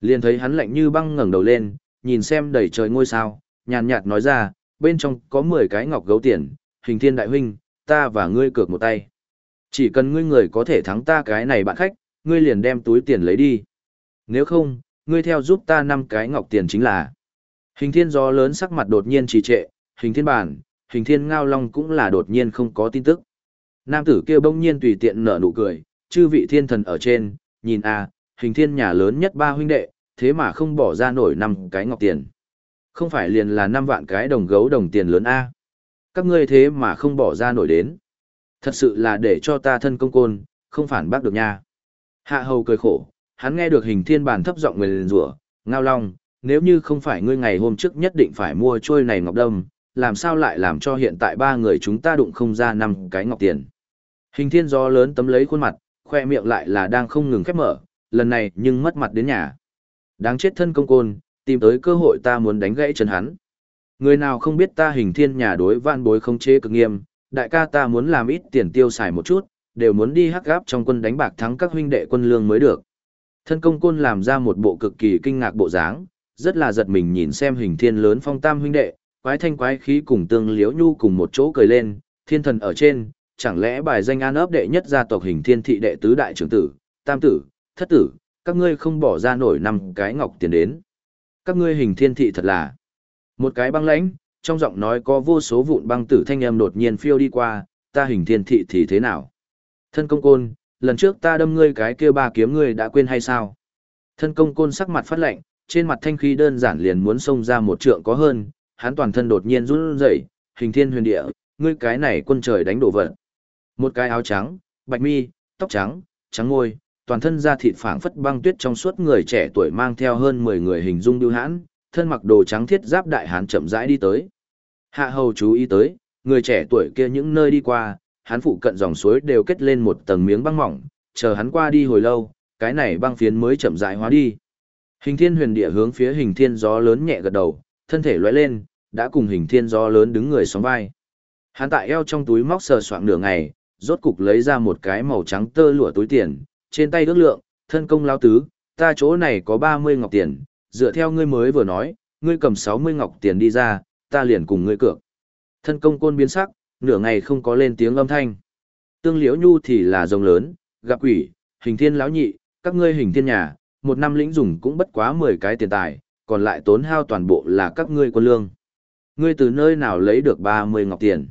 Liền thấy hắn lạnh như băng ngẩng đầu lên, nhìn xem đầy trời ngôi sao, nhàn nhạt nói ra, bên trong có 10 cái ngọc gấu tiền, hình thiên đại huynh, ta và ngươi cược một tay. Chỉ cần ngươi người có thể thắng ta cái này bạn khách, ngươi liền đem túi tiền lấy đi. Nếu không, ngươi theo giúp ta năm cái ngọc tiền chính là. Hình thiên gió lớn sắc mặt đột nhiên trì trệ, hình thiên bản, hình thiên ngao long cũng là đột nhiên không có tin tức. Nam tử kia bỗng nhiên tùy tiện nở nụ cười, chư vị thiên thần ở trên, nhìn a, hình thiên nhà lớn nhất ba huynh đệ, thế mà không bỏ ra nổi năm cái ngọc tiền. Không phải liền là năm vạn cái đồng gấu đồng tiền lớn a. Các ngươi thế mà không bỏ ra nổi đến. Thật sự là để cho ta thân công côn, không phản bác được nha. Hạ hầu cười khổ, hắn nghe được hình thiên bản thấp giọng người liền rủa, ngao long, nếu như không phải ngươi ngày hôm trước nhất định phải mua trôi này ngọc đâm, làm sao lại làm cho hiện tại ba người chúng ta đụng không ra năm cái ngọc tiền. Hình thiên gió lớn tấm lấy khuôn mặt, khoe miệng lại là đang không ngừng khép mở, lần này nhưng mất mặt đến nhà. Đáng chết thân công côn, tìm tới cơ hội ta muốn đánh gãy chân hắn. Người nào không biết ta hình thiên nhà đối vạn bối không chế cực nghiêm, đại ca ta muốn làm ít tiền tiêu xài một chút, đều muốn đi hắc gáp trong quân đánh bạc thắng các huynh đệ quân lương mới được. Thân công côn làm ra một bộ cực kỳ kinh ngạc bộ dáng, rất là giật mình nhìn xem hình thiên lớn phong tam huynh đệ, quái thanh quái khí cùng tương liếu nhu cùng một chỗ cười lên, thiên thần ở trên, chẳng lẽ bài danh an ấp đệ nhất gia tộc hình thiên thị đệ tứ đại trưởng tử, tam tử, thất tử, các ngươi không bỏ ra nổi năm cái ngọc tiền đến. Các ngươi hình thiên thị thật là một cái băng lãnh, trong giọng nói có vô số vụn băng tử thanh âm đột nhiên phiêu đi qua, ta hình thiên thị thì thế nào? Thân công côn, lần trước ta đâm ngươi cái kia ba kiếm ngươi đã quên hay sao? Thân công côn sắc mặt phát lạnh, trên mặt thanh khí đơn giản liền muốn xông ra một trượng có hơn, hắn toàn thân đột nhiên run rẩy, hình thiên huyền địa, ngươi cái này quân trời đánh đổ vật. Một cái áo trắng, bạch mi, tóc trắng, trắng môi, toàn thân da thịt phảng phất băng tuyết trong suốt người trẻ tuổi mang theo hơn 10 người hình dung điêu hãn, thân mặc đồ trắng thiết giáp đại hán chậm rãi đi tới. Hạ hầu chú ý tới, người trẻ tuổi kia những nơi đi qua, hắn phụ cận dòng suối đều kết lên một tầng miếng băng mỏng, chờ hắn qua đi hồi lâu, cái này băng phiến mới chậm rãi hóa đi. Hình thiên huyền địa hướng phía hình thiên gió lớn nhẹ gật đầu, thân thể lóe lên, đã cùng hình thiên gió lớn đứng người sóng vai. Hắn tại eo trong túi móc sờ soạng nửa ngày, rốt cục lấy ra một cái màu trắng tơ lụa túi tiền, trên tay ước lượng, thân công lao tứ, ta chỗ này có 30 ngọc tiền, dựa theo ngươi mới vừa nói, ngươi cầm 60 ngọc tiền đi ra, ta liền cùng ngươi cược. Thân công côn biến sắc, nửa ngày không có lên tiếng âm thanh. Tương liễu nhu thì là rồng lớn, gặp quỷ, hình thiên lão nhị, các ngươi hình thiên nhà, một năm lĩnh dùng cũng bất quá 10 cái tiền tài, còn lại tốn hao toàn bộ là các ngươi quân lương. Ngươi từ nơi nào lấy được 30 ngọc tiền?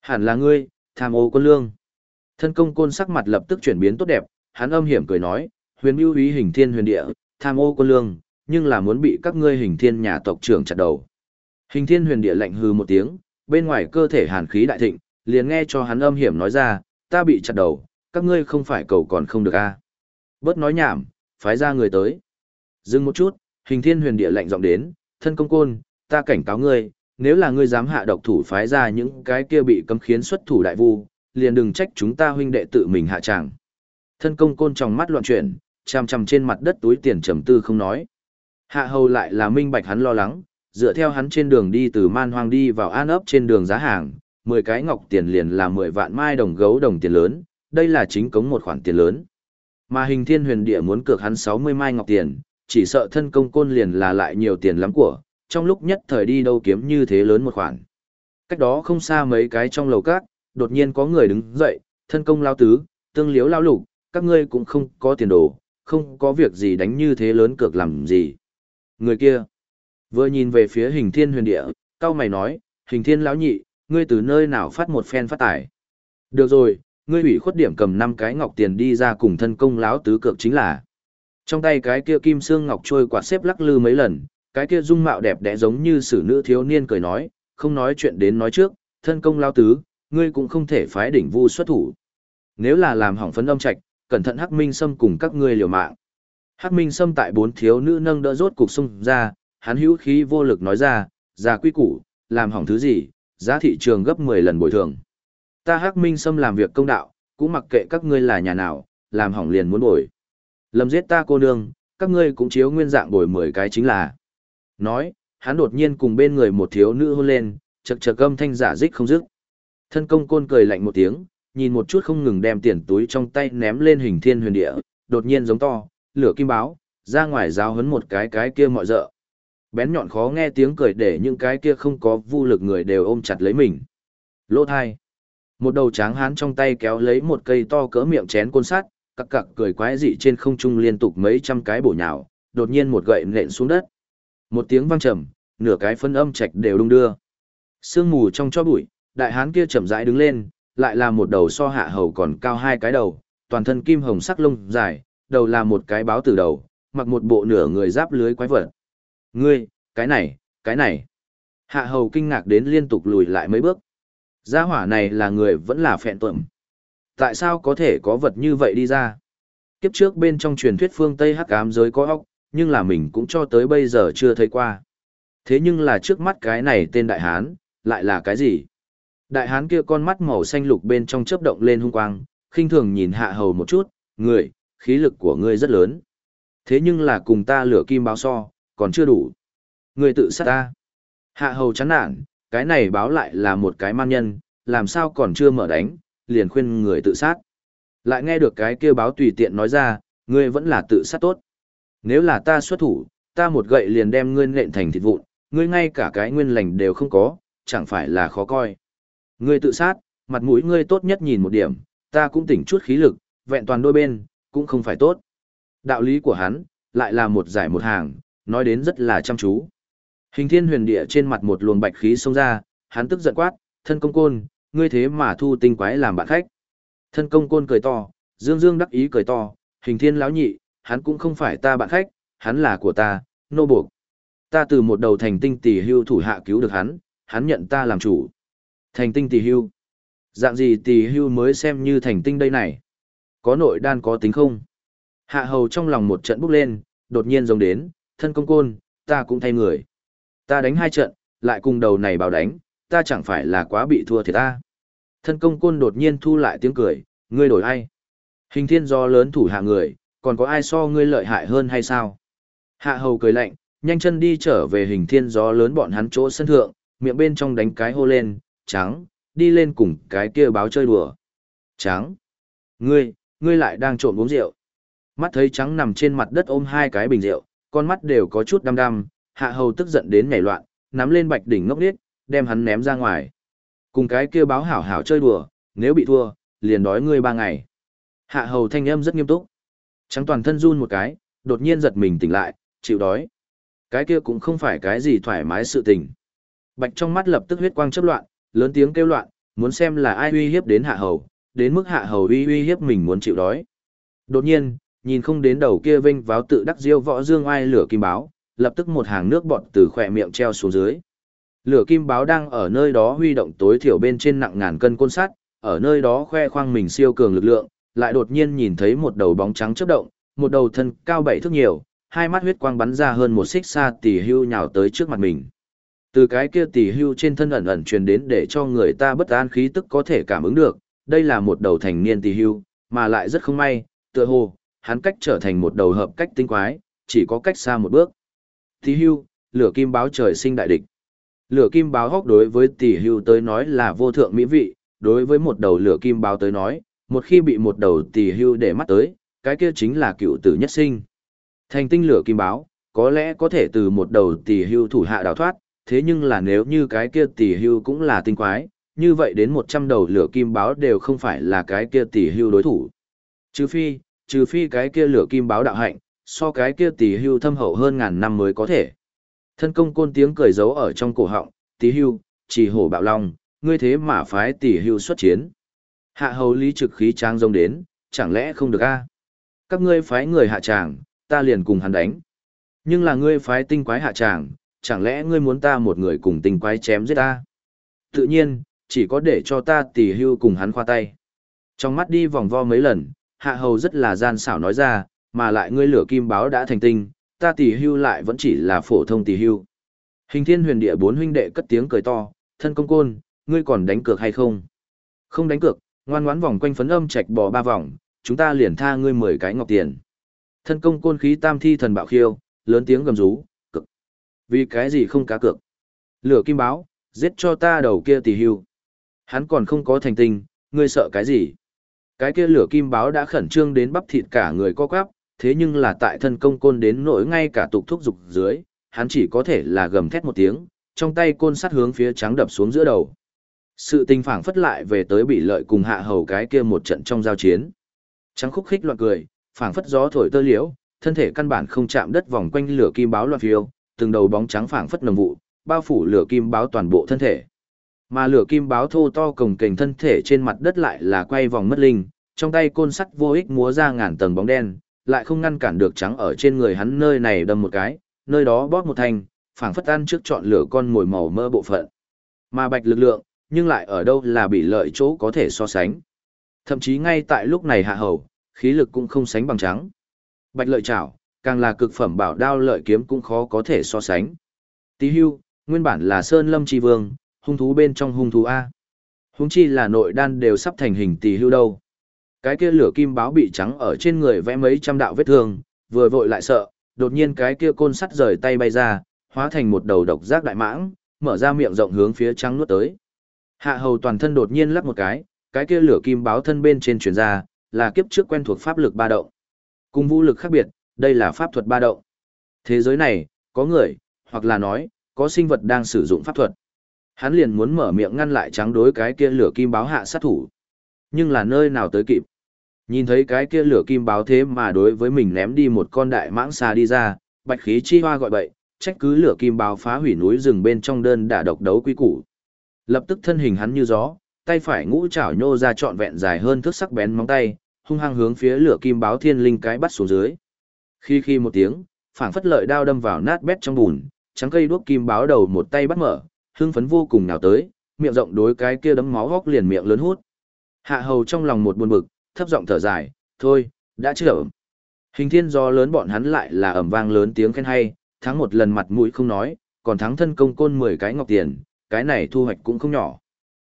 Hẳn là ngươi, tham ô quân lương. Thân công côn sắc mặt lập tức chuyển biến tốt đẹp, hắn âm hiểm cười nói, huyền mưu ý hình thiên huyền địa, tham ô quân lương, nhưng là muốn bị các ngươi hình thiên nhà tộc trưởng chặt đầu. Hình thiên huyền địa lạnh hư một tiếng, bên ngoài cơ thể hàn khí đại thịnh, liền nghe cho hắn âm hiểm nói ra, ta bị chặt đầu, các ngươi không phải cầu còn không được a à. Bớt nói nhảm, phái ra người tới. Dừng một chút, hình thiên huyền địa lạnh giọng đến, thân công côn, ta cảnh cáo ngươi, nếu là ngươi dám hạ độc thủ phái ra những cái kia bị cấm khiến xuất thủ đại vu, liền đừng trách chúng ta huynh đệ tự mình hạ tràng. Thân công côn trong mắt loạn chuyển, chằm chằm trên mặt đất túi tiền trầm tư không nói. Hạ hầu lại là minh bạch hắn lo lắng, dựa theo hắn trên đường đi từ man hoang đi vào an ấp trên đường giá hàng, 10 cái ngọc tiền liền là 10 vạn mai đồng gấu đồng tiền lớn, đây là chính cống một khoản tiền lớn. Mà hình thiên huyền địa muốn cược hắn 60 mai ngọc tiền, chỉ sợ thân công côn liền là lại nhiều tiền lắm của, trong lúc nhất thời đi đâu kiếm như thế lớn một khoản. Cách đó không xa mấy cái trong lầu cát, đột nhiên có người đứng dậy, thân công lao tứ, tương liếu lao lục, các ngươi cũng không có tiền đồ, không có việc gì đánh như thế lớn cược làm gì. Người kia, vừa nhìn về phía hình thiên huyền địa, cao mày nói, hình thiên lão nhị, ngươi từ nơi nào phát một phen phát tải. Được rồi, Ngươi ủy khuất điểm cầm năm cái ngọc tiền đi ra cùng thân công láo tứ cược chính là. Trong tay cái kia kim xương ngọc trôi quạt xếp lắc lư mấy lần, cái kia dung mạo đẹp đẽ giống như sử nữ thiếu niên cười nói, không nói chuyện đến nói trước, thân công lao tứ, ngươi cũng không thể phái đỉnh vu xuất thủ. Nếu là làm hỏng phấn âm trạch, cẩn thận Hắc Minh Sâm cùng các ngươi liều mạng. Hắc Minh Sâm tại bốn thiếu nữ nâng đỡ rốt cục xung ra, hắn hữu khí vô lực nói ra, "Già quy củ, làm hỏng thứ gì, giá thị trường gấp 10 lần bồi thường. Ta Hắc Minh Sâm làm việc công đạo, cũng mặc kệ các ngươi là nhà nào, làm hỏng liền muốn bồi. Lâm giết ta cô nương, các ngươi cũng chiếu nguyên dạng bồi 10 cái chính là. Nói, hắn đột nhiên cùng bên người một thiếu nữ hôn lên, chật chật âm thanh giả dích không dứt. Thân công côn cười lạnh một tiếng, nhìn một chút không ngừng đem tiền túi trong tay ném lên hình thiên huyền địa, đột nhiên giống to, lửa kim báo, ra ngoài giáo hấn một cái cái kia mọi dợ. Bén nhọn khó nghe tiếng cười để những cái kia không có vô lực người đều ôm chặt lấy mình. Lỗ thai. Một đầu tráng hán trong tay kéo lấy một cây to cỡ miệng chén côn sắt, cặc cặc cười quái dị trên không trung liên tục mấy trăm cái bổ nhào, đột nhiên một gậy nện xuống đất. Một tiếng vang trầm, nửa cái phân âm trạch đều đung đưa. Sương mù trong cho bụi, đại hán kia chậm rãi đứng lên, lại là một đầu so hạ hầu còn cao hai cái đầu, toàn thân kim hồng sắc lông dài, đầu là một cái báo từ đầu, mặc một bộ nửa người giáp lưới quái vật. Ngươi, cái này, cái này. Hạ hầu kinh ngạc đến liên tục lùi lại mấy bước. Gia hỏa này là người vẫn là phẹn tuẩm. Tại sao có thể có vật như vậy đi ra? Kiếp trước bên trong truyền thuyết phương Tây hắc ám giới có óc, nhưng là mình cũng cho tới bây giờ chưa thấy qua. Thế nhưng là trước mắt cái này tên đại hán, lại là cái gì? Đại hán kia con mắt màu xanh lục bên trong chớp động lên hung quang, khinh thường nhìn hạ hầu một chút, người, khí lực của ngươi rất lớn. Thế nhưng là cùng ta lửa kim báo so, còn chưa đủ. Ngươi tự sát ta. Hạ hầu chán nản, cái này báo lại là một cái man nhân, làm sao còn chưa mở đánh, liền khuyên người tự sát. Lại nghe được cái kia báo tùy tiện nói ra, ngươi vẫn là tự sát tốt. Nếu là ta xuất thủ, ta một gậy liền đem ngươi nện thành thịt vụn, ngươi ngay cả cái nguyên lành đều không có, chẳng phải là khó coi. Ngươi tự sát, mặt mũi ngươi tốt nhất nhìn một điểm, ta cũng tỉnh chút khí lực, vẹn toàn đôi bên, cũng không phải tốt. Đạo lý của hắn, lại là một giải một hàng, nói đến rất là chăm chú. Hình thiên huyền địa trên mặt một luồng bạch khí xông ra, hắn tức giận quát, thân công côn, ngươi thế mà thu tinh quái làm bạn khách. Thân công côn cười to, dương dương đắc ý cười to, hình thiên lão nhị, hắn cũng không phải ta bạn khách, hắn là của ta, nô buộc. Ta từ một đầu thành tinh tỷ hưu thủ hạ cứu được hắn, hắn nhận ta làm chủ. Thành tinh tỷ hưu. Dạng gì tỷ hưu mới xem như thành tinh đây này? Có nội đan có tính không? Hạ hầu trong lòng một trận bốc lên, đột nhiên giống đến, thân công côn, ta cũng thay người. Ta đánh hai trận, lại cùng đầu này bảo đánh, ta chẳng phải là quá bị thua thì ta. Thân công côn đột nhiên thu lại tiếng cười, ngươi đổi ai? Hình thiên do lớn thủ hạ người, còn có ai so ngươi lợi hại hơn hay sao? Hạ hầu cười lạnh, nhanh chân đi trở về hình thiên gió lớn bọn hắn chỗ sân thượng, miệng bên trong đánh cái hô lên, trắng, đi lên cùng cái kia báo chơi đùa. Trắng, ngươi, ngươi lại đang trộm uống rượu. Mắt thấy trắng nằm trên mặt đất ôm hai cái bình rượu, con mắt đều có chút đăm đăm, hạ hầu tức giận đến nhảy loạn, nắm lên bạch đỉnh ngốc điếc, đem hắn ném ra ngoài. Cùng cái kia báo hảo hảo chơi đùa, nếu bị thua, liền đói ngươi ba ngày. Hạ hầu thanh âm rất nghiêm túc. Trắng toàn thân run một cái, đột nhiên giật mình tỉnh lại, chịu đói. Cái kia cũng không phải cái gì thoải mái sự tình. Bạch trong mắt lập tức huyết quang chấp loạn, lớn tiếng kêu loạn, muốn xem là ai uy hiếp đến hạ hầu, đến mức hạ hầu uy uy hiếp mình muốn chịu đói. Đột nhiên, nhìn không đến đầu kia vinh váo tự đắc diêu võ dương ai lửa kim báo, lập tức một hàng nước bọt từ khỏe miệng treo xuống dưới. Lửa kim báo đang ở nơi đó huy động tối thiểu bên trên nặng ngàn cân côn sắt, ở nơi đó khoe khoang mình siêu cường lực lượng, lại đột nhiên nhìn thấy một đầu bóng trắng chớp động, một đầu thân cao bảy thước nhiều, hai mắt huyết quang bắn ra hơn một xích xa tỷ hưu nhào tới trước mặt mình. Từ cái kia tỷ hưu trên thân ẩn ẩn truyền đến để cho người ta bất an khí tức có thể cảm ứng được, đây là một đầu thành niên tỷ hưu, mà lại rất không may, tựa hồ, hắn cách trở thành một đầu hợp cách tinh quái, chỉ có cách xa một bước. Tỷ hưu, lửa kim báo trời sinh đại địch. Lửa kim báo hóc đối với tỷ hưu tới nói là vô thượng mỹ vị, đối với một đầu lửa kim báo tới nói, một khi bị một đầu tỷ hưu để mắt tới, cái kia chính là cựu tử nhất sinh. Thành tinh lửa kim báo, có lẽ có thể từ một đầu tỷ hưu thủ hạ đào thoát, thế nhưng là nếu như cái kia tỷ hưu cũng là tinh quái, như vậy đến 100 đầu lửa kim báo đều không phải là cái kia tỷ hưu đối thủ. Trừ phi, trừ phi cái kia lửa kim báo đạo hạnh, so cái kia tỷ hưu thâm hậu hơn ngàn năm mới có thể. Thân công côn tiếng cười giấu ở trong cổ họng, tỷ hưu, chỉ hổ bạo long, ngươi thế mà phái tỷ hưu xuất chiến. Hạ hầu lý trực khí trang rông đến, chẳng lẽ không được a? Các ngươi phái người hạ tràng, ta liền cùng hắn đánh. Nhưng là ngươi phái tinh quái hạ tràng, chẳng lẽ ngươi muốn ta một người cùng tình quái chém giết ta? Tự nhiên, chỉ có để cho ta tỷ hưu cùng hắn khoa tay. Trong mắt đi vòng vo mấy lần, hạ hầu rất là gian xảo nói ra, mà lại ngươi lửa kim báo đã thành tinh, ta tỷ hưu lại vẫn chỉ là phổ thông tỷ hưu. Hình thiên huyền địa bốn huynh đệ cất tiếng cười to, thân công côn, ngươi còn đánh cược hay không? Không đánh cược, ngoan ngoãn vòng quanh phấn âm trạch bò ba vòng, chúng ta liền tha ngươi mười cái ngọc tiền. Thân công côn khí tam thi thần bạo khiêu, lớn tiếng gầm rú. Vì cái gì không cá cược? Lửa kim báo, giết cho ta đầu kia tỷ hưu. Hắn còn không có thành tinh, ngươi sợ cái gì? Cái kia lửa kim báo đã khẩn trương đến bắp thịt cả người co quắp, thế nhưng là tại thân công côn đến nỗi ngay cả tục thúc dục dưới, hắn chỉ có thể là gầm thét một tiếng, trong tay côn sắt hướng phía trắng đập xuống giữa đầu. Sự tình phảng phất lại về tới bị lợi cùng hạ hầu cái kia một trận trong giao chiến. Trắng khúc khích loạn cười, phảng phất gió thổi tơ liễu, thân thể căn bản không chạm đất vòng quanh lửa kim báo loạn phiêu, từng đầu bóng trắng phảng phất nồng vụ, bao phủ lửa kim báo toàn bộ thân thể. Mà lửa kim báo thô to cồng kềnh thân thể trên mặt đất lại là quay vòng mất linh, trong tay côn sắt vô ích múa ra ngàn tầng bóng đen, lại không ngăn cản được trắng ở trên người hắn nơi này đâm một cái, nơi đó bóp một thành, phảng phất ăn trước chọn lửa con mồi màu mơ bộ phận. Mà bạch lực lượng, nhưng lại ở đâu là bị lợi chỗ có thể so sánh. Thậm chí ngay tại lúc này hạ hầu, khí lực cũng không sánh bằng trắng. Bạch lợi chảo, càng là cực phẩm bảo đao lợi kiếm cũng khó có thể so sánh. Tí hưu, nguyên bản là Sơn Lâm Chi Vương, hung thú bên trong hung thú A. Hung chi là nội đan đều sắp thành hình tí hưu đâu. Cái kia lửa kim báo bị trắng ở trên người vẽ mấy trăm đạo vết thương, vừa vội lại sợ, đột nhiên cái kia côn sắt rời tay bay ra, hóa thành một đầu độc giác đại mãng, mở ra miệng rộng hướng phía trắng nuốt tới. Hạ hầu toàn thân đột nhiên lắc một cái, cái kia lửa kim báo thân bên trên chuyển ra, là kiếp trước quen thuộc pháp lực ba động. Cùng vũ lực khác biệt, đây là pháp thuật ba động. Thế giới này, có người, hoặc là nói, có sinh vật đang sử dụng pháp thuật. Hắn liền muốn mở miệng ngăn lại trắng đối cái kia lửa kim báo hạ sát thủ. Nhưng là nơi nào tới kịp. Nhìn thấy cái kia lửa kim báo thế mà đối với mình ném đi một con đại mãng xà đi ra, bạch khí chi hoa gọi bậy, trách cứ lửa kim báo phá hủy núi rừng bên trong đơn đả độc đấu quy củ. Lập tức thân hình hắn như gió, tay phải ngũ chảo nhô ra trọn vẹn dài hơn thước sắc bén móng tay, hung hăng hướng phía lửa kim báo thiên linh cái bắt xuống dưới. Khi khi một tiếng, phảng phất lợi đao đâm vào nát bét trong bùn, trắng cây đuốc kim báo đầu một tay bắt mở, hưng phấn vô cùng nào tới, miệng rộng đối cái kia đấm máu góc liền miệng lớn hút. Hạ hầu trong lòng một buồn bực, thấp giọng thở dài, thôi, đã chưa Hình thiên do lớn bọn hắn lại là ẩm vang lớn tiếng khen hay, thắng một lần mặt mũi không nói, còn thắng thân công côn 10 cái ngọc tiền, cái này thu hoạch cũng không nhỏ.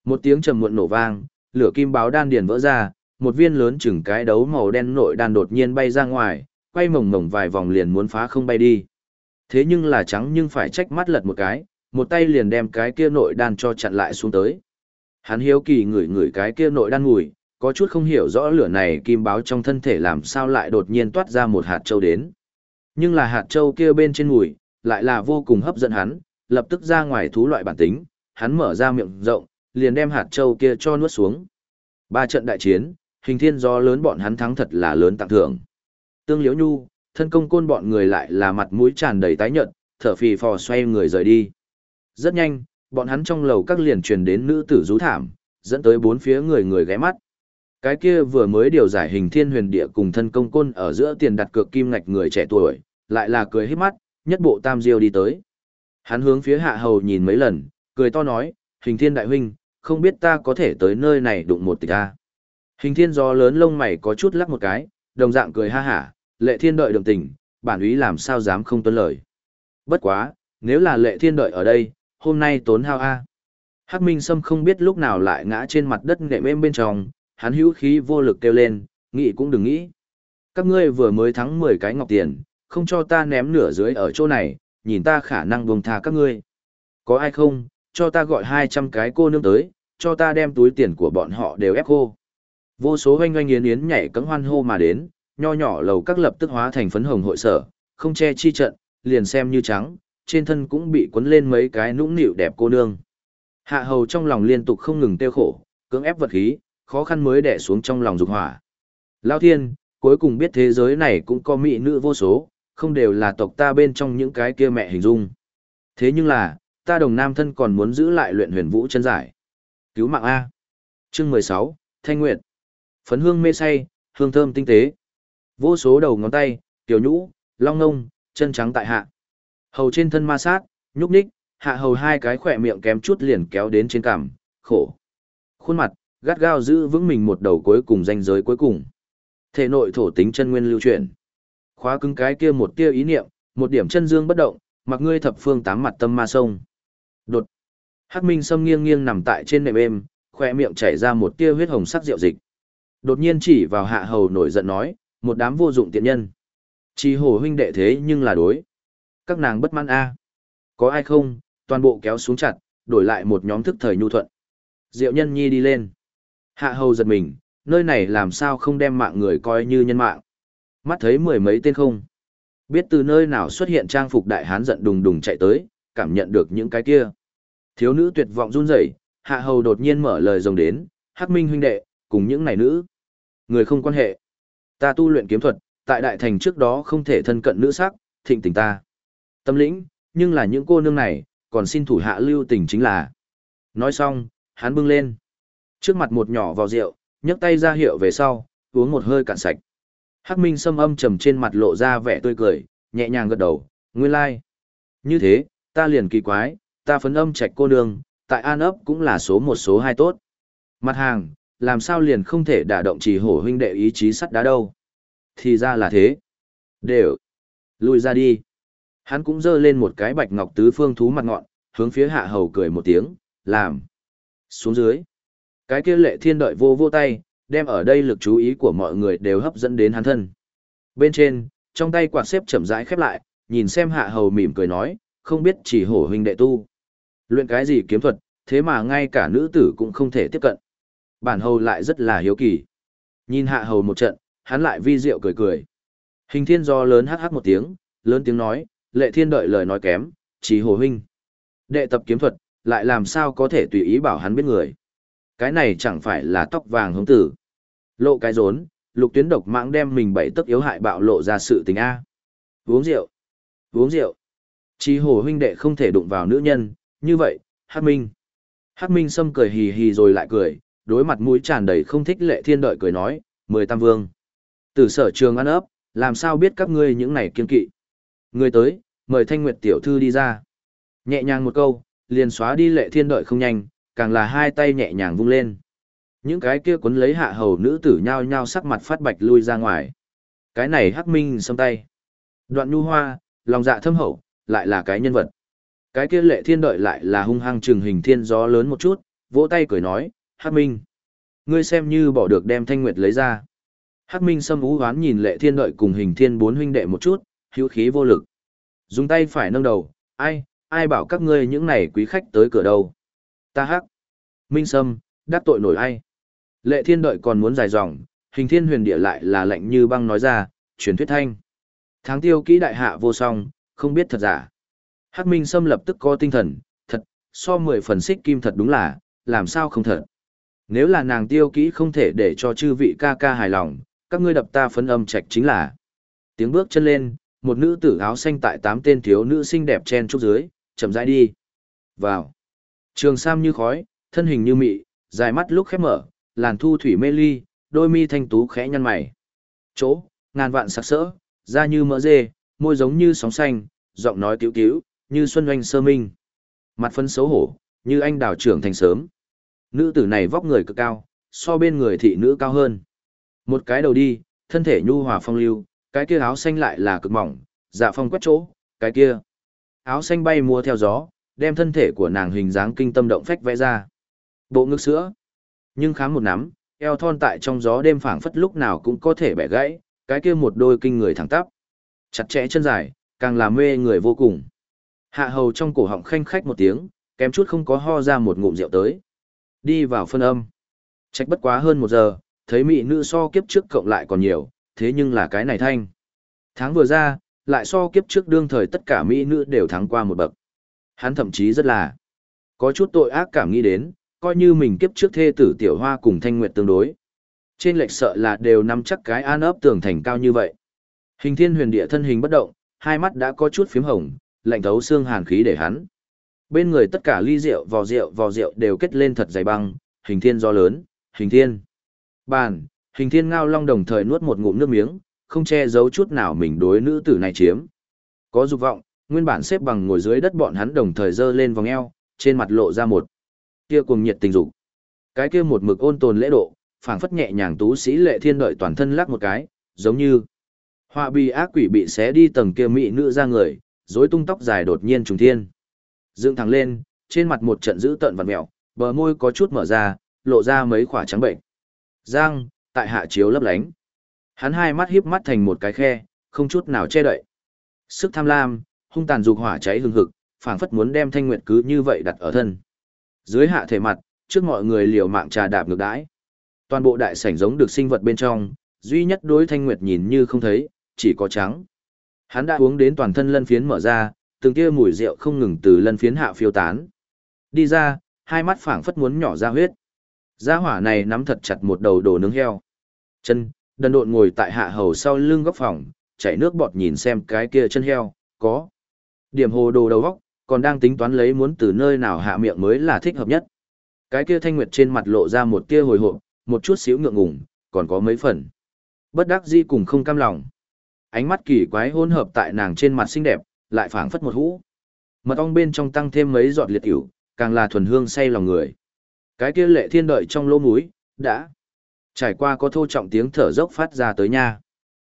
Một tiếng trầm muộn nổ vang, lửa kim báo đan điền vỡ ra, một viên lớn chừng cái đấu màu đen nội đan đột nhiên bay ra ngoài, quay mồng mồng vài vòng liền muốn phá không bay đi. Thế nhưng là trắng nhưng phải trách mắt lật một cái, một tay liền đem cái kia nội đan cho chặn lại xuống tới. Hắn hiếu kỳ ngửi ngửi cái kia nội đan mùi, có chút không hiểu rõ lửa này kim báo trong thân thể làm sao lại đột nhiên toát ra một hạt châu đến. Nhưng là hạt châu kia bên trên mùi, lại là vô cùng hấp dẫn hắn, lập tức ra ngoài thú loại bản tính, hắn mở ra miệng rộng, liền đem hạt châu kia cho nuốt xuống. Ba trận đại chiến, hình thiên do lớn bọn hắn thắng thật là lớn tặng thưởng. Tương Liễu Nhu, thân công côn bọn người lại là mặt mũi tràn đầy tái nhợt, thở phì phò xoay người rời đi. Rất nhanh, bọn hắn trong lầu các liền truyền đến nữ tử rú thảm, dẫn tới bốn phía người người ghé mắt. Cái kia vừa mới điều giải hình thiên huyền địa cùng thân công côn ở giữa tiền đặt cược kim ngạch người trẻ tuổi, lại là cười hết mắt, nhất bộ tam diêu đi tới. Hắn hướng phía hạ hầu nhìn mấy lần, cười to nói, hình thiên đại huynh, không biết ta có thể tới nơi này đụng một tịch ta. Hình thiên gió lớn lông mày có chút lắc một cái, đồng dạng cười ha hả, lệ thiên đợi đồng tình, bản úy làm sao dám không tuân lời. Bất quá, nếu là lệ thiên đợi ở đây, hôm nay tốn hao a. Hắc Minh Sâm không biết lúc nào lại ngã trên mặt đất nệm êm bên trong, hắn hữu khí vô lực kêu lên, nghĩ cũng đừng nghĩ. Các ngươi vừa mới thắng 10 cái ngọc tiền, không cho ta ném nửa dưới ở chỗ này, nhìn ta khả năng buông tha các ngươi. Có ai không, cho ta gọi 200 cái cô nương tới, cho ta đem túi tiền của bọn họ đều ép khô. Vô số hoanh hoanh yến yến nhảy cẫng hoan hô mà đến, nho nhỏ lầu các lập tức hóa thành phấn hồng hội sở, không che chi trận, liền xem như trắng, trên thân cũng bị cuốn lên mấy cái nũng nịu đẹp cô nương. Hạ hầu trong lòng liên tục không ngừng tiêu khổ, cưỡng ép vật khí, khó khăn mới đè xuống trong lòng dục hỏa. Lao thiên, cuối cùng biết thế giới này cũng có mỹ nữ vô số, không đều là tộc ta bên trong những cái kia mẹ hình dung. Thế nhưng là, ta đồng nam thân còn muốn giữ lại luyện huyền vũ chân giải. Cứu mạng A. Chương 16, thanh nguyệt. Phấn hương mê say, hương thơm tinh tế. Vô số đầu ngón tay, tiểu nhũ, long ngông, chân trắng tại hạ. Hầu trên thân ma sát, nhúc nhích, hạ hầu hai cái khỏe miệng kém chút liền kéo đến trên cằm, khổ. Khuôn mặt, gắt gao giữ vững mình một đầu cuối cùng danh giới cuối cùng. Thể nội thổ tính chân nguyên lưu chuyển. Khóa cứng cái kia một tia ý niệm, một điểm chân dương bất động, mặc ngươi thập phương tám mặt tâm ma sông. Đột. Hắc Minh Sâm nghiêng nghiêng nằm tại trên nệm êm, khoe miệng chảy ra một tia huyết hồng sắc rượu dịch. Đột nhiên chỉ vào hạ hầu nổi giận nói, một đám vô dụng tiện nhân. Chỉ hổ huynh đệ thế nhưng là đối. Các nàng bất mãn a. Có ai không, toàn bộ kéo xuống chặt, đổi lại một nhóm thức thời nhu thuận. Diệu nhân nhi đi lên. Hạ hầu giật mình, nơi này làm sao không đem mạng người coi như nhân mạng. Mắt thấy mười mấy tên không. Biết từ nơi nào xuất hiện trang phục đại hán giận đùng đùng chạy tới, cảm nhận được những cái kia. Thiếu nữ tuyệt vọng run rẩy, hạ hầu đột nhiên mở lời rồng đến, hắc minh huynh đệ, cùng những này nữ. Người không quan hệ. Ta tu luyện kiếm thuật, tại đại thành trước đó không thể thân cận nữ sắc, thịnh tình ta. Tâm lĩnh, nhưng là những cô nương này, còn xin thủ hạ lưu tình chính là. Nói xong, hắn bưng lên. Trước mặt một nhỏ vào rượu, nhấc tay ra hiệu về sau, uống một hơi cạn sạch. Hắc Minh sâm âm trầm trên mặt lộ ra vẻ tươi cười, nhẹ nhàng gật đầu, nguyên lai. Like. Như thế, ta liền kỳ quái, ta phấn âm trạch cô nương, tại An ấp cũng là số một số hai tốt. Mặt hàng, làm sao liền không thể đả động chỉ hổ huynh đệ ý chí sắt đá đâu. Thì ra là thế. Đều. Lùi ra đi. Hắn cũng giơ lên một cái bạch ngọc tứ phương thú mặt ngọn, hướng phía hạ hầu cười một tiếng, làm. Xuống dưới. Cái kia lệ thiên đợi vô vô tay, đem ở đây lực chú ý của mọi người đều hấp dẫn đến hắn thân. Bên trên, trong tay quạt xếp chậm rãi khép lại, nhìn xem hạ hầu mỉm cười nói, không biết chỉ hổ huynh đệ tu. Luyện cái gì kiếm thuật, thế mà ngay cả nữ tử cũng không thể tiếp cận. Bản hầu lại rất là hiếu kỳ. Nhìn hạ hầu một trận, hắn lại vi diệu cười cười. Hình thiên do lớn hát hát một tiếng, lớn tiếng nói, lệ thiên đợi lời nói kém, chỉ hồ huynh. Đệ tập kiếm thuật, lại làm sao có thể tùy ý bảo hắn biết người. Cái này chẳng phải là tóc vàng hống tử. Lộ cái rốn, lục tuyến độc mạng đem mình bảy tức yếu hại bạo lộ ra sự tình A. Uống rượu. Uống rượu. Chỉ hồ huynh đệ không thể đụng vào nữ nhân, như vậy, hát Minh. hát Minh sâm cười hì hì rồi lại cười, đối mặt mũi tràn đầy không thích lệ thiên đợi cười nói, mười tam vương. Từ sở trường ăn ấp, làm sao biết các ngươi những này kiên kỵ. Người tới, mời Thanh Nguyệt tiểu thư đi ra. Nhẹ nhàng một câu, liền xóa đi lệ thiên đợi không nhanh, càng là hai tay nhẹ nhàng vung lên. Những cái kia cuốn lấy hạ hầu nữ tử nhao nhao sắc mặt phát bạch lui ra ngoài. Cái này hắc minh xâm tay. Đoạn nhu hoa, lòng dạ thâm hậu, lại là cái nhân vật. Cái kia lệ thiên đợi lại là hung hăng trừng hình thiên gió lớn một chút, vỗ tay cười nói, hắc minh. Ngươi xem như bỏ được đem thanh nguyệt lấy ra. Hắc minh Sâm ú hoán nhìn lệ thiên đợi cùng hình thiên bốn huynh đệ một chút, hữu khí vô lực. Dùng tay phải nâng đầu, ai, ai bảo các ngươi những này quý khách tới cửa đâu. Ta hắc. Minh Sâm, đắc tội nổi ai. Lệ thiên đợi còn muốn dài dòng, hình thiên huyền địa lại là lạnh như băng nói ra, truyền thuyết thanh. Tháng tiêu kỹ đại hạ vô song, không biết thật giả. Hắc Minh Sâm lập tức có tinh thần, thật, so mười phần xích kim thật đúng là, làm sao không thật. Nếu là nàng tiêu kỹ không thể để cho chư vị ca ca hài lòng, các ngươi đập ta phấn âm trạch chính là. Tiếng bước chân lên, một nữ tử áo xanh tại tám tên thiếu nữ xinh đẹp chen trúc dưới, chậm rãi đi. Vào. Trường sam như khói, thân hình như mị, dài mắt lúc khép mở, làn thu thủy mê ly, đôi mi thanh tú khẽ nhăn mày. Chỗ, ngàn vạn sắc sỡ, da như mỡ dê, môi giống như sóng xanh, giọng nói cứu cứu, như xuân oanh sơ minh. Mặt phân xấu hổ, như anh đào trưởng thành sớm. Nữ tử này vóc người cực cao, so bên người thị nữ cao hơn. Một cái đầu đi, thân thể nhu hòa phong lưu, cái kia áo xanh lại là cực mỏng, dạ phong quét chỗ, cái kia. Áo xanh bay mua theo gió, đem thân thể của nàng hình dáng kinh tâm động phách vẽ ra. Bộ ngực sữa. Nhưng khám một nắm, eo thon tại trong gió đêm phảng phất lúc nào cũng có thể bẻ gãy, cái kia một đôi kinh người thẳng tắp. Chặt chẽ chân dài, càng làm mê người vô cùng. Hạ hầu trong cổ họng khanh khách một tiếng, kém chút không có ho ra một ngụm rượu tới. Đi vào phân âm. Trách bất quá hơn một giờ, thấy mỹ nữ so kiếp trước cộng lại còn nhiều, thế nhưng là cái này thanh. Tháng vừa ra, lại so kiếp trước đương thời tất cả mỹ nữ đều thắng qua một bậc. Hắn thậm chí rất là có chút tội ác cảm nghĩ đến, coi như mình kiếp trước thê tử tiểu hoa cùng thanh nguyệt tương đối. Trên lệch sợ là đều nắm chắc cái an ấp tường thành cao như vậy. Hình thiên huyền địa thân hình bất động, hai mắt đã có chút phím hồng, lạnh thấu xương hàn khí để hắn. Bên người tất cả ly rượu vò rượu vò rượu đều kết lên thật dày băng, hình thiên do lớn, hình thiên. Bàn, hình thiên ngao long đồng thời nuốt một ngụm nước miếng, không che giấu chút nào mình đối nữ tử này chiếm. Có dục vọng, nguyên bản xếp bằng ngồi dưới đất bọn hắn đồng thời dơ lên vòng eo, trên mặt lộ ra một kia cùng nhiệt tình dục. Cái kia một mực ôn tồn lễ độ, phảng phất nhẹ nhàng tú sĩ lệ thiên đợi toàn thân lắc một cái, giống như họa bì ác quỷ bị xé đi tầng kia mỹ nữ ra người, rối tung tóc dài đột nhiên trùng thiên. Dựng thẳng lên, trên mặt một trận dữ tợn vặt mèo, bờ môi có chút mở ra, lộ ra mấy khỏa trắng bệnh. Giang, tại hạ chiếu lấp lánh. Hắn hai mắt híp mắt thành một cái khe, không chút nào che đậy. Sức tham lam, hung tàn dục hỏa cháy hừng hực, phảng phất muốn đem Thanh Nguyệt cứ như vậy đặt ở thân. Dưới hạ thể mặt, trước mọi người liều mạng trà đạp ngược đãi. Toàn bộ đại sảnh giống được sinh vật bên trong, duy nhất đối Thanh Nguyệt nhìn như không thấy, chỉ có trắng. Hắn đã uống đến toàn thân lân phiến mở ra, từng kia mùi rượu không ngừng từ lân phiến hạ phiêu tán. Đi ra, hai mắt phảng phất muốn nhỏ ra huyết. Gia hỏa này nắm thật chặt một đầu đồ nướng heo. Chân, đần độn ngồi tại hạ hầu sau lưng góc phòng, chảy nước bọt nhìn xem cái kia chân heo, có. Điểm hồ đồ đầu góc, còn đang tính toán lấy muốn từ nơi nào hạ miệng mới là thích hợp nhất. Cái kia thanh nguyệt trên mặt lộ ra một tia hồi hộp, một chút xíu ngượng ngùng, còn có mấy phần. Bất đắc dĩ cùng không cam lòng. Ánh mắt kỳ quái hỗn hợp tại nàng trên mặt xinh đẹp, lại phảng phất một hũ. Mật ong bên trong tăng thêm mấy giọt liệt tiểu, càng là thuần hương say lòng người. Cái kia lệ thiên đợi trong lỗ mũi, đã trải qua có thô trọng tiếng thở dốc phát ra tới nha.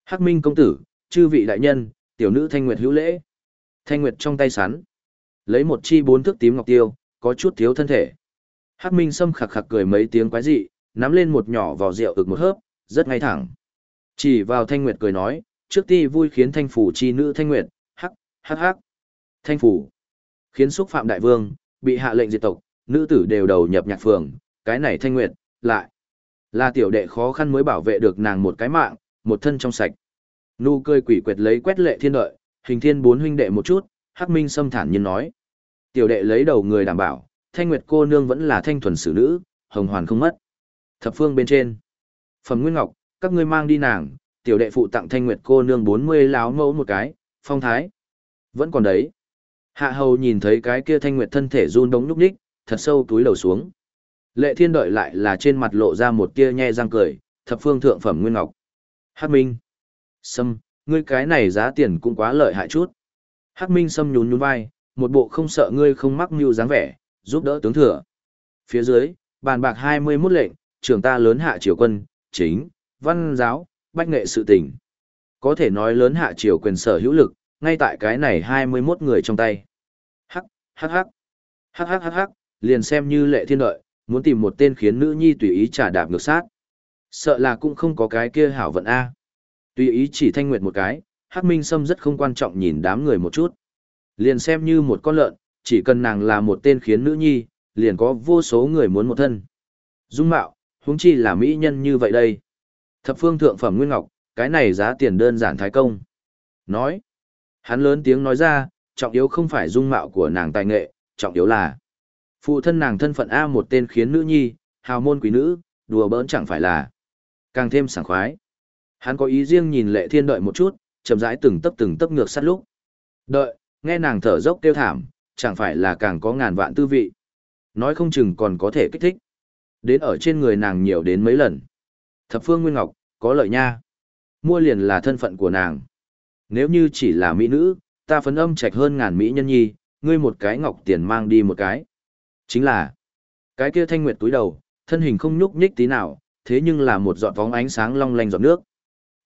Hắc Minh công tử, chư vị đại nhân, tiểu nữ Thanh Nguyệt hữu lễ. Thanh Nguyệt trong tay sắn, lấy một chi bốn thước tím ngọc tiêu, có chút thiếu thân thể. Hắc Minh Sâm khặc khặc cười mấy tiếng quái dị, nắm lên một nhỏ vỏ rượu ực một hớp, rất ngay thẳng. Chỉ vào Thanh Nguyệt cười nói, trước ti vui khiến Thanh phủ chi nữ Thanh Nguyệt, hắc, hắc. Thanh phủ, khiến xúc phạm đại vương, bị hạ lệnh diệt tộc, nữ tử đều đầu nhập nhạc phường, cái này Thanh Nguyệt, lại là tiểu đệ khó khăn mới bảo vệ được nàng một cái mạng, một thân trong sạch. Nu cười quỷ quyệt lấy quét lệ thiên đợi, hình thiên bốn huynh đệ một chút, Hắc Minh xâm thản nhiên nói. Tiểu đệ lấy đầu người đảm bảo, Thanh Nguyệt cô nương vẫn là thanh thuần xử nữ, hồng hoàn không mất. Thập phương bên trên. Phẩm Nguyên Ngọc, các ngươi mang đi nàng, tiểu đệ phụ tặng Thanh Nguyệt cô nương 40 láo mẫu một cái, phong thái. Vẫn còn đấy. Hạ hầu nhìn thấy cái kia Thanh Nguyệt thân thể run đống nhúc nhích, thật sâu túi đầu xuống. Lệ thiên đợi lại là trên mặt lộ ra một tia nhe răng cười, thập phương thượng phẩm Nguyên Ngọc. Hắc Minh. Sâm, ngươi cái này giá tiền cũng quá lợi hại chút. Hắc Minh Sâm nhún nhún vai, một bộ không sợ ngươi không mắc mưu dáng vẻ, giúp đỡ tướng thừa. Phía dưới, bàn bạc 21 lệnh, trưởng ta lớn hạ triều quân, chính, văn giáo, bách nghệ sự tình. Có thể nói lớn hạ triều quyền sở hữu lực, ngay tại cái này 21 người trong tay. Hắc, hắc hắc, hắc hắc hắc hắc, liền xem như lệ thiên lợi muốn tìm một tên khiến nữ nhi tùy ý trả đạp ngược sát. Sợ là cũng không có cái kia hảo vận A. Tùy ý chỉ thanh nguyệt một cái, Hắc Minh Sâm rất không quan trọng nhìn đám người một chút. Liền xem như một con lợn, chỉ cần nàng là một tên khiến nữ nhi, liền có vô số người muốn một thân. Dung mạo, huống chi là mỹ nhân như vậy đây. Thập phương thượng phẩm nguyên ngọc, cái này giá tiền đơn giản thái công. Nói. Hắn lớn tiếng nói ra, trọng yếu không phải dung mạo của nàng tài nghệ, trọng yếu là phụ thân nàng thân phận A một tên khiến nữ nhi, hào môn quý nữ, đùa bỡn chẳng phải là càng thêm sảng khoái. Hắn có ý riêng nhìn lệ thiên đợi một chút, chậm rãi từng tấp từng tấp ngược sát lúc. Đợi, nghe nàng thở dốc kêu thảm, chẳng phải là càng có ngàn vạn tư vị. Nói không chừng còn có thể kích thích. Đến ở trên người nàng nhiều đến mấy lần. Thập phương Nguyên Ngọc, có lợi nha. Mua liền là thân phận của nàng. Nếu như chỉ là mỹ nữ, ta phấn âm trạch hơn ngàn mỹ nhân nhi, ngươi một cái ngọc tiền mang đi một cái. Chính là, cái kia thanh nguyệt túi đầu, thân hình không nhúc nhích tí nào, thế nhưng là một giọt vóng ánh sáng long lanh giọt nước.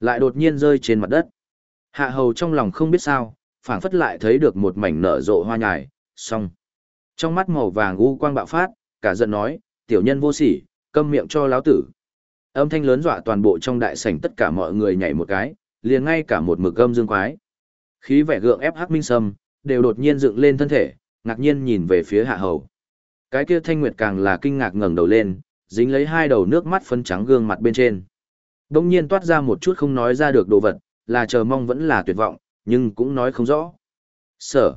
Lại đột nhiên rơi trên mặt đất. Hạ hầu trong lòng không biết sao, phảng phất lại thấy được một mảnh nở rộ hoa nhài, xong. Trong mắt màu vàng u quang bạo phát, cả giận nói, tiểu nhân vô sỉ, câm miệng cho láo tử. Âm thanh lớn dọa toàn bộ trong đại sảnh tất cả mọi người nhảy một cái, liền ngay cả một mực âm dương quái. Khí vẻ gượng ép hắc minh sâm, đều đột nhiên dựng lên thân thể, ngạc nhiên nhìn về phía hạ hầu. Cái kia thanh nguyệt càng là kinh ngạc ngẩng đầu lên, dính lấy hai đầu nước mắt phấn trắng gương mặt bên trên. Đông nhiên toát ra một chút không nói ra được đồ vật, là chờ mong vẫn là tuyệt vọng, nhưng cũng nói không rõ. Sở.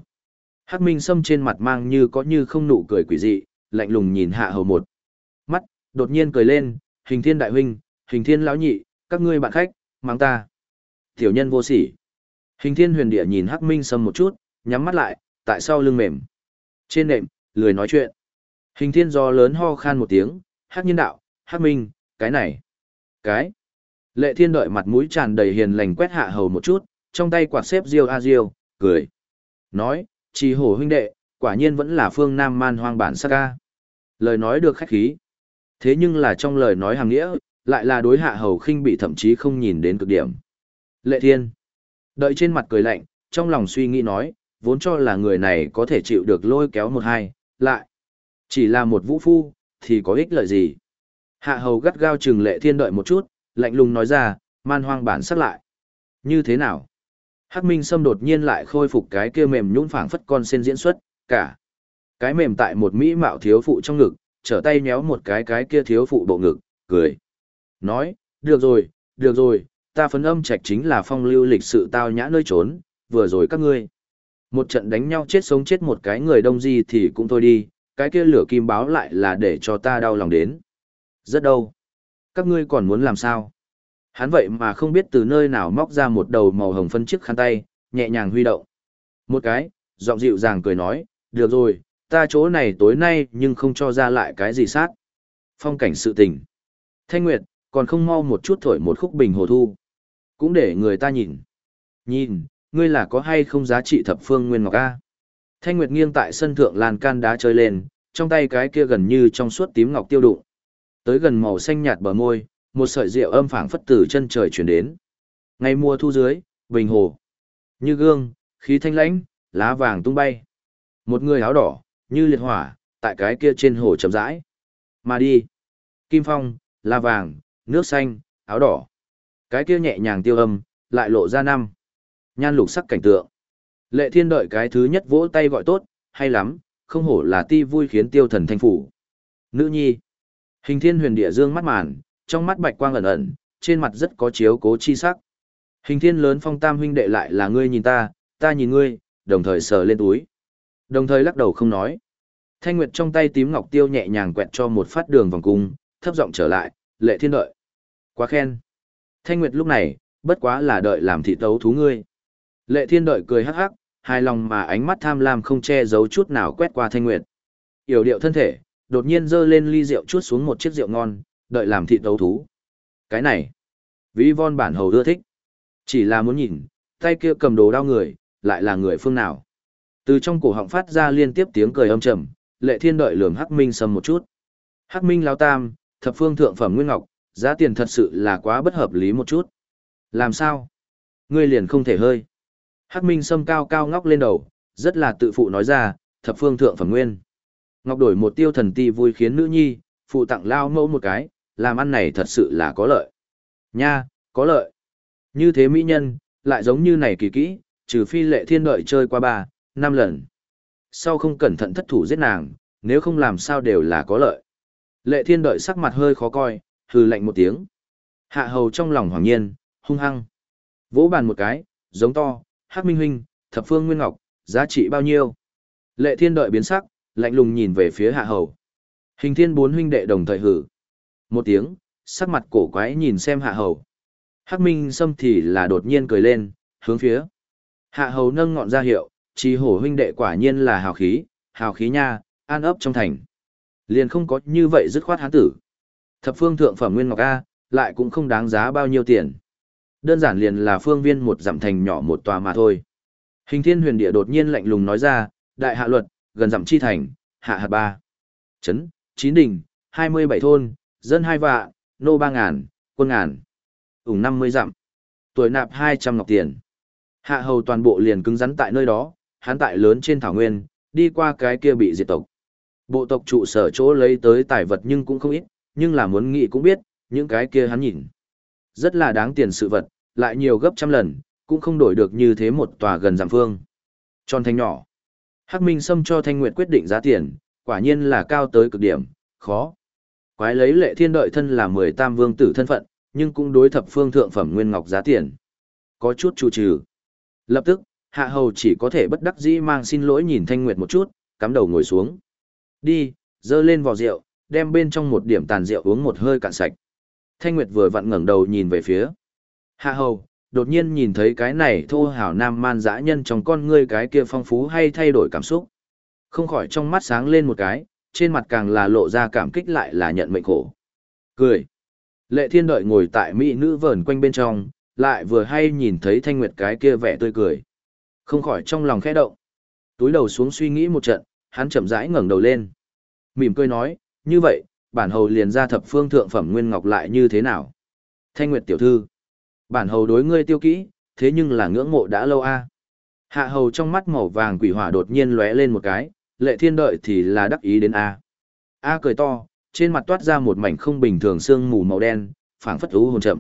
Hắc Minh Sâm trên mặt mang như có như không nụ cười quỷ dị, lạnh lùng nhìn hạ hầu một. Mắt, đột nhiên cười lên, hình thiên đại huynh, hình thiên lão nhị, các ngươi bạn khách, mang ta. Tiểu nhân vô sỉ. Hình thiên huyền địa nhìn Hắc Minh Sâm một chút, nhắm mắt lại, tại sao lưng mềm. Trên nệm, lười nói chuyện. Hình thiên do lớn ho khan một tiếng, Hắc nhân đạo, Hắc Minh, cái này. Cái. Lệ thiên đợi mặt mũi tràn đầy hiền lành quét hạ hầu một chút, trong tay quạt xếp riêu a riêu, cười. Nói, trì hổ huynh đệ, quả nhiên vẫn là phương Nam man hoang bản sắc ca. Lời nói được khách khí. Thế nhưng là trong lời nói hàng nghĩa, lại là đối hạ hầu khinh bị thậm chí không nhìn đến cực điểm. Lệ thiên. Đợi trên mặt cười lạnh, trong lòng suy nghĩ nói, vốn cho là người này có thể chịu được lôi kéo một hai, lại. Chỉ là một vũ phu, thì có ích lợi gì? Hạ hầu gắt gao chừng lệ thiên đợi một chút, lạnh lùng nói ra, man hoang bản sắc lại. Như thế nào? Hắc Minh Sâm đột nhiên lại khôi phục cái kia mềm nhũn phảng phất con sen diễn xuất, cả. Cái mềm tại một mỹ mạo thiếu phụ trong ngực, trở tay nhéo một cái cái kia thiếu phụ bộ ngực, cười. Nói, được rồi, được rồi, ta phấn âm trạch chính là phong lưu lịch sự tao nhã nơi trốn, vừa rồi các ngươi. Một trận đánh nhau chết sống chết một cái người đông di thì cũng thôi đi, cái kia lửa kim báo lại là để cho ta đau lòng đến. Rất đâu. Các ngươi còn muốn làm sao? Hắn vậy mà không biết từ nơi nào móc ra một đầu màu hồng phân chiếc khăn tay, nhẹ nhàng huy động. Một cái, giọng dịu dàng cười nói, được rồi, ta chỗ này tối nay nhưng không cho ra lại cái gì sát. Phong cảnh sự tình. Thanh Nguyệt, còn không mau một chút thổi một khúc bình hồ thu. Cũng để người ta nhìn. Nhìn, ngươi là có hay không giá trị thập phương nguyên ngọc a? Thanh Nguyệt nghiêng tại sân thượng lan can đá chơi lên, trong tay cái kia gần như trong suốt tím ngọc tiêu đụng. Tới gần màu xanh nhạt bờ môi, một sợi rượu âm phảng phất từ chân trời chuyển đến. Ngày mùa thu dưới, bình hồ. Như gương, khí thanh lãnh, lá vàng tung bay. Một người áo đỏ, như liệt hỏa, tại cái kia trên hồ chậm rãi. Mà đi. Kim phong, lá vàng, nước xanh, áo đỏ. Cái kia nhẹ nhàng tiêu âm, lại lộ ra năm. Nhan lục sắc cảnh tượng. Lệ thiên đợi cái thứ nhất vỗ tay gọi tốt, hay lắm, không hổ là ti vui khiến tiêu thần thanh phủ. Nữ nhi. Hình thiên huyền địa dương mắt màn, trong mắt bạch quang ẩn ẩn, trên mặt rất có chiếu cố chi sắc. Hình thiên lớn phong tam huynh đệ lại là ngươi nhìn ta, ta nhìn ngươi, đồng thời sờ lên túi. Đồng thời lắc đầu không nói. Thanh Nguyệt trong tay tím ngọc tiêu nhẹ nhàng quẹt cho một phát đường vòng cung, thấp giọng trở lại, lệ thiên đợi. Quá khen. Thanh Nguyệt lúc này, bất quá là đợi làm thị tấu thú ngươi. Lệ thiên đợi cười hắc hắc, hài lòng mà ánh mắt tham lam không che giấu chút nào quét qua Thanh Nguyệt. Yểu điệu thân thể, đột nhiên dơ lên ly rượu chút xuống một chiếc rượu ngon, đợi làm thị tấu thú. Cái này, Vĩ von bản hầu ưa thích. Chỉ là muốn nhìn, tay kia cầm đồ đao người, lại là người phương nào. Từ trong cổ họng phát ra liên tiếp tiếng cười âm trầm, lệ thiên đợi lườm Hắc Minh sầm một chút. Hắc Minh lão tam, thập phương thượng phẩm nguyên ngọc, giá tiền thật sự là quá bất hợp lý một chút. Làm sao? Ngươi liền không thể hơi. Hắc Minh sâm cao cao ngóc lên đầu, rất là tự phụ nói ra, thập phương thượng phẩm nguyên. Ngọc đổi một tiêu thần ti vui khiến nữ nhi, phụ tặng lao mẫu một cái, làm ăn này thật sự là có lợi. Nha, có lợi. Như thế mỹ nhân, lại giống như này kỳ kỹ, trừ phi lệ thiên đợi chơi qua ba, năm lần. Sau không cẩn thận thất thủ giết nàng, nếu không làm sao đều là có lợi. Lệ thiên đợi sắc mặt hơi khó coi, hừ lạnh một tiếng. Hạ hầu trong lòng hoàng nhiên, hung hăng. Vỗ bàn một cái, giống to, hắc minh huynh, thập phương nguyên ngọc, giá trị bao nhiêu? Lệ thiên đợi biến sắc, lạnh lùng nhìn về phía hạ hầu. Hình thiên bốn huynh đệ đồng thời hử. Một tiếng, sắc mặt cổ quái nhìn xem hạ hầu. Hắc minh xâm thì là đột nhiên cười lên, hướng phía. Hạ hầu nâng ngọn ra hiệu, trì hổ huynh đệ quả nhiên là hào khí, hào khí nha, an ấp trong thành. Liền không có như vậy dứt khoát hán tử. Thập phương thượng phẩm nguyên ngọc A, lại cũng không đáng giá bao nhiêu tiền. Đơn giản liền là phương viên một giảm thành nhỏ một tòa mà thôi. Hình thiên huyền địa đột nhiên lạnh lùng nói ra, đại hạ luật, gần giảm chi thành, hạ hạt ba. Trấn, chín đỉnh, hai mươi bảy thôn, dân hai vạ, nô ba ngàn, quân ngàn. Ủng năm mươi dặm. Tuổi nạp hai trăm ngọc tiền. Hạ hầu toàn bộ liền cứng rắn tại nơi đó, hắn tại lớn trên thảo nguyên, đi qua cái kia bị diệt tộc. Bộ tộc trụ sở chỗ lấy tới tài vật nhưng cũng không ít, nhưng là muốn nghĩ cũng biết, những cái kia hắn nhìn. Rất là đáng tiền sự vật, lại nhiều gấp trăm lần, cũng không đổi được như thế một tòa gần giảm phương. Tròn thanh nhỏ. Hắc Minh Sâm cho Thanh Nguyệt quyết định giá tiền, quả nhiên là cao tới cực điểm, khó. Quái lấy lệ thiên đợi thân là mười tam vương tử thân phận, nhưng cũng đối thập phương thượng phẩm nguyên ngọc giá tiền. Có chút chủ trừ. Lập tức, hạ hầu chỉ có thể bất đắc dĩ mang xin lỗi nhìn Thanh Nguyệt một chút, cắm đầu ngồi xuống. Đi, dơ lên vò rượu, đem bên trong một điểm tàn rượu uống một hơi cạn sạch. Thanh Nguyệt vừa vặn ngẩng đầu nhìn về phía. Hạ hầu, đột nhiên nhìn thấy cái này thô hảo nam man dã nhân trong con ngươi cái kia phong phú hay thay đổi cảm xúc. Không khỏi trong mắt sáng lên một cái, trên mặt càng là lộ ra cảm kích lại là nhận mệnh khổ. Cười. Lệ thiên đợi ngồi tại mỹ nữ vờn quanh bên trong, lại vừa hay nhìn thấy thanh nguyệt cái kia vẻ tươi cười. Không khỏi trong lòng khẽ động. Túi đầu xuống suy nghĩ một trận, hắn chậm rãi ngẩng đầu lên. Mỉm cười nói, như vậy, bản hầu liền ra thập phương thượng phẩm nguyên ngọc lại như thế nào? Thanh nguyệt tiểu thư. Bản hầu đối ngươi tiêu kỹ, thế nhưng là ngưỡng mộ đã lâu a. Hạ hầu trong mắt màu vàng quỷ hỏa đột nhiên lóe lên một cái, lệ thiên đợi thì là đắc ý đến a. A cười to, trên mặt toát ra một mảnh không bình thường sương mù màu đen, phảng phất u hồn chậm.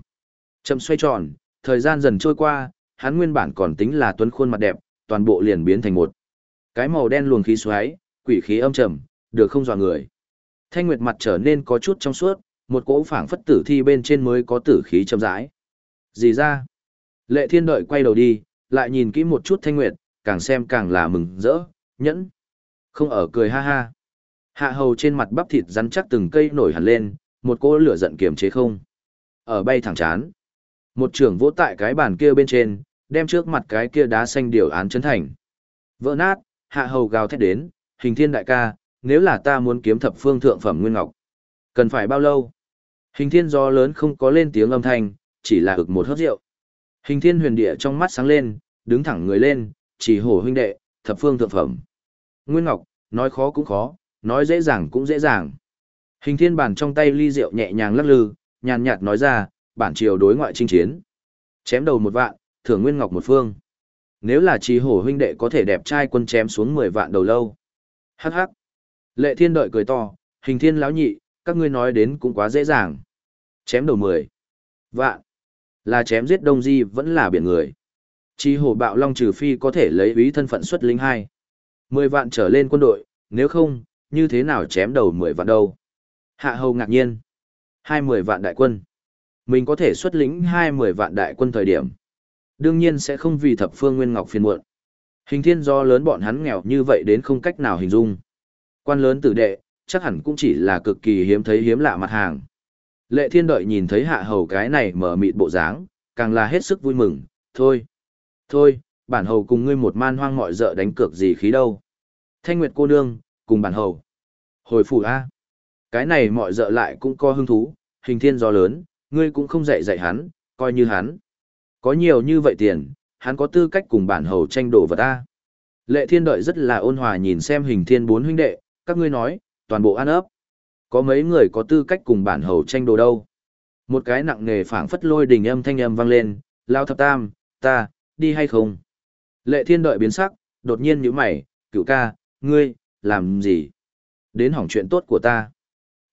Chậm xoay tròn, thời gian dần trôi qua, hắn nguyên bản còn tính là tuấn khuôn mặt đẹp, toàn bộ liền biến thành một cái màu đen luồng khí xoáy, quỷ khí âm trầm, được không dọa người. Thanh nguyệt mặt trở nên có chút trong suốt, một cỗ phảng phất tử thi bên trên mới có tử khí chậm rãi. Gì ra? Lệ thiên đợi quay đầu đi, lại nhìn kỹ một chút thanh nguyệt, càng xem càng là mừng rỡ, nhẫn. Không ở cười ha ha. Hạ hầu trên mặt bắp thịt rắn chắc từng cây nổi hẳn lên, một cỗ lửa giận kiềm chế không. Ở bay thẳng chán. Một trưởng vỗ tại cái bàn kia bên trên, đem trước mặt cái kia đá xanh điều án chấn thành. Vỡ nát, hạ hầu gào thét đến, hình thiên đại ca, nếu là ta muốn kiếm thập phương thượng phẩm nguyên ngọc. Cần phải bao lâu? Hình thiên gió lớn không có lên tiếng âm thanh, chỉ là ực một hớp rượu. Hình thiên huyền địa trong mắt sáng lên, đứng thẳng người lên, chỉ hổ huynh đệ, thập phương thượng phẩm. Nguyên ngọc, nói khó cũng khó, nói dễ dàng cũng dễ dàng. Hình thiên bản trong tay ly rượu nhẹ nhàng lắc lư, nhàn nhạt nói ra, bản triều đối ngoại chinh chiến. Chém đầu một vạn, thưởng nguyên ngọc một phương. Nếu là trì hổ huynh đệ có thể đẹp trai quân chém xuống 10 vạn đầu lâu. Hắc hắc. Lệ thiên đợi cười to, hình thiên lão nhị, các ngươi nói đến cũng quá dễ dàng. Chém đầu 10 vạn. Là chém giết đông di vẫn là biển người. Chi hổ bạo long trừ phi có thể lấy ý thân phận xuất lính hai. 10 vạn trở lên quân đội, nếu không, như thế nào chém đầu 10 vạn đâu. Hạ hầu ngạc nhiên. Hai mười vạn đại quân. Mình có thể xuất lính hai mười vạn đại quân thời điểm. Đương nhiên sẽ không vì thập phương nguyên ngọc phiền muộn. Hình thiên do lớn bọn hắn nghèo như vậy đến không cách nào hình dung. Quan lớn tử đệ, chắc hẳn cũng chỉ là cực kỳ hiếm thấy hiếm lạ mặt hàng. Lệ thiên đợi nhìn thấy hạ hầu cái này mở mịt bộ dáng, càng là hết sức vui mừng, thôi. Thôi, bản hầu cùng ngươi một man hoang mọi dợ đánh cược gì khí đâu. Thanh Nguyệt cô nương, cùng bản hầu. Hồi phủ A. Cái này mọi dợ lại cũng có hứng thú, hình thiên do lớn, ngươi cũng không dạy dạy hắn, coi như hắn. Có nhiều như vậy tiền, hắn có tư cách cùng bản hầu tranh đồ vật ta. Lệ thiên đợi rất là ôn hòa nhìn xem hình thiên bốn huynh đệ, các ngươi nói, toàn bộ ăn ấp. Có mấy người có tư cách cùng bản hầu tranh đồ đâu. Một cái nặng nề phảng phất lôi đình âm thanh âm vang lên, lao thập tam, ta, đi hay không? Lệ thiên đợi biến sắc, đột nhiên nhíu mày, cựu ca, ngươi, làm gì? Đến hỏng chuyện tốt của ta.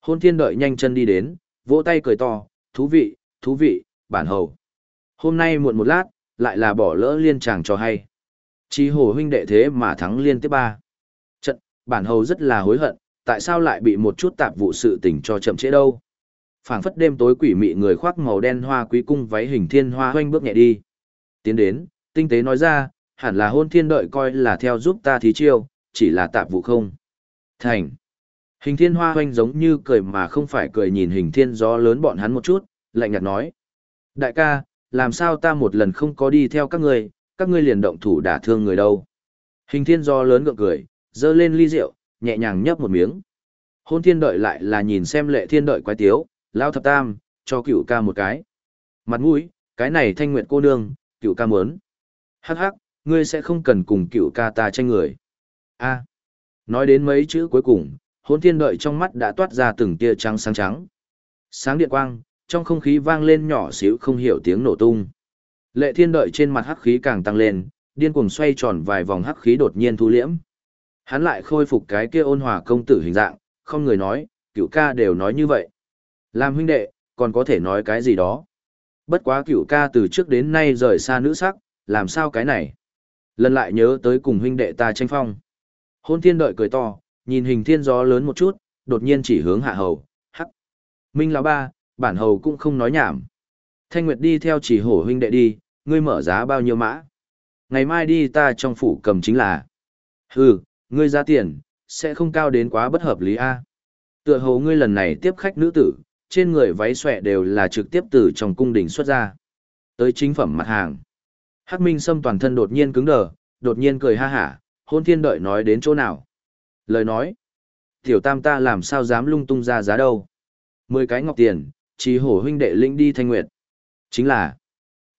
Hôn thiên đợi nhanh chân đi đến, vỗ tay cười to, thú vị, thú vị, bản hầu. Hôm nay muộn một lát, lại là bỏ lỡ liên chàng cho hay. Chí hồ huynh đệ thế mà thắng liên tiếp ba. Bản hầu rất là hối hận, tại sao lại bị một chút tạp vụ sự tình cho chậm trễ đâu. phảng phất đêm tối quỷ mị người khoác màu đen hoa quý cung váy hình thiên hoa hoanh bước nhẹ đi. Tiến đến, tinh tế nói ra, hẳn là hôn thiên đợi coi là theo giúp ta thí chiêu, chỉ là tạp vụ không. Thành. Hình thiên hoa hoanh giống như cười mà không phải cười nhìn hình thiên gió lớn bọn hắn một chút, lạnh nhạt nói. Đại ca, làm sao ta một lần không có đi theo các ngươi, các ngươi liền động thủ đả thương người đâu. Hình thiên gió lớn gượng cười, dơ lên ly rượu, nhẹ nhàng nhấp một miếng. Hôn thiên đợi lại là nhìn xem lệ thiên đợi quái tiếu, lao thập tam, cho cựu ca một cái. Mặt mũi, cái này thanh nguyện cô nương, cựu ca muốn. Hắc hắc, ngươi sẽ không cần cùng cựu ca ta tranh người. a nói đến mấy chữ cuối cùng, hôn thiên đợi trong mắt đã toát ra từng tia trắng sáng trắng. Sáng điện quang, trong không khí vang lên nhỏ xíu không hiểu tiếng nổ tung. Lệ thiên đợi trên mặt hắc khí càng tăng lên, điên cuồng xoay tròn vài vòng hắc khí đột nhiên thu liễm. Hắn lại khôi phục cái kia ôn hòa công tử hình dạng, không người nói, cửu ca đều nói như vậy. Làm huynh đệ, còn có thể nói cái gì đó. Bất quá cửu ca từ trước đến nay rời xa nữ sắc, làm sao cái này? Lần lại nhớ tới cùng huynh đệ ta tranh phong. Hôn thiên đợi cười to, nhìn hình thiên gió lớn một chút, đột nhiên chỉ hướng hạ hầu, hắc. Minh lão ba, bản hầu cũng không nói nhảm. Thanh Nguyệt đi theo chỉ hổ huynh đệ đi, ngươi mở giá bao nhiêu mã. Ngày mai đi ta trong phủ cầm chính là. Hừ, ngươi ra tiền, sẽ không cao đến quá bất hợp lý a. Tựa hồ ngươi lần này tiếp khách nữ tử, trên người váy xòe đều là trực tiếp từ trong cung đình xuất ra. Tới chính phẩm mặt hàng. Hắc Minh Sâm toàn thân đột nhiên cứng đờ, đột nhiên cười ha hả, hôn thiên đợi nói đến chỗ nào. Lời nói, tiểu tam ta làm sao dám lung tung ra giá đâu. Mười cái ngọc tiền, Chỉ hổ huynh đệ linh đi thanh nguyệt. Chính là,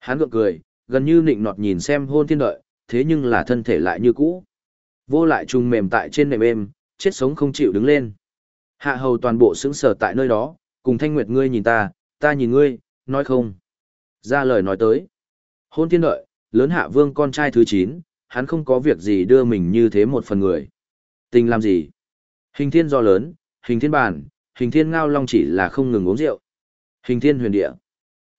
hắn gượng cười, gần như nịnh nọt nhìn xem hôn thiên đợi, thế nhưng là thân thể lại như cũ. Vô lại trùng mềm tại trên nệm êm, chết sống không chịu đứng lên. Hạ hầu toàn bộ sững sờ tại nơi đó, cùng thanh nguyệt ngươi nhìn ta, ta nhìn ngươi, nói không. Ra lời nói tới. Hôn thiên đợi, lớn hạ vương con trai thứ 9, hắn không có việc gì đưa mình như thế một phần người. Tình làm gì? Hình thiên do lớn, hình thiên bản, hình thiên ngao long chỉ là không ngừng uống rượu. Hình thiên huyền địa.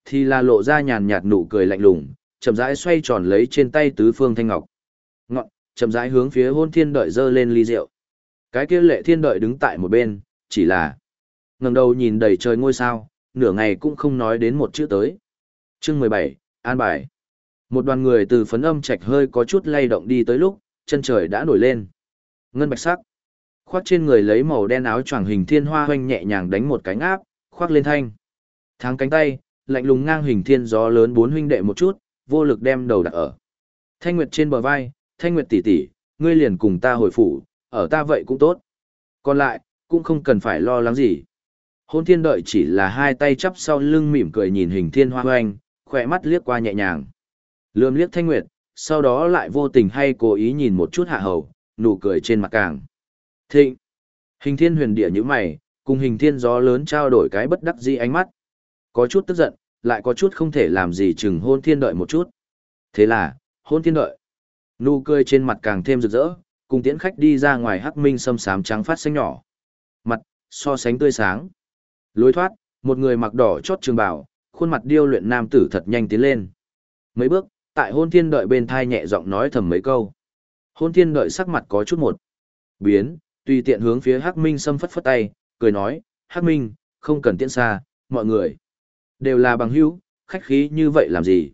Thì là lộ ra nhàn nhạt nụ cười lạnh lùng, chậm rãi xoay tròn lấy trên tay tứ phương thanh ngọc. Ngọn, chậm rãi hướng phía hôn thiên đợi dơ lên ly rượu. Cái kia lệ thiên đợi đứng tại một bên, chỉ là ngẩng đầu nhìn đầy trời ngôi sao, nửa ngày cũng không nói đến một chữ tới. Chương mười bảy An bài. Một đoàn người từ phấn âm trạch hơi có chút lay động đi tới lúc, chân trời đã nổi lên. Ngân bạch sắc. Khoác trên người lấy màu đen áo choàng hình thiên hoa hoanh nhẹ nhàng đánh một cánh áp, khoác lên thanh. Tháng cánh tay, lạnh lùng ngang hình thiên gió lớn bốn huynh đệ một chút, vô lực đem đầu đặt ở. Thanh Nguyệt trên bờ vai, Thanh Nguyệt tỷ tỷ, ngươi liền cùng ta hồi phủ, ở ta vậy cũng tốt. Còn lại, cũng không cần phải lo lắng gì. Hôn thiên đợi chỉ là hai tay chắp sau lưng mỉm cười nhìn hình thiên hoa hoanh, khỏe mắt liếc qua nhẹ nhàng. Lươm liếc Thanh Nguyệt, sau đó lại vô tình hay cố ý nhìn một chút hạ hầu, nụ cười trên mặt càng. Thịnh! Hình thiên huyền địa như mày, cùng hình thiên gió lớn trao đổi cái bất đắc dĩ ánh mắt. Có chút tức giận, lại có chút không thể làm gì chừng hôn thiên đợi một chút. Thế là, hôn thiên đợi. Nụ cười trên mặt càng thêm rực rỡ, cùng tiễn khách đi ra ngoài hắc minh sâm sám trắng phát xanh nhỏ. Mặt, so sánh tươi sáng. Lối thoát, một người mặc đỏ chót trường bào, khuôn mặt điêu luyện nam tử thật nhanh tiến lên. Mấy bước, tại hôn thiên đợi bên thai nhẹ giọng nói thầm mấy câu. Hôn thiên đợi sắc mặt có chút một. Biến, tùy tiện hướng phía hắc minh sâm phất phất tay, cười nói, hắc minh, không cần tiễn xa, mọi người. Đều là bằng hữu, khách khí như vậy làm gì?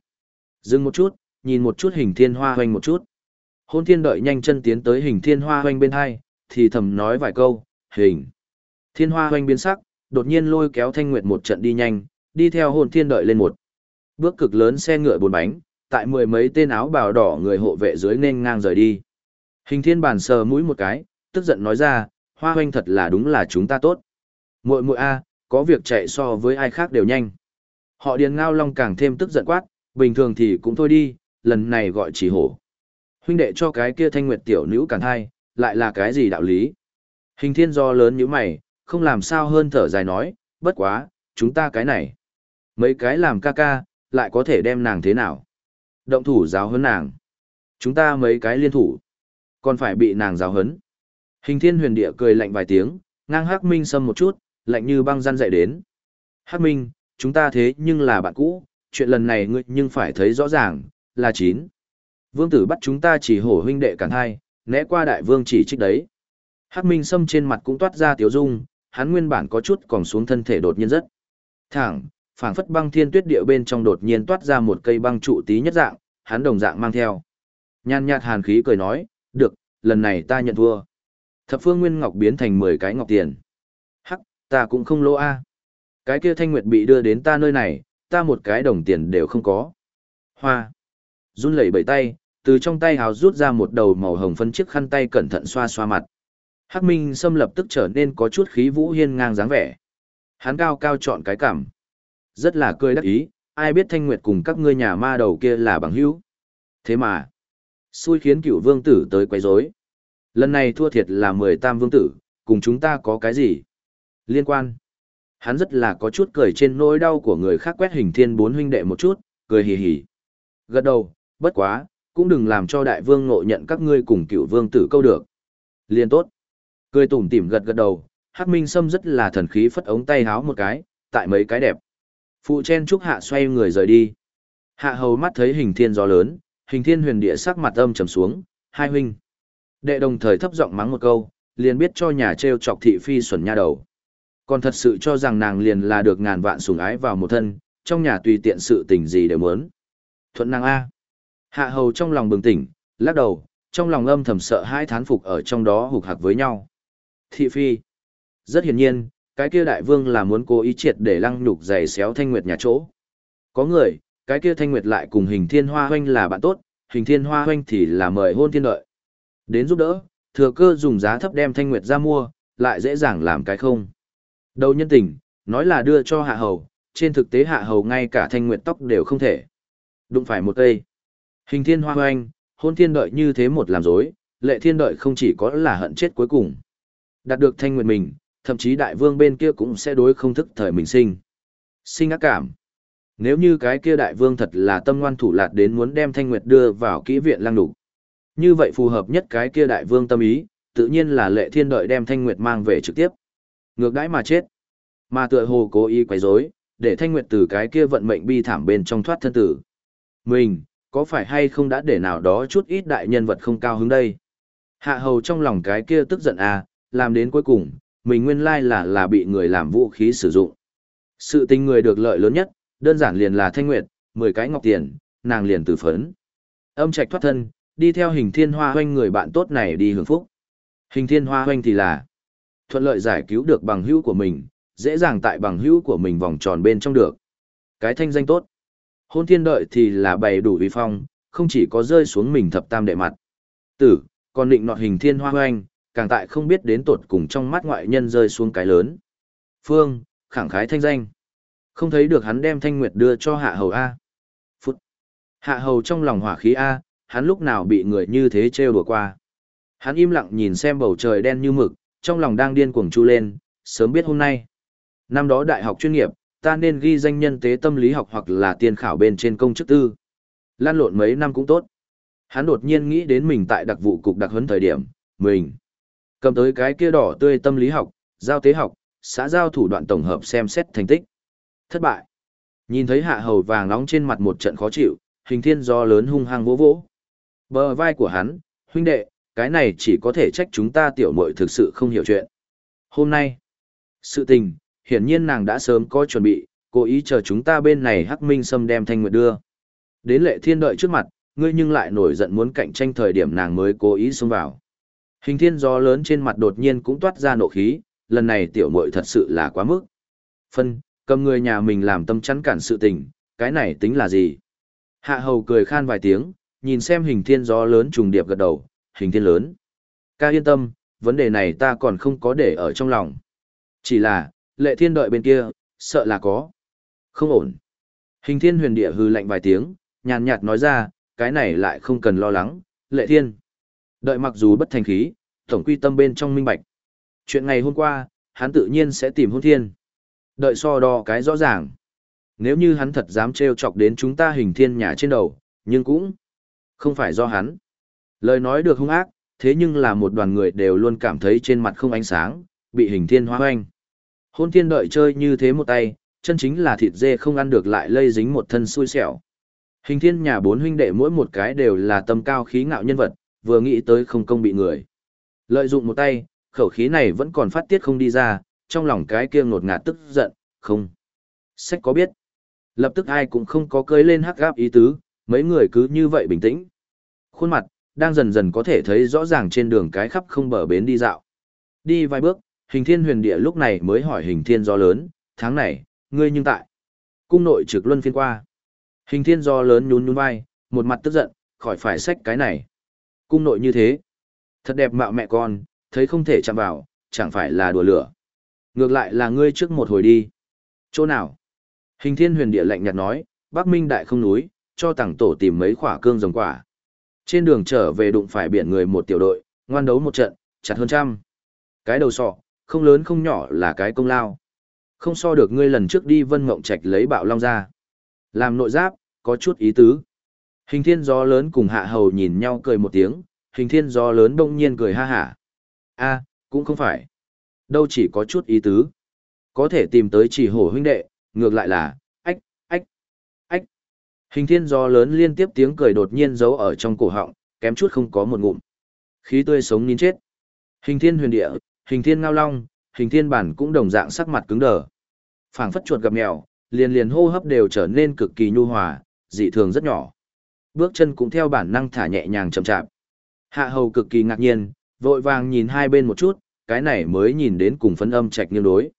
Dừng một chút, nhìn một chút hình thiên hoa Hoành một chút. Hôn thiên đợi nhanh chân tiến tới hình thiên hoa hoanh bên hai, thì thầm nói vài câu, hình. Thiên hoa hoanh biến sắc, đột nhiên lôi kéo thanh nguyệt một trận đi nhanh, đi theo hôn thiên đợi lên một. Bước cực lớn xe ngựa bốn bánh, tại mười mấy tên áo bào đỏ người hộ vệ dưới nên ngang rời đi. Hình thiên bàn sờ mũi một cái, tức giận nói ra, hoa hoanh thật là đúng là chúng ta tốt. Muội muội a, có việc chạy so với ai khác đều nhanh. Họ điền ngao long càng thêm tức giận quát, bình thường thì cũng thôi đi, lần này gọi chỉ hổ. Huynh đệ cho cái kia thanh nguyệt tiểu nữ càng thai, lại là cái gì đạo lý? Hình thiên do lớn như mày, không làm sao hơn thở dài nói, bất quá, chúng ta cái này. Mấy cái làm ca ca, lại có thể đem nàng thế nào? Động thủ giáo hơn nàng. Chúng ta mấy cái liên thủ. Còn phải bị nàng giáo hấn. Hình thiên huyền địa cười lạnh vài tiếng, ngang hắc minh sâm một chút, lạnh như băng răn dậy đến. Hắc minh, chúng ta thế nhưng là bạn cũ, chuyện lần này ngươi nhưng phải thấy rõ ràng, là chín. Vương tử bắt chúng ta chỉ hổ huynh đệ cản hai, né qua đại vương chỉ trích đấy. Hắc Minh Sâm trên mặt cũng toát ra tiếu dung, hắn nguyên bản có chút còn xuống thân thể đột nhiên rất thẳng, phảng phất băng thiên tuyết địa bên trong đột nhiên toát ra một cây băng trụ tí nhất dạng, hắn đồng dạng mang theo. Nhan nhạt hàn khí cười nói, được, lần này ta nhận thua. Thập phương nguyên ngọc biến thành 10 cái ngọc tiền. Hắc, ta cũng không lỗ a. Cái kia thanh nguyệt bị đưa đến ta nơi này, ta một cái đồng tiền đều không có. Hoa. Run lẩy bẩy tay, từ trong tay hào rút ra một đầu màu hồng phấn chiếc khăn tay cẩn thận xoa xoa mặt. Hắc Minh Sâm lập tức trở nên có chút khí vũ hiên ngang dáng vẻ. Hắn cao cao chọn cái cảm. Rất là cười đắc ý, ai biết Thanh Nguyệt cùng các ngươi nhà ma đầu kia là bằng hữu. Thế mà, xui khiến cựu vương tử tới quấy rối. Lần này thua thiệt là mười tam vương tử, cùng chúng ta có cái gì? Liên quan. Hắn rất là có chút cười trên nỗi đau của người khác quét hình thiên bốn huynh đệ một chút, cười hì hì. Gật đầu, bất quá, cũng đừng làm cho đại vương ngộ nhận các ngươi cùng cựu vương tử câu được. Liên tốt. Cười tủm tỉm gật gật đầu, Hắc Minh Sâm rất là thần khí phất ống tay háo một cái, tại mấy cái đẹp. Phụ chen trúc hạ xoay người rời đi. Hạ hầu mắt thấy hình thiên gió lớn, hình thiên huyền địa sắc mặt âm trầm xuống, hai huynh. Đệ đồng thời thấp giọng mắng một câu, liền biết cho nhà treo chọc thị phi xuẩn nha đầu. Còn thật sự cho rằng nàng liền là được ngàn vạn sủng ái vào một thân, trong nhà tùy tiện sự tình gì đều muốn. Thuận năng A. Hạ hầu trong lòng bừng tỉnh, lắc đầu, trong lòng âm thầm sợ hai thán phục ở trong đó hục hạc với nhau. Thị phi. Rất hiển nhiên, cái kia đại vương là muốn cố ý triệt để lăng nhục giày xéo thanh nguyệt nhà chỗ. Có người, cái kia thanh nguyệt lại cùng hình thiên hoa hoanh là bạn tốt, hình thiên hoa hoanh thì là mời hôn thiên đợi. Đến giúp đỡ, thừa cơ dùng giá thấp đem thanh nguyệt ra mua, lại dễ dàng làm cái không. Đầu nhân tình, nói là đưa cho hạ hầu, trên thực tế hạ hầu ngay cả thanh nguyệt tóc đều không thể. Đụng phải một cây. Hình thiên hoa hoanh, hôn thiên đợi như thế một làm dối, lệ thiên đợi không chỉ có là hận chết cuối cùng. Đạt được thanh nguyệt mình, thậm chí đại vương bên kia cũng sẽ đối không thức thời mình sinh. Sinh ác cảm. Nếu như cái kia đại vương thật là tâm ngoan thủ lạt đến muốn đem thanh nguyệt đưa vào kỹ viện lang đủ. Như vậy phù hợp nhất cái kia đại vương tâm ý, tự nhiên là lệ thiên đợi đem thanh nguyệt mang về trực tiếp. Ngược đãi mà chết. Mà tựa hồ cố ý quấy rối, để thanh nguyệt từ cái kia vận mệnh bi thảm bên trong thoát thân tử. Mình, có phải hay không đã để nào đó chút ít đại nhân vật không cao hứng đây? Hạ hầu trong lòng cái kia tức giận à, làm đến cuối cùng, mình nguyên lai là là bị người làm vũ khí sử dụng. Sự tình người được lợi lớn nhất, đơn giản liền là thanh nguyệt, 10 cái ngọc tiền, nàng liền từ phấn. Âm trạch thoát thân, đi theo hình thiên hoa hoanh người bạn tốt này đi hưởng phúc. Hình thiên hoa hoanh thì là thuận lợi giải cứu được bằng hữu của mình, dễ dàng tại bằng hữu của mình vòng tròn bên trong được. Cái thanh danh tốt. Hôn thiên đợi thì là bày đủ vi phong, không chỉ có rơi xuống mình thập tam đệ mặt. Tử, còn định nọt hình thiên hoa hoanh, càng tại không biết đến tột cùng trong mắt ngoại nhân rơi xuống cái lớn. Phương, khẳng khái thanh danh. Không thấy được hắn đem thanh nguyệt đưa cho hạ hầu A. Phút. Hạ hầu trong lòng hỏa khí A, hắn lúc nào bị người như thế trêu đùa qua. Hắn im lặng nhìn xem bầu trời đen như mực, trong lòng đang điên cuồng chu lên, sớm biết hôm nay. Năm đó đại học chuyên nghiệp, ta nên ghi danh nhân tế tâm lý học hoặc là tiên khảo bên trên công chức tư. Lan lộn mấy năm cũng tốt. Hắn đột nhiên nghĩ đến mình tại đặc vụ cục đặc huấn thời điểm, mình cầm tới cái kia đỏ tươi tâm lý học, giao tế học, xã giao thủ đoạn tổng hợp xem xét thành tích. Thất bại. Nhìn thấy hạ hầu vàng nóng trên mặt một trận khó chịu, hình thiên do lớn hung hăng vỗ vỗ. Bờ vai của hắn, huynh đệ, cái này chỉ có thể trách chúng ta tiểu muội thực sự không hiểu chuyện. Hôm nay, sự tình, hiển nhiên nàng đã sớm có chuẩn bị, cố ý chờ chúng ta bên này hắc minh Sâm đem thanh nguyệt đưa. Đến lệ thiên đợi trước mặt, ngươi nhưng lại nổi giận muốn cạnh tranh thời điểm nàng mới cố ý xông vào. Hình thiên gió lớn trên mặt đột nhiên cũng toát ra nộ khí, lần này tiểu muội thật sự là quá mức. Phân, cầm người nhà mình làm tâm chắn cản sự tình, cái này tính là gì? Hạ hầu cười khan vài tiếng, nhìn xem hình thiên gió lớn trùng điệp gật đầu, hình thiên lớn. Ca yên tâm, vấn đề này ta còn không có để ở trong lòng. Chỉ là, lệ thiên đợi bên kia, sợ là có. Không ổn. Hình thiên huyền địa hư lạnh vài tiếng, nhàn nhạt nói ra, cái này lại không cần lo lắng, lệ thiên. Đợi mặc dù bất thành khí, tổng quy tâm bên trong minh bạch. Chuyện ngày hôm qua, hắn tự nhiên sẽ tìm hôn thiên. Đợi so đo cái rõ ràng. Nếu như hắn thật dám trêu chọc đến chúng ta hình thiên nhà trên đầu, nhưng cũng không phải do hắn. Lời nói được hung ác, thế nhưng là một đoàn người đều luôn cảm thấy trên mặt không ánh sáng, bị hình thiên hoa hoanh. Hôn thiên đợi chơi như thế một tay, chân chính là thịt dê không ăn được lại lây dính một thân xui xẻo. Hình thiên nhà bốn huynh đệ mỗi một cái đều là tâm cao khí ngạo nhân vật, vừa nghĩ tới không công bị người. Lợi dụng một tay, khẩu khí này vẫn còn phát tiết không đi ra, trong lòng cái kia ngột ngạt tức giận, không. Sách có biết. Lập tức ai cũng không có cơi lên hắc gáp ý tứ, mấy người cứ như vậy bình tĩnh. Khuôn mặt, đang dần dần có thể thấy rõ ràng trên đường cái khắp không bờ bến đi dạo. Đi vài bước, hình thiên huyền địa lúc này mới hỏi hình thiên do lớn, tháng này, ngươi nhưng tại. Cung nội trực luân phiên qua. Hình thiên do lớn nhún nhún vai, một mặt tức giận, khỏi phải sách cái này. Cung nội như thế. Thật đẹp mạo mẹ con, thấy không thể chạm vào, chẳng phải là đùa lửa. Ngược lại là ngươi trước một hồi đi. Chỗ nào? Hình thiên huyền địa lạnh nhạt nói, Bắc Minh đại không núi, cho tặng tổ tìm mấy khỏa cương rồng quả. Trên đường trở về đụng phải biển người một tiểu đội, ngoan đấu một trận, chặt hơn trăm. Cái đầu sọ, không lớn không nhỏ là cái công lao. Không so được ngươi lần trước đi vân mộng trạch lấy bạo long ra. Làm nội giáp, có chút ý tứ. Hình thiên gió lớn cùng hạ hầu nhìn nhau cười một tiếng, hình thiên gió lớn đông nhiên cười ha hả. a cũng không phải. Đâu chỉ có chút ý tứ. Có thể tìm tới chỉ hổ huynh đệ, ngược lại là, ách, ách, ách. Hình thiên gió lớn liên tiếp tiếng cười đột nhiên giấu ở trong cổ họng, kém chút không có một ngụm. Khí tươi sống nín chết. Hình thiên huyền địa, hình thiên ngao long, hình thiên bản cũng đồng dạng sắc mặt cứng đờ. phảng phất chuột gặp mèo, liền liền hô hấp đều trở nên cực kỳ nhu hòa, dị thường rất nhỏ. Bước chân cũng theo bản năng thả nhẹ nhàng chậm chạp. Hạ hầu cực kỳ ngạc nhiên, vội vàng nhìn hai bên một chút, cái này mới nhìn đến cùng phấn âm trạch nghiêng đối.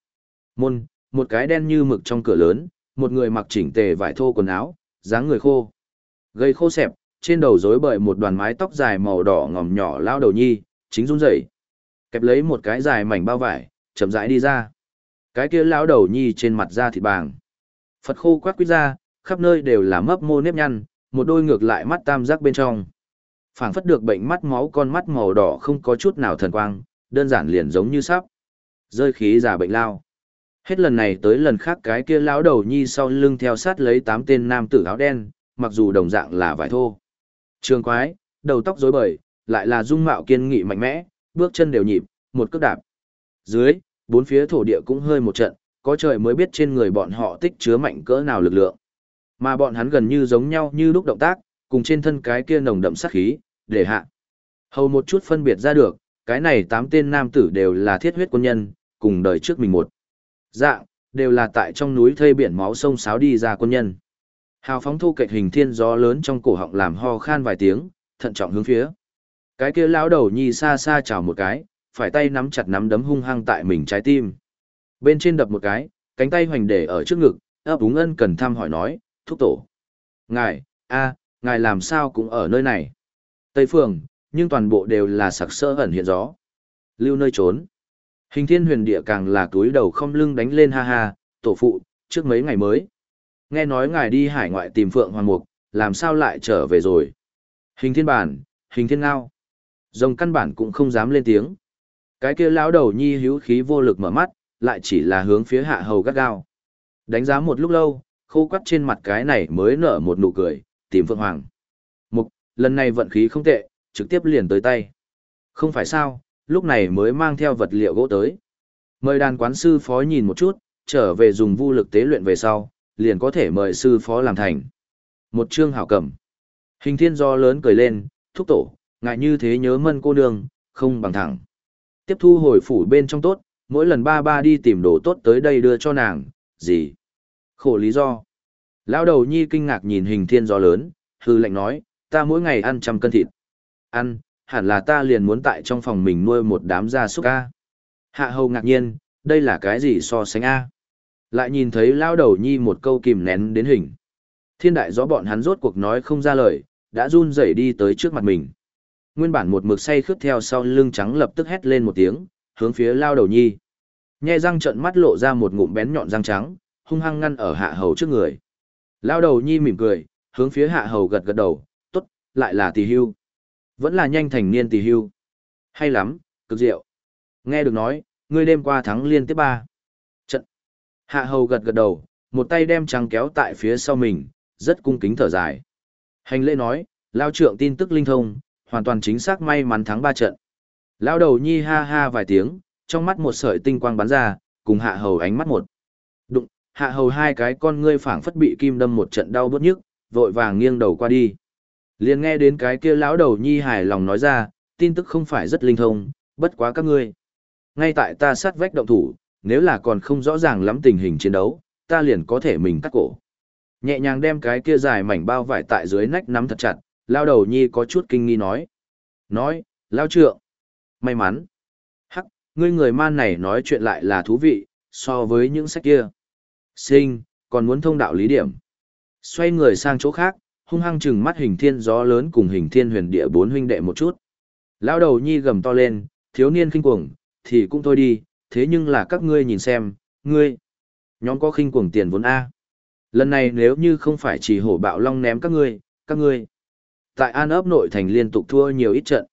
Môn, một cái đen như mực trong cửa lớn, một người mặc chỉnh tề vải thô quần áo, dáng người khô. Gây khô xẹp, trên đầu rối bời một đoàn mái tóc dài màu đỏ ngòm nhỏ lao đầu nhi, chính run rẩy. Kẹp lấy một cái dài mảnh bao vải, chậm rãi đi ra. Cái kia lão đầu nhi trên mặt da thịt bàng. Phật khô quát quýt ra, khắp nơi đều là mấp mô nếp nhăn, một đôi ngược lại mắt tam giác bên trong. phảng phất được bệnh mắt máu con mắt màu đỏ không có chút nào thần quang, đơn giản liền giống như sắp. Rơi khí giả bệnh lao. Hết lần này tới lần khác cái kia lão đầu nhi sau lưng theo sát lấy tám tên nam tử áo đen, mặc dù đồng dạng là vải thô. Trường quái, đầu tóc rối bời, lại là dung mạo kiên nghị mạnh mẽ, bước chân đều nhịp, một cước đạp. Dưới, bốn phía thổ địa cũng hơi một trận, có trời mới biết trên người bọn họ tích chứa mạnh cỡ nào lực lượng. Mà bọn hắn gần như giống nhau như lúc động tác, cùng trên thân cái kia nồng đậm sát khí, để hạ. Hầu một chút phân biệt ra được, cái này tám tên nam tử đều là thiết huyết quân nhân, cùng đời trước mình một. Dạng, đều là tại trong núi thây biển máu sông sáo đi ra quân nhân. Hào phóng thu kịch hình thiên gió lớn trong cổ họng làm ho khan vài tiếng, thận trọng hướng phía. Cái kia lão đầu nhi xa xa chào một cái, phải tay nắm chặt nắm đấm hung hăng tại mình trái tim. Bên trên đập một cái, cánh tay hoành để ở trước ngực, ấp úng ân cần thăm hỏi nói, thúc tổ. Ngài, a, ngài làm sao cũng ở nơi này. Tây Phường, nhưng toàn bộ đều là sặc sỡ ẩn hiện gió. Lưu nơi trốn. Hình thiên huyền địa càng là túi đầu không lưng đánh lên ha ha, tổ phụ, trước mấy ngày mới. Nghe nói ngài đi hải ngoại tìm Phượng Hoàng Mục, làm sao lại trở về rồi. Hình thiên bản, hình thiên ngao. Rồng căn bản cũng không dám lên tiếng. Cái kia lão đầu nhi hữu khí vô lực mở mắt, lại chỉ là hướng phía hạ hầu gắt gao. Đánh giá một lúc lâu, khô quắt trên mặt cái này mới nở một nụ cười, tìm Phượng Hoàng. Mục, lần này vận khí không tệ, trực tiếp liền tới tay. Không phải sao, lúc này mới mang theo vật liệu gỗ tới. Mời đàn quán sư phó nhìn một chút, trở về dùng vu lực tế luyện về sau, liền có thể mời sư phó làm thành. Một chương hảo cầm. Hình thiên do lớn cười lên, thúc tổ, ngại như thế nhớ mân cô nương, không bằng thẳng. Tiếp thu hồi phủ bên trong tốt, mỗi lần ba ba đi tìm đồ tốt tới đây đưa cho nàng, gì? Khổ lý do. Lão đầu nhi kinh ngạc nhìn hình thiên do lớn, hư lệnh nói, ta mỗi ngày ăn trăm cân thịt. Ăn, hẳn là ta liền muốn tại trong phòng mình nuôi một đám gia súc ca. Hạ hầu ngạc nhiên, đây là cái gì so sánh a? Lại nhìn thấy lao đầu nhi một câu kìm nén đến hình. Thiên đại gió bọn hắn rốt cuộc nói không ra lời, đã run rẩy đi tới trước mặt mình. Nguyên bản một mực say khướt theo sau lưng trắng lập tức hét lên một tiếng, hướng phía lao đầu nhi. Nhe răng trận mắt lộ ra một ngụm bén nhọn răng trắng, hung hăng ngăn ở hạ hầu trước người. Lao đầu nhi mỉm cười, hướng phía hạ hầu gật gật đầu, tốt, lại là tỷ hưu. Vẫn là nhanh thành niên tỷ hưu. Hay lắm, cực diệu. Nghe được nói, ngươi đêm qua thắng liên tiếp ba. Trận. Hạ hầu gật gật đầu, một tay đem trắng kéo tại phía sau mình, rất cung kính thở dài. Hành lễ nói, lao trượng tin tức linh thông, hoàn toàn chính xác may mắn thắng ba trận. Lao đầu nhi ha ha vài tiếng, trong mắt một sợi tinh quang bắn ra, cùng hạ hầu ánh mắt một. Đụng, hạ hầu hai cái con ngươi phảng phất bị kim đâm một trận đau bớt nhức, vội vàng nghiêng đầu qua đi. Liền nghe đến cái kia lão đầu nhi hài lòng nói ra, tin tức không phải rất linh thông, bất quá các ngươi. Ngay tại ta sát vách động thủ, nếu là còn không rõ ràng lắm tình hình chiến đấu, ta liền có thể mình cắt cổ. Nhẹ nhàng đem cái kia dài mảnh bao vải tại dưới nách nắm thật chặt, lao đầu nhi có chút kinh nghi nói. Nói, lao trượng. May mắn. Hắc, ngươi người man này nói chuyện lại là thú vị, so với những sách kia. Sinh, còn muốn thông đạo lý điểm. Xoay người sang chỗ khác, hung hăng chừng mắt hình thiên gió lớn cùng hình thiên huyền địa bốn huynh đệ một chút. Lão đầu nhi gầm to lên, thiếu niên khinh cuồng, thì cũng thôi đi, thế nhưng là các ngươi nhìn xem, ngươi, nhóm có khinh cuồng tiền vốn A. Lần này nếu như không phải chỉ hổ bạo long ném các ngươi, các ngươi, tại an ấp nội thành liên tục thua nhiều ít trận.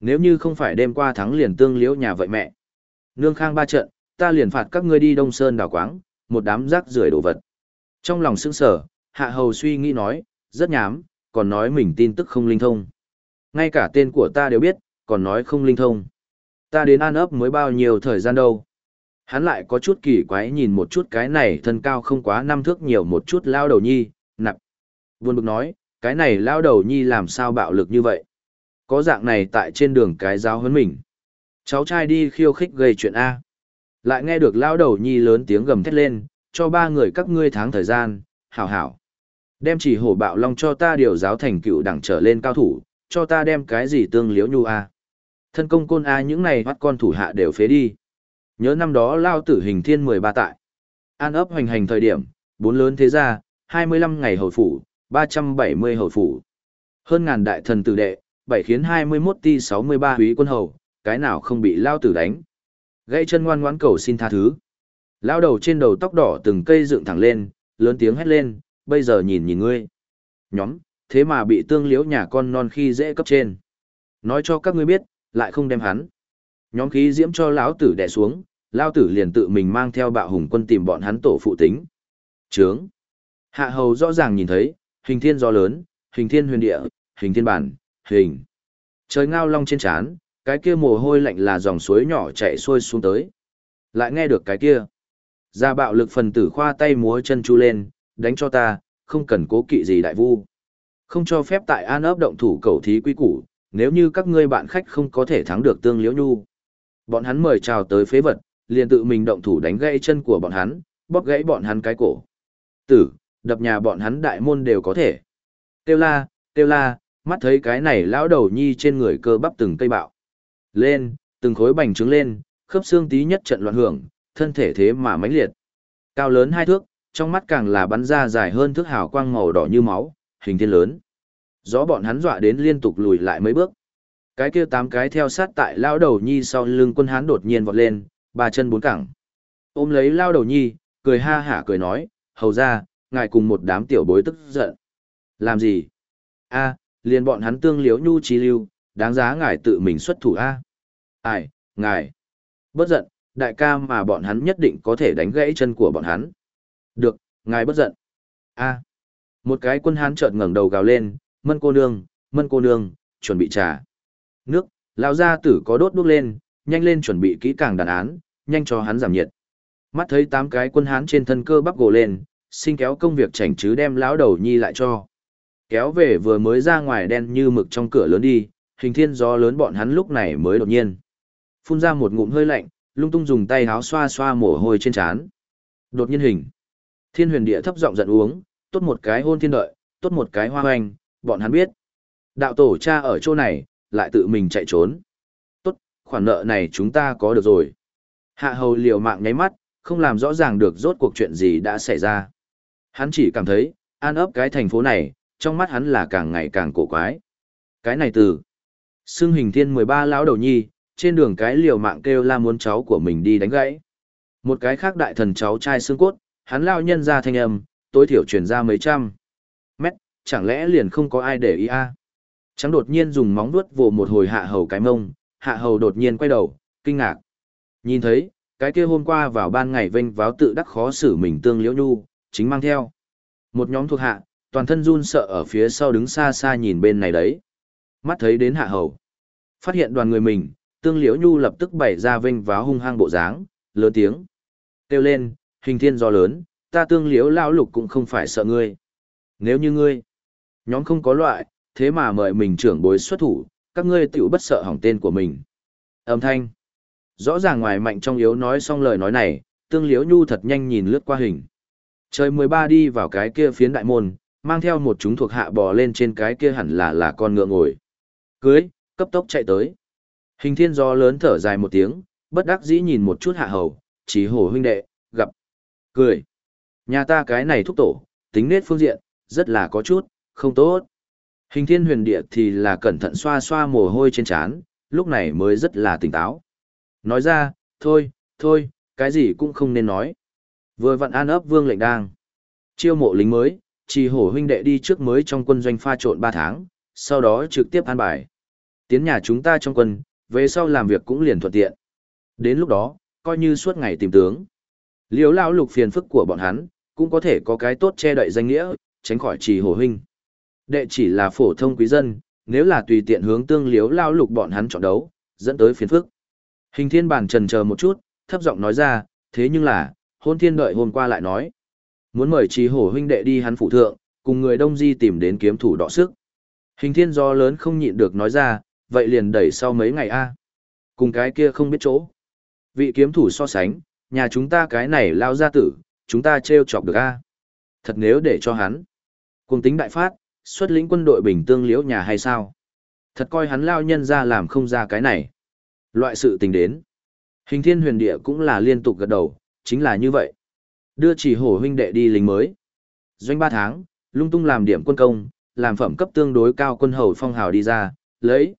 Nếu như không phải đêm qua thắng liền tương liễu nhà vậy mẹ. Nương khang ba trận, ta liền phạt các ngươi đi đông sơn đảo quáng, một đám rác rưởi đồ vật. Trong lòng sững sở, hạ hầu suy nghĩ nói, rất nhám, còn nói mình tin tức không linh thông. Ngay cả tên của ta đều biết, còn nói không linh thông. Ta đến an ấp mới bao nhiêu thời gian đâu. Hắn lại có chút kỳ quái nhìn một chút cái này thân cao không quá năm thước nhiều một chút lao đầu nhi, nặng. Buồn bực nói, cái này lao đầu nhi làm sao bạo lực như vậy. Có dạng này tại trên đường cái giáo huấn mình. Cháu trai đi khiêu khích gây chuyện A. Lại nghe được lao đầu nhi lớn tiếng gầm thét lên, cho ba người các ngươi tháng thời gian, hảo hảo. Đem chỉ hổ bạo long cho ta điều giáo thành cựu đẳng trở lên cao thủ, cho ta đem cái gì tương liễu nhu a. Thân công côn a những này bắt con thủ hạ đều phế đi. Nhớ năm đó lao tử hình thiên 13 tại. An ấp hoành hành thời điểm, bốn lớn thế gia, 25 ngày hồi phủ, 370 hầu phủ. Hơn ngàn đại thần tử đệ, bảy khiến 21 ti 63 quý quân hầu, cái nào không bị lao tử đánh. Gây chân ngoan ngoãn cầu xin tha thứ. Lao đầu trên đầu tóc đỏ từng cây dựng thẳng lên, lớn tiếng hét lên, bây giờ nhìn nhìn ngươi. Nhóm, thế mà bị tương liễu nhà con non khi dễ cấp trên. Nói cho các ngươi biết, lại không đem hắn. Nhóm khí diễm cho lão tử đè xuống, lao tử liền tự mình mang theo bạo hùng quân tìm bọn hắn tổ phụ tính. Trướng. Hạ hầu rõ ràng nhìn thấy, hình thiên gió lớn, hình thiên huyền địa, hình thiên bản, hình. Trời ngao long trên trán, cái kia mồ hôi lạnh là dòng suối nhỏ chảy xuôi xuống tới. Lại nghe được cái kia. gia bạo lực phần tử khoa tay múa chân chu lên, đánh cho ta, không cần cố kỵ gì đại vu. Không cho phép tại an ấp động thủ cầu thí quý củ, nếu như các ngươi bạn khách không có thể thắng được tương liễu nhu. Bọn hắn mời chào tới phế vật, liền tự mình động thủ đánh gãy chân của bọn hắn, bóp gãy bọn hắn cái cổ. Tử, đập nhà bọn hắn đại môn đều có thể. Tiêu la, tiêu la, mắt thấy cái này lão đầu nhi trên người cơ bắp từng cây bạo. Lên, từng khối bành trướng lên, khớp xương tí nhất trận loạn hưởng, thân thể thế mà mãnh liệt. Cao lớn hai thước, trong mắt càng là bắn ra dài hơn thước hào quang màu đỏ như máu, hình thiên lớn. Gió bọn hắn dọa đến liên tục lùi lại mấy bước. Cái kia tám cái theo sát tại lao đầu nhi sau lưng quân hán đột nhiên vọt lên, ba chân bốn cẳng. Ôm lấy lao đầu nhi, cười ha hả cười nói, hầu ra, ngài cùng một đám tiểu bối tức giận. Làm gì? a liền bọn hắn tương liếu nhu trí lưu, đáng giá ngài tự mình xuất thủ a Ai, ngài. Bất giận, đại ca mà bọn hắn nhất định có thể đánh gãy chân của bọn hắn. Được, ngài bất giận. a Một cái quân hán chợt ngẩng đầu gào lên, mân cô nương, mân cô nương, chuẩn bị trà. Nước, lão gia tử có đốt đuốc lên, nhanh lên chuẩn bị kỹ càng đàn án, nhanh cho hắn giảm nhiệt. Mắt thấy tám cái quân hán trên thân cơ bắp gồ lên, xin kéo công việc chảnh chứ đem lão đầu nhi lại cho. Kéo về vừa mới ra ngoài đen như mực trong cửa lớn đi, hình thiên gió lớn bọn hắn lúc này mới đột nhiên. Phun ra một ngụm hơi lạnh, lung tung dùng tay háo xoa xoa mồ hôi trên trán. Đột nhiên hình. Thiên huyền địa thấp giọng giận uống, tốt một cái hôn thiên đợi, tốt một cái hoa hoành, bọn hắn biết. Đạo tổ cha ở chỗ này, lại tự mình chạy trốn. Tốt, khoản nợ này chúng ta có được rồi. Hạ hầu liều mạng nháy mắt, không làm rõ ràng được rốt cuộc chuyện gì đã xảy ra. Hắn chỉ cảm thấy, an ấp cái thành phố này, trong mắt hắn là càng ngày càng cổ quái. Cái này từ xương hình thiên 13 lão đầu nhi, trên đường cái liều mạng kêu la muốn cháu của mình đi đánh gãy. Một cái khác đại thần cháu trai xương cốt, hắn lao nhân ra thanh âm, tối thiểu truyền ra mấy trăm mét, chẳng lẽ liền không có ai để ý a? À? Trắng đột nhiên dùng móng vuốt vồ một hồi hạ hầu cái mông, hạ hầu đột nhiên quay đầu, kinh ngạc. Nhìn thấy, cái kia hôm qua vào ban ngày vênh váo tự đắc khó xử mình tương liễu nhu, chính mang theo. Một nhóm thuộc hạ, toàn thân run sợ ở phía sau đứng xa xa nhìn bên này đấy. Mắt thấy đến hạ hầu. Phát hiện đoàn người mình, tương liễu nhu lập tức bày ra vinh váo hung hăng bộ dáng, lớn tiếng. Kêu lên, hình thiên do lớn, ta tương liễu lao lục cũng không phải sợ ngươi. Nếu như ngươi, nhóm không có loại, thế mà mời mình trưởng bối xuất thủ, các ngươi tiểu bất sợ hỏng tên của mình. Âm thanh. Rõ ràng ngoài mạnh trong yếu nói xong lời nói này, tương liễu nhu thật nhanh nhìn lướt qua hình. Trời 13 đi vào cái kia phiến đại môn, mang theo một chúng thuộc hạ bò lên trên cái kia hẳn là là con ngựa ngồi. Cưới, cấp tốc chạy tới. Hình thiên gió lớn thở dài một tiếng, bất đắc dĩ nhìn một chút hạ hầu, chỉ hổ huynh đệ, gặp. Cười. Nhà ta cái này thúc tổ, tính nết phương diện, rất là có chút, không tốt. Hình thiên huyền địa thì là cẩn thận xoa xoa mồ hôi trên trán, lúc này mới rất là tỉnh táo. Nói ra, thôi, thôi, cái gì cũng không nên nói. Vừa vặn an ấp vương lệnh đang. Chiêu mộ lính mới, chỉ hổ huynh đệ đi trước mới trong quân doanh pha trộn 3 tháng, sau đó trực tiếp an bài. Tiến nhà chúng ta trong quân, về sau làm việc cũng liền thuận tiện. Đến lúc đó, coi như suốt ngày tìm tướng. Liếu lao lục phiền phức của bọn hắn, cũng có thể có cái tốt che đậy danh nghĩa, tránh khỏi trì hổ huynh. Đệ chỉ là phổ thông quý dân, nếu là tùy tiện hướng tương liếu lao lục bọn hắn chọn đấu, dẫn tới phiền phức. Hình thiên bản trần chờ một chút, thấp giọng nói ra, thế nhưng là, hôn thiên đợi hôm qua lại nói. Muốn mời trí hổ huynh đệ đi hắn phụ thượng, cùng người đông di tìm đến kiếm thủ đọ sức. Hình thiên do lớn không nhịn được nói ra, vậy liền đẩy sau mấy ngày a Cùng cái kia không biết chỗ. Vị kiếm thủ so sánh, nhà chúng ta cái này lao ra tử, chúng ta treo chọc được a Thật nếu để cho hắn. Cùng tính đại phát, xuất lĩnh quân đội bình tương liễu nhà hay sao? Thật coi hắn lao nhân ra làm không ra cái này. Loại sự tình đến. Hình thiên huyền địa cũng là liên tục gật đầu, chính là như vậy. Đưa chỉ hổ huynh đệ đi lính mới. Doanh ba tháng, lung tung làm điểm quân công, làm phẩm cấp tương đối cao quân hầu phong hào đi ra, lấy.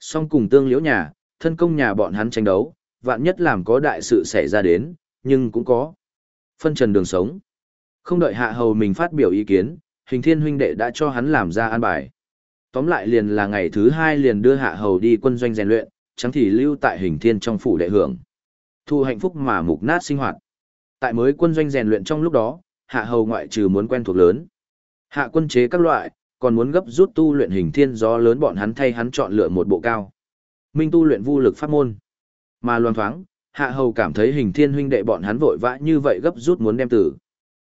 Xong cùng tương liễu nhà, thân công nhà bọn hắn tranh đấu, vạn nhất làm có đại sự xảy ra đến, nhưng cũng có. Phân trần đường sống. Không đợi hạ hầu mình phát biểu ý kiến, hình thiên huynh đệ đã cho hắn làm ra an bài. Tóm lại liền là ngày thứ hai liền đưa hạ hầu đi quân doanh rèn luyện, chẳng thì lưu tại hình thiên trong phủ đệ hưởng. Thu hạnh phúc mà mục nát sinh hoạt. Tại mới quân doanh rèn luyện trong lúc đó, hạ hầu ngoại trừ muốn quen thuộc lớn. Hạ quân chế các loại, còn muốn gấp rút tu luyện hình thiên gió lớn bọn hắn thay hắn chọn lựa một bộ cao. Minh tu luyện vu lực pháp môn. Mà loan thoáng, hạ hầu cảm thấy hình thiên huynh đệ bọn hắn vội vã như vậy gấp rút muốn đem tử.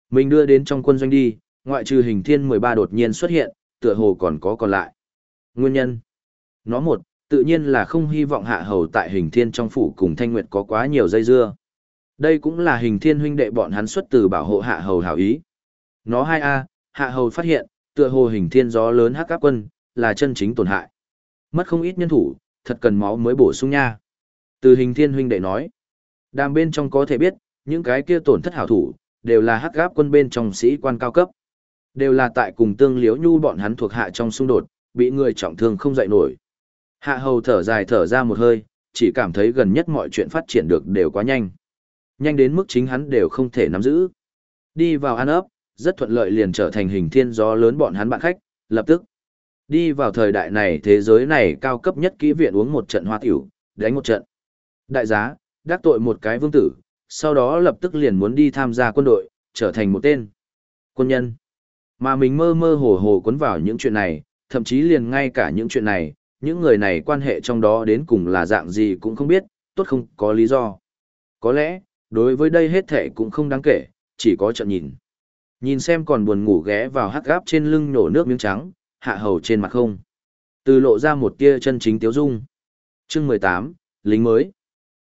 Mình đưa đến trong quân doanh đi, ngoại trừ hình thiên 13 đột nhiên xuất hiện, tựa hồ còn có còn lại. Nguyên nhân. Nó một, tự nhiên là không hy vọng hạ hầu tại hình thiên trong phủ cùng thanh nguyệt có quá nhiều dây dưa. Đây cũng là hình thiên huynh đệ bọn hắn xuất từ bảo hộ hạ hầu hảo ý. Nó hai a hạ hầu phát hiện, tựa hồ hình thiên gió lớn hắc áp quân, là chân chính tổn hại. Mất không ít nhân thủ, thật cần máu mới bổ sung nha. Từ hình thiên huynh đệ nói, đàm bên trong có thể biết, những cái kia tổn thất hảo thủ, đều là hắc áp quân bên trong sĩ quan cao cấp. Đều là tại cùng tương liếu nhu bọn hắn thuộc hạ trong xung đột, bị người trọng thương không dậy nổi. Hạ hầu thở dài thở ra một hơi, chỉ cảm thấy gần nhất mọi chuyện phát triển được đều quá nhanh. Nhanh đến mức chính hắn đều không thể nắm giữ. Đi vào ăn ấp, rất thuận lợi liền trở thành hình thiên gió lớn bọn hắn bạn khách, lập tức. Đi vào thời đại này thế giới này cao cấp nhất kỹ viện uống một trận hoa tiểu, đánh một trận. Đại giá, đắc tội một cái vương tử, sau đó lập tức liền muốn đi tham gia quân đội, trở thành một tên quân nhân. Mà mình mơ mơ hồ hồ cuốn vào những chuyện này, thậm chí liền ngay cả những chuyện này, những người này quan hệ trong đó đến cùng là dạng gì cũng không biết, tốt không có lý do. Có lẽ, đối với đây hết thể cũng không đáng kể, chỉ có trận nhìn. Nhìn xem còn buồn ngủ ghé vào hắc gáp trên lưng nổ nước miếng trắng, hạ hầu trên mặt không. Từ lộ ra một tia chân chính tiếu dung. Chương mười tám lính mới.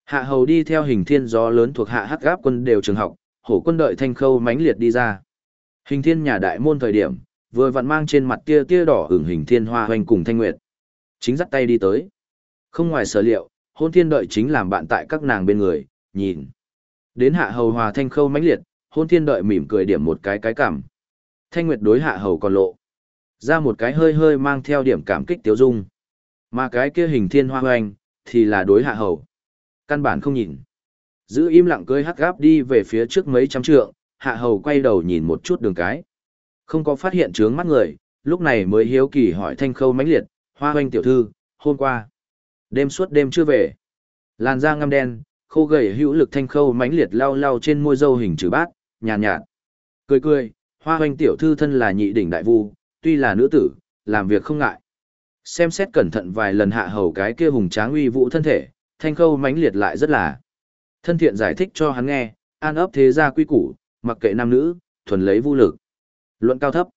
Hạ hầu đi theo hình thiên gió lớn thuộc hạ hắc gáp quân đều trường học, hổ quân đợi thanh khâu mãnh liệt đi ra. Hình thiên nhà đại môn thời điểm, vừa vặn mang trên mặt tia tia đỏ hưởng hình thiên hoa hoành cùng thanh nguyệt. Chính dắt tay đi tới. Không ngoài sở liệu, hôn thiên đợi chính làm bạn tại các nàng bên người, nhìn. Đến hạ hầu hòa thanh khâu mãnh liệt, hôn thiên đợi mỉm cười điểm một cái cái cảm. Thanh nguyệt đối hạ hầu còn lộ. Ra một cái hơi hơi mang theo điểm cảm kích tiếu dung. Mà cái kia hình thiên hoa hoành, thì là đối hạ hầu. Căn bản không nhìn. Giữ im lặng cưới hắc gáp đi về phía trước mấy trăm trượng, hạ hầu quay đầu nhìn một chút đường cái. Không có phát hiện trướng mắt người, lúc này mới hiếu kỳ hỏi thanh khâu mãnh liệt, hoa hoanh tiểu thư, hôm qua. Đêm suốt đêm chưa về. Làn da ngăm đen, khô gầy hữu lực thanh khâu mãnh liệt lau lau trên môi dâu hình chữ bát, nhàn nhạt, nhạt. Cười cười, hoa hoanh tiểu thư thân là nhị đỉnh đại vu, tuy là nữ tử, làm việc không ngại. Xem xét cẩn thận vài lần hạ hầu cái kia hùng tráng uy vũ thân thể, thanh khâu mãnh liệt lại rất là. Thân thiện giải thích cho hắn nghe, an ấp thế gia quy củ, mặc kệ nam nữ, thuần lấy vũ lực. Luận cao thấp.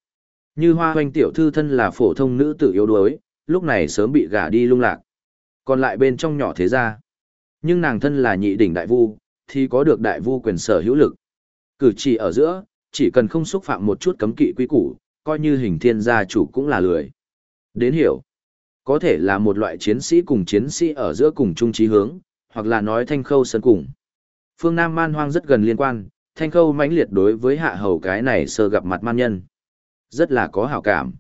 Như hoa hoanh tiểu thư thân là phổ thông nữ tử yếu đuối, lúc này sớm bị gả đi lung lạc. Còn lại bên trong nhỏ thế gia. Nhưng nàng thân là nhị đỉnh đại vu, thì có được đại vu quyền sở hữu lực. Cử chỉ ở giữa, chỉ cần không xúc phạm một chút cấm kỵ quy củ, coi như hình thiên gia chủ cũng là lười. Đến hiểu, có thể là một loại chiến sĩ cùng chiến sĩ ở giữa cùng chung trí hướng, hoặc là nói thanh khâu sân cùng. Phương Nam man hoang rất gần liên quan, thanh khâu mãnh liệt đối với hạ hầu cái này sơ gặp mặt man nhân. Rất là có hảo cảm.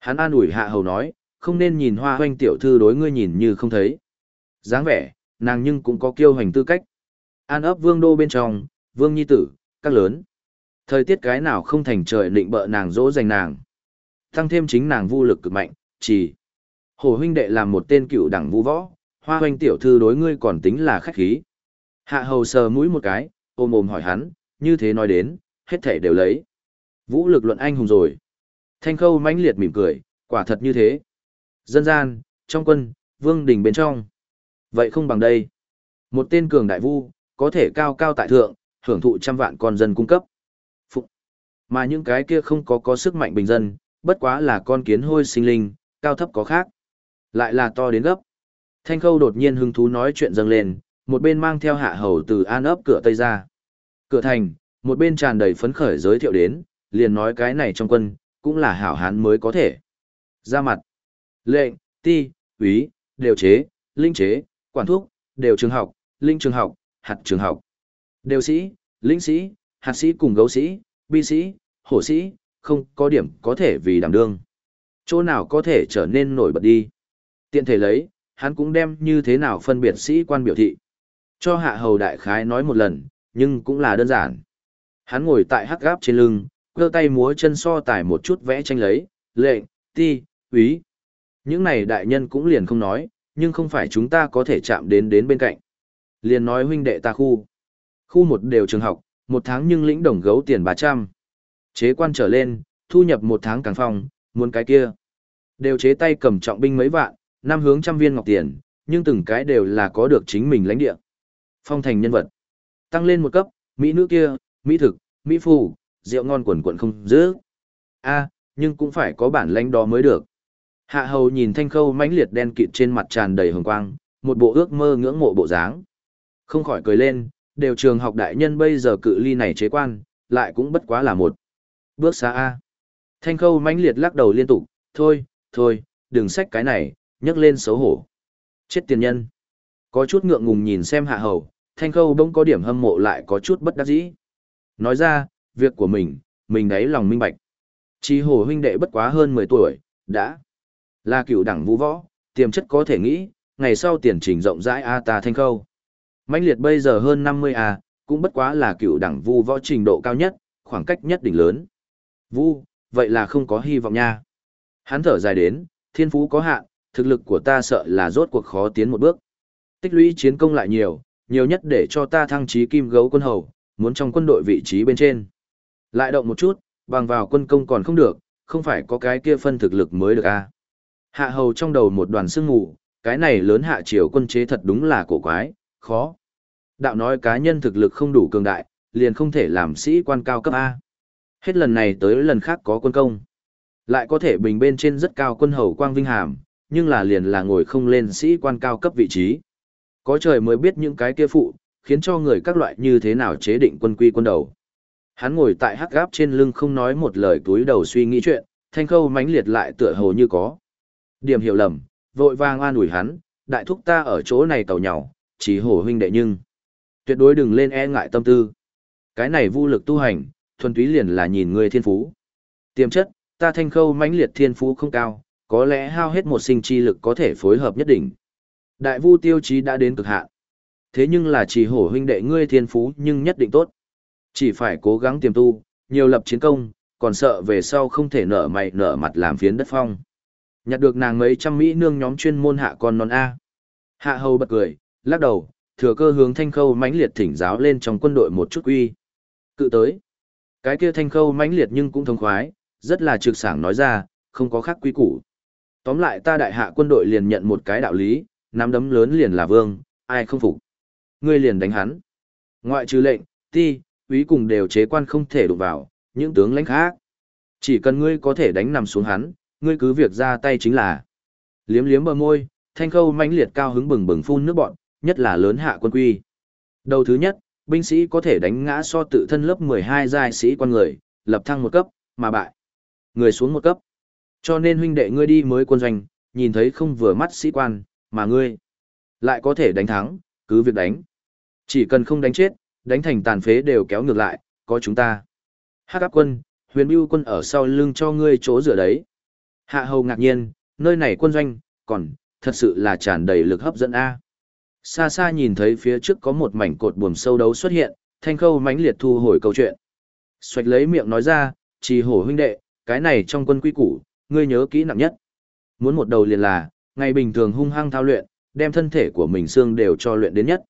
Hắn an ủi hạ hầu nói, không nên nhìn hoa hoanh tiểu thư đối ngươi nhìn như không thấy. dáng vẻ, nàng nhưng cũng có kiêu hành tư cách. An ấp vương đô bên trong, vương nhi tử, các lớn. Thời tiết cái nào không thành trời định bợ nàng dỗ dành nàng. Tăng thêm chính nàng vô lực cực mạnh, chỉ. Hồ huynh đệ làm một tên cựu đẳng vũ võ, hoa hoanh tiểu thư đối ngươi còn tính là khách khí. Hạ hầu sờ mũi một cái, ôm ôm hỏi hắn, như thế nói đến, hết thể đều lấy. Vũ lực luận anh hùng rồi. Thanh khâu mãnh liệt mỉm cười, quả thật như thế. Dân gian, trong quân, vương đình bên trong. Vậy không bằng đây. Một tên cường đại vu, có thể cao cao tại thượng, hưởng thụ trăm vạn con dân cung cấp. Phụ. Mà những cái kia không có có sức mạnh bình dân, bất quá là con kiến hôi sinh linh, cao thấp có khác. Lại là to đến gấp. Thanh khâu đột nhiên hứng thú nói chuyện dâng lên, một bên mang theo hạ hầu từ an ấp cửa tây ra. Cửa thành, một bên tràn đầy phấn khởi giới thiệu đến, liền nói cái này trong quân, cũng là hảo hán mới có thể. Ra mặt, lệnh, ti, úy, đều chế, linh chế, quản thúc, đều trường học, linh trường học, hạt trường học, đều sĩ, linh sĩ, hạt sĩ cùng gấu sĩ, bi sĩ, hổ sĩ, không có điểm có thể vì đảm đương. Chỗ nào có thể trở nên nổi bật đi. Tiện thể lấy, hắn cũng đem như thế nào phân biệt sĩ quan biểu thị. Cho hạ hầu đại khái nói một lần, nhưng cũng là đơn giản. Hắn ngồi tại hắc gáp trên lưng, cơ tay múa chân so tải một chút vẽ tranh lấy, lệnh, ti, úy. Những này đại nhân cũng liền không nói, nhưng không phải chúng ta có thể chạm đến đến bên cạnh. Liền nói huynh đệ ta khu. Khu một đều trường học, một tháng nhưng lĩnh đồng gấu tiền 300. Chế quan trở lên, thu nhập một tháng càng phòng muốn cái kia. Đều chế tay cầm trọng binh mấy vạn, năm hướng trăm viên ngọc tiền, nhưng từng cái đều là có được chính mình lãnh địa. Phong thành nhân vật. Tăng lên một cấp, Mỹ nữ kia, Mỹ thực, Mỹ phù, rượu ngon quần quần không dữ. a nhưng cũng phải có bản lãnh đó mới được. Hạ hầu nhìn thanh khâu mãnh liệt đen kịt trên mặt tràn đầy hồng quang, một bộ ước mơ ngưỡng mộ bộ dáng. Không khỏi cười lên, đều trường học đại nhân bây giờ cự ly này chế quan, lại cũng bất quá là một. Bước xa A. Thanh khâu mãnh liệt lắc đầu liên tục, thôi, thôi, đừng xách cái này, nhấc lên xấu hổ. Chết tiền nhân. Có chút ngượng ngùng nhìn xem hạ hầu, thanh khâu bỗng có điểm hâm mộ lại có chút bất đắc dĩ. Nói ra, việc của mình, mình đấy lòng minh bạch. chí hồ huynh đệ bất quá hơn 10 tuổi, đã là cựu đẳng vũ võ, tiềm chất có thể nghĩ, ngày sau tiền trình rộng rãi A ta thanh khâu. mãnh liệt bây giờ hơn 50 A, cũng bất quá là cựu đẳng vu võ trình độ cao nhất, khoảng cách nhất đỉnh lớn. Vu, vậy là không có hy vọng nha. Hắn thở dài đến, thiên phú có hạn, thực lực của ta sợ là rốt cuộc khó tiến một bước. Tích lũy chiến công lại nhiều, nhiều nhất để cho ta thăng trí kim gấu quân hầu, muốn trong quân đội vị trí bên trên. Lại động một chút, bằng vào quân công còn không được, không phải có cái kia phân thực lực mới được a. À? Hạ hầu trong đầu một đoàn sương mù, cái này lớn hạ triều quân chế thật đúng là cổ quái, khó. Đạo nói cá nhân thực lực không đủ cường đại, liền không thể làm sĩ quan cao cấp A. Hết lần này tới lần khác có quân công. Lại có thể bình bên trên rất cao quân hầu quang vinh hàm, nhưng là liền là ngồi không lên sĩ quan cao cấp vị trí. Có trời mới biết những cái kia phụ, khiến cho người các loại như thế nào chế định quân quy quân đầu. Hắn ngồi tại hắc gáp trên lưng không nói một lời túi đầu suy nghĩ chuyện, thanh khâu mãnh liệt lại tựa hồ như có. Điểm hiểu lầm, vội vàng an ủi hắn, đại thúc ta ở chỗ này tàu nhỏ, chỉ hổ huynh đệ nhưng. Tuyệt đối đừng lên e ngại tâm tư. Cái này vô lực tu hành, thuần túy liền là nhìn người thiên phú. Tiềm chất, ta thanh khâu mãnh liệt thiên phú không cao, có lẽ hao hết một sinh chi lực có thể phối hợp nhất định. Đại vu tiêu chí đã đến cực hạn. Thế nhưng là chỉ hổ huynh đệ ngươi thiên phú nhưng nhất định tốt. Chỉ phải cố gắng tiềm tu, nhiều lập chiến công, còn sợ về sau không thể nở mày nở mặt làm phiến đất phong. Nhặt được nàng mấy trăm mỹ nương nhóm chuyên môn hạ con non A. Hạ hầu bật cười, lắc đầu, thừa cơ hướng thanh khâu mãnh liệt thỉnh giáo lên trong quân đội một chút uy. Cự tới. Cái kia thanh khâu mãnh liệt nhưng cũng thông khoái, rất là trực sảng nói ra, không có khác quy củ. Tóm lại ta đại hạ quân đội liền nhận một cái đạo lý, nắm đấm lớn liền là vương, ai không phục. Ngươi liền đánh hắn. Ngoại trừ lệnh, ti, úy cùng đều chế quan không thể đụng vào, những tướng lãnh khác. Chỉ cần ngươi có thể đánh nằm xuống hắn, ngươi cứ việc ra tay chính là. Liếm liếm bờ môi, thanh khâu mãnh liệt cao hứng bừng bừng phun nước bọn, nhất là lớn hạ quân quy. Đầu thứ nhất, binh sĩ có thể đánh ngã so tự thân lớp 12 giai sĩ quan người, lập thăng một cấp, mà bại. Người xuống một cấp. Cho nên huynh đệ ngươi đi mới quân doanh, nhìn thấy không vừa mắt sĩ quan, mà ngươi lại có thể đánh thắng, cứ việc đánh. Chỉ cần không đánh chết, đánh thành tàn phế đều kéo ngược lại, có chúng ta. Hắc áp quân, huyền bưu quân ở sau lưng cho ngươi chỗ rửa đấy. Hạ hầu ngạc nhiên, nơi này quân doanh, còn, thật sự là tràn đầy lực hấp dẫn A. Xa xa nhìn thấy phía trước có một mảnh cột buồm sâu đấu xuất hiện, thanh khâu mãnh liệt thu hồi câu chuyện. Xoạch lấy miệng nói ra, chỉ hổ huynh đệ, cái này trong quân quy củ, ngươi nhớ kỹ nặng nhất. Muốn một đầu liền là, ngày bình thường hung hăng thao luyện, đem thân thể của mình xương đều cho luyện đến nhất.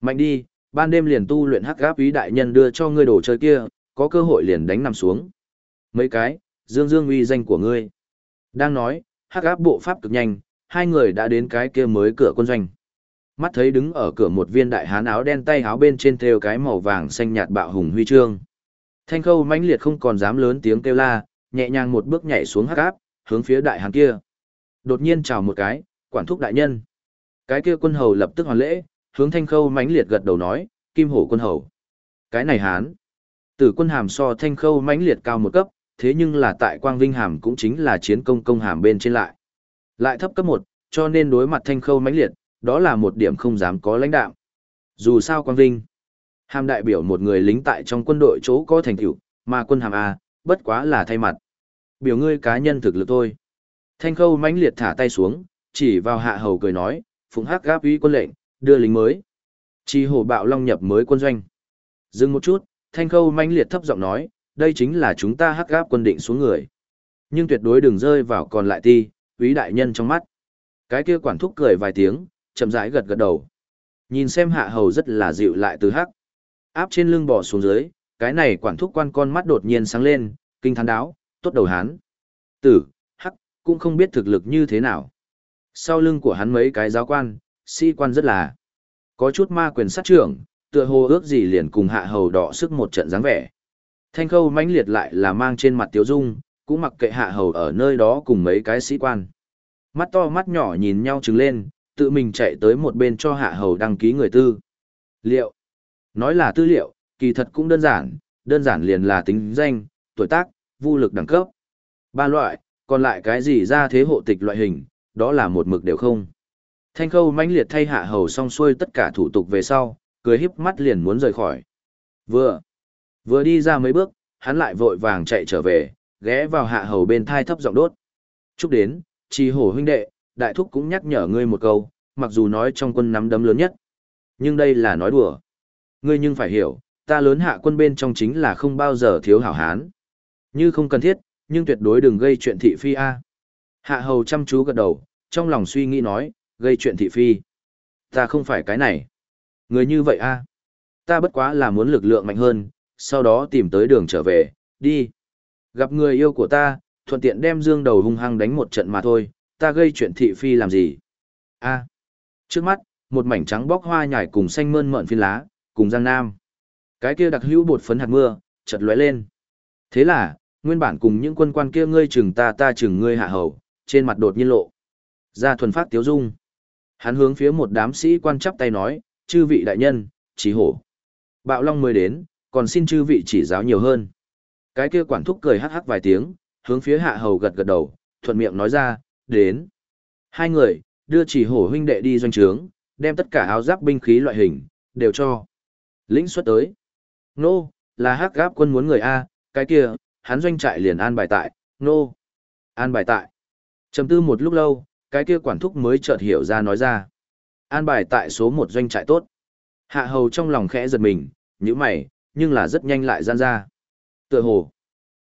Mạnh đi, ban đêm liền tu luyện hắc gáp ý đại nhân đưa cho ngươi đồ chơi kia, có cơ hội liền đánh nằm xuống. Mấy cái, dương dương uy danh của ngươi. Đang nói, hắc áp bộ pháp cực nhanh, hai người đã đến cái kia mới cửa quân doanh. Mắt thấy đứng ở cửa một viên đại hán áo đen tay áo bên trên thêu cái màu vàng xanh nhạt bạo hùng huy chương. Thanh khâu mãnh liệt không còn dám lớn tiếng kêu la, nhẹ nhàng một bước nhảy xuống hắc áp, hướng phía đại hán kia. Đột nhiên chào một cái, quản thúc đại nhân. Cái kia quân hầu lập tức hoàn lễ, hướng thanh khâu mãnh liệt gật đầu nói, kim hổ quân hầu. Cái này hán. Tử quân hàm so thanh khâu mãnh liệt cao một cấp, thế nhưng là tại quang vinh hàm cũng chính là chiến công công hàm bên trên lại. Lại thấp cấp một, cho nên đối mặt thanh khâu mãnh liệt, đó là một điểm không dám có lãnh đạo. Dù sao quang vinh, hàm đại biểu một người lính tại trong quân đội chỗ có thành tựu, mà quân hàm A, bất quá là thay mặt. Biểu ngươi cá nhân thực lực thôi. Thanh khâu mãnh liệt thả tay xuống, chỉ vào hạ hầu cười nói, phụng hắc gáp uy quân lệnh, đưa lính mới. Chi hổ bạo long nhập mới quân doanh. Dừng một chút, Thanh Khâu mãnh liệt thấp giọng nói, đây chính là chúng ta hắc gáp quân định xuống người. Nhưng tuyệt đối đừng rơi vào còn lại ti, quý đại nhân trong mắt. Cái kia quản thúc cười vài tiếng, chậm rãi gật gật đầu. Nhìn xem hạ hầu rất là dịu lại từ hắc. Áp trên lưng bò xuống dưới, cái này quản thúc quan con mắt đột nhiên sáng lên, kinh thán đáo, tốt đầu hán. Tử, hắc, cũng không biết thực lực như thế nào. Sau lưng của hắn mấy cái giáo quan, sĩ quan rất là có chút ma quyền sát trưởng, tựa hồ ước gì liền cùng hạ hầu đỏ sức một trận dáng vẻ. Thanh khâu mãnh liệt lại là mang trên mặt tiếu dung, cũng mặc kệ hạ hầu ở nơi đó cùng mấy cái sĩ quan. Mắt to mắt nhỏ nhìn nhau trứng lên, tự mình chạy tới một bên cho hạ hầu đăng ký người tư. Liệu? Nói là tư liệu, kỳ thật cũng đơn giản, đơn giản liền là tính danh, tuổi tác, vô lực đẳng cấp. Ba loại, còn lại cái gì ra thế hộ tịch loại hình, đó là một mực đều không. Thanh khâu mãnh liệt thay hạ hầu xong xuôi tất cả thủ tục về sau, cười híp mắt liền muốn rời khỏi. Vừa, vừa đi ra mấy bước, hắn lại vội vàng chạy trở về, ghé vào hạ hầu bên thai thấp giọng đốt. Chúc đến, chi hổ huynh đệ, đại thúc cũng nhắc nhở ngươi một câu, mặc dù nói trong quân nắm đấm lớn nhất. Nhưng đây là nói đùa. Ngươi nhưng phải hiểu, ta lớn hạ quân bên trong chính là không bao giờ thiếu hảo hán. Như không cần thiết, nhưng tuyệt đối đừng gây chuyện thị phi a. Hạ hầu chăm chú gật đầu, trong lòng suy nghĩ nói, gây chuyện thị phi. Ta không phải cái này. Người như vậy a, Ta bất quá là muốn lực lượng mạnh hơn, sau đó tìm tới đường trở về, đi. Gặp người yêu của ta, thuận tiện đem dương đầu hung hăng đánh một trận mà thôi, ta gây chuyện thị phi làm gì? a Trước mắt, một mảnh trắng bóc hoa nhải cùng xanh mơn mợn phiên lá, cùng giang nam. Cái kia đặc hữu bột phấn hạt mưa, chợt lóe lên. Thế là, nguyên bản cùng những quân quan kia ngươi chừng ta ta chừng ngươi hạ hầu, trên mặt đột nhiên lộ. Ra thuần phát tiếu dung. Hắn hướng phía một đám sĩ quan chắp tay nói, chư vị đại nhân, trí hổ. Bạo Long mới đến, còn xin chư vị chỉ giáo nhiều hơn. Cái kia quản thúc cười hắc hắc vài tiếng, hướng phía hạ hầu gật gật đầu, thuận miệng nói ra, đến. Hai người, đưa chỉ hổ huynh đệ đi doanh trướng, đem tất cả áo giáp binh khí loại hình, đều cho. Lĩnh xuất tới. Nô, là hắc gáp quân muốn người A, cái kia, hắn doanh trại liền an bài tại, nô. An bài tại. trầm tư một lúc lâu, cái kia quản thúc mới chợt hiểu ra nói ra. An bài tại số một doanh trại tốt. Hạ hầu trong lòng khẽ giật mình, như mày, nhưng là rất nhanh lại gian ra. Tựa hồ,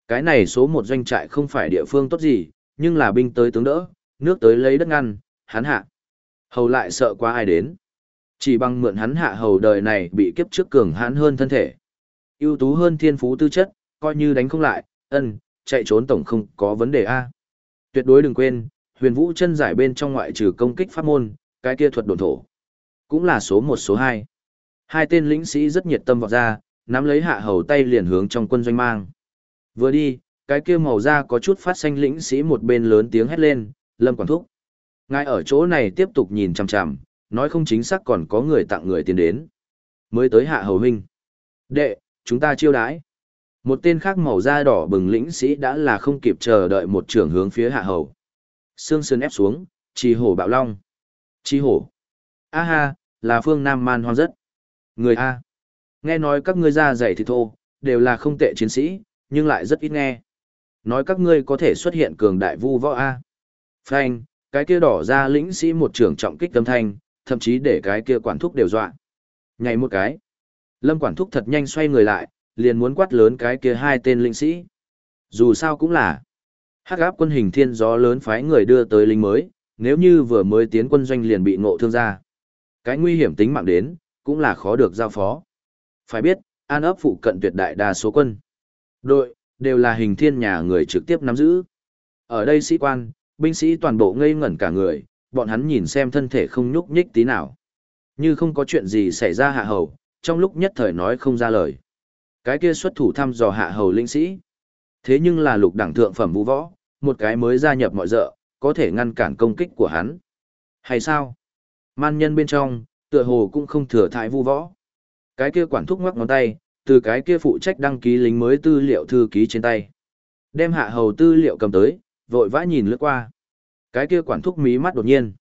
cái này số một doanh trại không phải địa phương tốt gì, nhưng là binh tới tướng đỡ, nước tới lấy đất ngăn, hắn hạ. Hầu lại sợ quá ai đến. Chỉ bằng mượn hắn hạ hầu đời này bị kiếp trước cường hãn hơn thân thể. ưu tú hơn thiên phú tư chất, coi như đánh không lại, ân, chạy trốn tổng không có vấn đề A. Tuyệt đối đừng quên, huyền vũ chân giải bên trong ngoại trừ công kích pháp môn, cái kia thuật đồn thổ. Cũng là số một số hai. Hai tên lĩnh sĩ rất nhiệt tâm vọt ra, nắm lấy hạ hầu tay liền hướng trong quân doanh mang. Vừa đi, cái kia màu da có chút phát xanh lĩnh sĩ một bên lớn tiếng hét lên, lâm quản thúc. ngay ở chỗ này tiếp tục nhìn chằm chằm, nói không chính xác còn có người tặng người tiền đến. Mới tới hạ hầu huynh. Đệ, chúng ta chiêu đãi. Một tên khác màu da đỏ bừng lĩnh sĩ đã là không kịp chờ đợi một trưởng hướng phía hạ hầu. Sương sơn ép xuống, trì hổ bạo long. Chi hổ. A ha, là phương Nam man hoang rất. Người A. Nghe nói các ngươi ra dày thì thô, đều là không tệ chiến sĩ, nhưng lại rất ít nghe. Nói các ngươi có thể xuất hiện cường đại vu võ A. Phanh, cái kia đỏ ra lĩnh sĩ một trưởng trọng kích tâm thanh, thậm chí để cái kia quản thúc đều dọa. Nhảy một cái. Lâm quản thúc thật nhanh xoay người lại, liền muốn quát lớn cái kia hai tên lĩnh sĩ. Dù sao cũng là hắc áp quân hình thiên gió lớn phái người đưa tới lính mới, nếu như vừa mới tiến quân doanh liền bị ngộ thương ra. Cái nguy hiểm tính mạng đến, cũng là khó được giao phó. Phải biết, an ấp phụ cận tuyệt đại đa số quân. Đội, đều là hình thiên nhà người trực tiếp nắm giữ. Ở đây sĩ quan, binh sĩ toàn bộ ngây ngẩn cả người, bọn hắn nhìn xem thân thể không nhúc nhích tí nào. Như không có chuyện gì xảy ra hạ hầu, trong lúc nhất thời nói không ra lời. Cái kia xuất thủ thăm dò hạ hầu linh sĩ. Thế nhưng là lục đẳng thượng phẩm vũ võ, một cái mới gia nhập mọi dợ, có thể ngăn cản công kích của hắn. Hay sao? Man nhân bên trong, tựa hồ cũng không thừa thải vu võ. Cái kia quản thúc ngoắc ngón tay, từ cái kia phụ trách đăng ký lính mới tư liệu thư ký trên tay. Đem hạ hầu tư liệu cầm tới, vội vã nhìn lướt qua. Cái kia quản thúc mí mắt đột nhiên.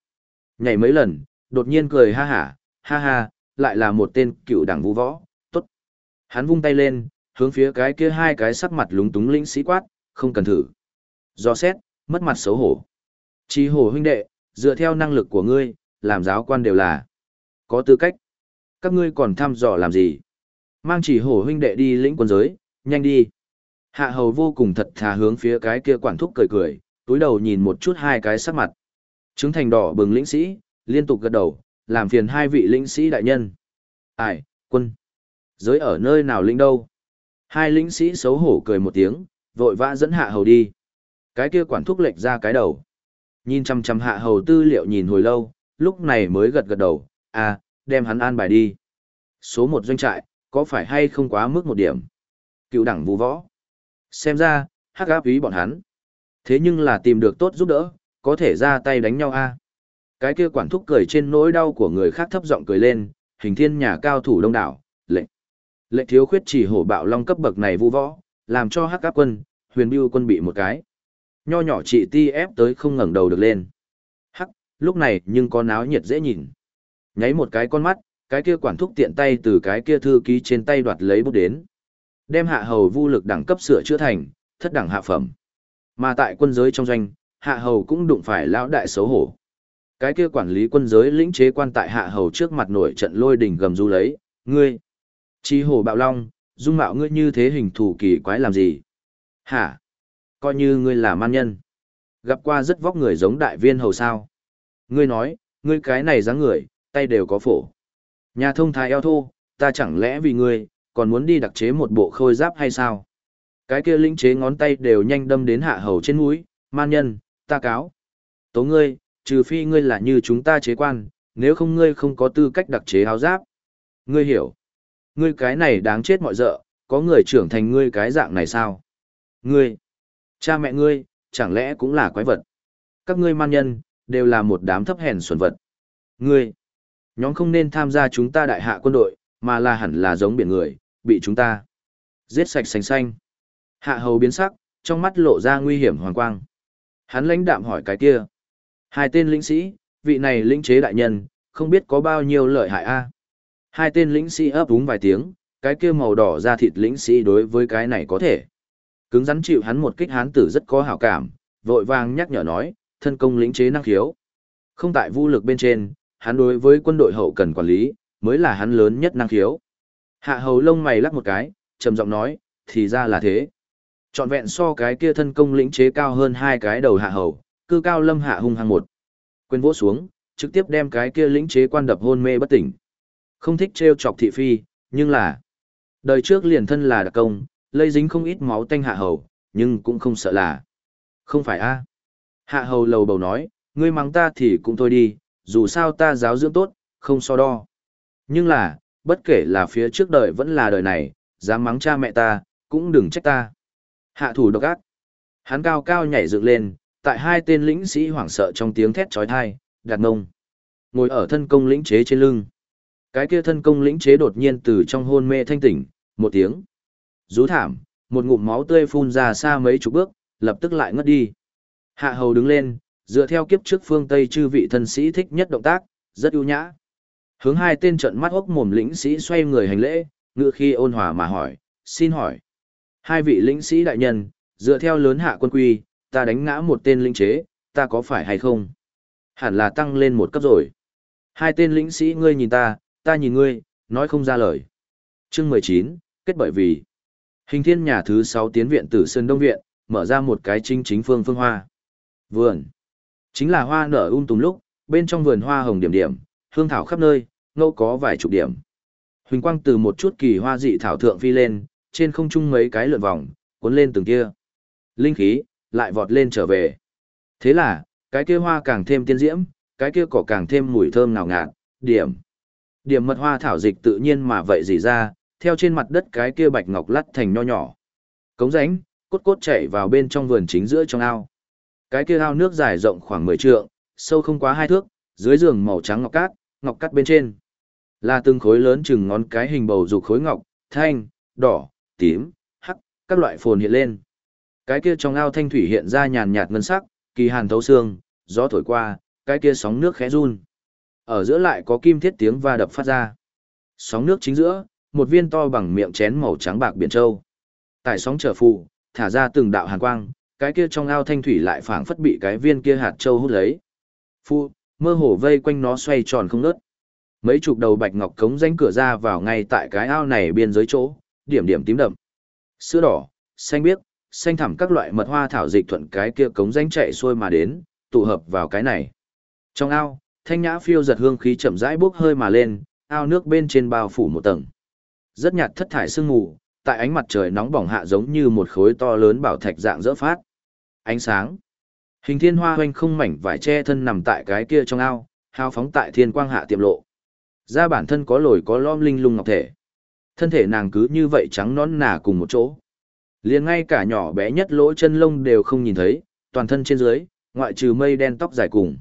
Nhảy mấy lần, đột nhiên cười ha hả, ha ha, lại là một tên cựu đảng vũ võ, tốt. Hắn vung tay lên, hướng phía cái kia hai cái sắc mặt lúng túng lĩnh sĩ quát, không cần thử. Do xét, mất mặt xấu hổ. Chi hổ huynh đệ, dựa theo năng lực của ngươi, làm giáo quan đều là có tư cách. Các ngươi còn thăm dò làm gì? Mang chỉ hổ huynh đệ đi lĩnh quân giới, nhanh đi. Hạ hầu vô cùng thật thà hướng phía cái kia quản thúc cười cười, túi đầu nhìn một chút hai cái sắc mặt. Trứng thành đỏ bừng lĩnh sĩ, liên tục gật đầu, làm phiền hai vị lĩnh sĩ đại nhân. Ai, quân. Giới ở nơi nào lĩnh đâu? Hai lĩnh sĩ xấu hổ cười một tiếng, vội vã dẫn hạ hầu đi. Cái kia quản thúc lệch ra cái đầu. Nhìn chăm chăm hạ hầu tư liệu nhìn hồi lâu, lúc này mới gật gật đầu, à, đem hắn an bài đi. Số một doanh trại, có phải hay không quá mức một điểm? Cựu đẳng vũ võ. Xem ra, hắc áp ý bọn hắn. Thế nhưng là tìm được tốt giúp đỡ, có thể ra tay đánh nhau a. Cái kia quản thúc cười trên nỗi đau của người khác thấp giọng cười lên, hình thiên nhà cao thủ đông đảo, lệnh. Lệnh thiếu khuyết chỉ hổ bạo long cấp bậc này vu võ, làm cho hắc áp quân, huyền biêu quân bị một cái. Nho nhỏ chị ti ép tới không ngẩng đầu được lên. Hắc, lúc này nhưng có náo nhiệt dễ nhìn. Nháy một cái con mắt, cái kia quản thúc tiện tay từ cái kia thư ký trên tay đoạt lấy bút đến. Đem hạ hầu vu lực đẳng cấp sửa chữa thành, thất đẳng hạ phẩm. Mà tại quân giới trong doanh, hạ hầu cũng đụng phải lão đại xấu hổ. Cái kia quản lý quân giới lĩnh chế quan tại hạ hầu trước mặt nổi trận lôi đỉnh gầm du lấy, ngươi. Chi hồ bạo long, dung mạo ngươi như thế hình thù kỳ quái làm gì? Hả? Coi như ngươi là man nhân. Gặp qua rất vóc người giống đại viên hầu sao. Ngươi nói, ngươi cái này dáng người, tay đều có phổ. Nhà thông thái eo thô, ta chẳng lẽ vì ngươi, còn muốn đi đặc chế một bộ khôi giáp hay sao? Cái kia lĩnh chế ngón tay đều nhanh đâm đến hạ hầu trên mũi, man nhân, ta cáo. Tố ngươi, trừ phi ngươi là như chúng ta chế quan, nếu không ngươi không có tư cách đặc chế áo giáp. Ngươi hiểu. Ngươi cái này đáng chết mọi dợ, có người trưởng thành ngươi cái dạng này sao? Ngươi, cha mẹ ngươi, chẳng lẽ cũng là quái vật? Các ngươi man nhân, đều là một đám thấp hèn xuẩn vật. Ngươi, nhóm không nên tham gia chúng ta đại hạ quân đội, mà là hẳn là giống biển người, bị chúng ta giết sạch sành xanh. Hạ hầu biến sắc, trong mắt lộ ra nguy hiểm hoàng quang. Hắn lãnh đạm hỏi cái kia. Hai tên lĩnh sĩ, vị này lĩnh chế đại nhân, không biết có bao nhiêu lợi hại a. Hai tên lĩnh sĩ ấp úng vài tiếng, cái kia màu đỏ ra thịt lĩnh sĩ đối với cái này có thể. Cứng rắn chịu hắn một kích hán tử rất có hảo cảm, vội vàng nhắc nhở nói, thân công lĩnh chế năng khiếu. Không tại vũ lực bên trên, hắn đối với quân đội hậu cần quản lý, mới là hắn lớn nhất năng khiếu. Hạ hầu lông mày lắc một cái, trầm giọng nói, thì ra là thế. Chọn vẹn so cái kia thân công lĩnh chế cao hơn hai cái đầu hạ hầu, cư cao lâm hạ hung hăng một. Quên vỗ xuống, trực tiếp đem cái kia lĩnh chế quan đập hôn mê bất tỉnh. Không thích trêu chọc thị phi, nhưng là đời trước liền thân là đặc công, lây dính không ít máu tanh hạ hầu, nhưng cũng không sợ là. Không phải a Hạ hầu lầu bầu nói, ngươi mắng ta thì cũng thôi đi, dù sao ta giáo dưỡng tốt, không so đo. Nhưng là, bất kể là phía trước đời vẫn là đời này, dám mắng cha mẹ ta, cũng đừng trách ta. Hạ thủ độc ác. Hắn cao cao nhảy dựng lên, tại hai tên lĩnh sĩ hoảng sợ trong tiếng thét trói thai, đặt ngông. Ngồi ở thân công lĩnh chế trên lưng. Cái kia thân công lĩnh chế đột nhiên từ trong hôn mê thanh tỉnh, một tiếng. Rú thảm, một ngụm máu tươi phun ra xa mấy chục bước, lập tức lại ngất đi. Hạ hầu đứng lên, dựa theo kiếp trước phương Tây chư vị thân sĩ thích nhất động tác, rất ưu nhã. Hướng hai tên trận mắt hốc mồm lĩnh sĩ xoay người hành lễ, ngựa khi ôn hòa mà hỏi, xin hỏi. Hai vị lĩnh sĩ đại nhân, dựa theo lớn hạ quân quy, ta đánh ngã một tên lĩnh chế, ta có phải hay không? Hẳn là tăng lên một cấp rồi. Hai tên lĩnh sĩ ngươi nhìn ta, ta nhìn ngươi, nói không ra lời. Chương mười chín kết bởi vì. Hình thiên nhà thứ sáu tiến viện tử Sơn Đông Viện, mở ra một cái chính chính phương phương hoa. Vườn. Chính là hoa nở um tùm lúc, bên trong vườn hoa hồng điểm điểm, hương thảo khắp nơi, ngâu có vài chục điểm. Huỳnh quang từ một chút kỳ hoa dị thảo thượng phi lên, trên không trung mấy cái lượn vòng, cuốn lên từng kia. Linh khí, lại vọt lên trở về. Thế là, cái kia hoa càng thêm tiên diễm, cái kia cỏ càng thêm mùi thơm ngào ngạt, điểm. Điểm mật hoa thảo dịch tự nhiên mà vậy gì ra, theo trên mặt đất cái kia bạch ngọc lắt thành nho nhỏ. Cống rãnh, cốt cốt chảy vào bên trong vườn chính giữa trong ao. Cái kia ao nước dài rộng khoảng 10 trượng, sâu không quá hai thước, dưới giường màu trắng ngọc cát, ngọc cát bên trên. Là từng khối lớn chừng ngón cái hình bầu dục khối ngọc, thanh, đỏ, tím, hắc, các loại phồn hiện lên. Cái kia trong ao thanh thủy hiện ra nhàn nhạt ngân sắc, kỳ hàn thấu xương, gió thổi qua, cái kia sóng nước khẽ run. Ở giữa lại có kim thiết tiếng va đập phát ra. Sóng nước chính giữa, một viên to bằng miệng chén màu trắng bạc biển châu. Tại sóng trở phụ, thả ra từng đạo hàn quang, cái kia trong ao thanh thủy lại phảng phất bị cái viên kia hạt châu hút lấy. Phu, mơ hồ vây quanh nó xoay tròn không ngớt. Mấy chục đầu bạch ngọc cống rãnh cửa ra vào ngay tại cái ao này biên giới chỗ, điểm điểm tím đậm. Sữa đỏ, xanh biếc, xanh thẳm các loại mật hoa thảo dịch thuận cái kia cống rãnh chạy xuôi mà đến, tụ hợp vào cái này. Trong ao, thanh nhã phiêu giật hương khí chậm rãi bốc hơi mà lên, ao nước bên trên bao phủ một tầng. Rất nhạt thất thải sương mù, tại ánh mặt trời nóng bỏng hạ giống như một khối to lớn bảo thạch dạng dỡ phát. Ánh sáng. Hình thiên hoa hoanh không mảnh vải che thân nằm tại cái kia trong ao, hao phóng tại thiên quang hạ tiệm lộ. Ra bản thân có lồi có lom linh lung ngọc thể. Thân thể nàng cứ như vậy trắng nón nà cùng một chỗ. liền ngay cả nhỏ bé nhất lỗ chân lông đều không nhìn thấy, toàn thân trên dưới, ngoại trừ mây đen tóc dài cùng.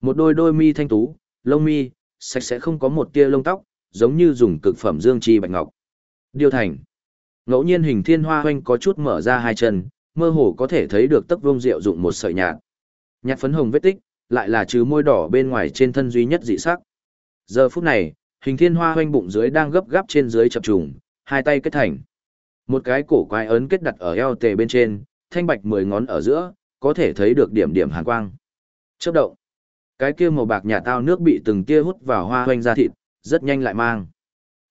Một đôi đôi mi thanh tú, lông mi, sạch sẽ không có một tia lông tóc, giống như dùng cực phẩm dương chi bạch ngọc. Điều thành. Ngẫu nhiên hình thiên hoa hoanh có chút mở ra hai chân, mơ hồ có thể thấy được tấc vông rượu dụng một sợi nhạt. Nhạt phấn hồng vết tích, lại là trừ môi đỏ bên ngoài trên thân duy nhất dị sắc. Giờ phút này, hình thiên hoa hoanh bụng dưới đang gấp gáp trên dưới chập trùng, hai tay kết thành. Một cái cổ quái ấn kết đặt ở eo tề bên trên, thanh bạch mười ngón ở giữa, có thể thấy được điểm điểm hàn quang. Chớp động. Cái kia màu bạc nhà tao nước bị từng tia hút vào hoa hoanh ra thịt, rất nhanh lại mang.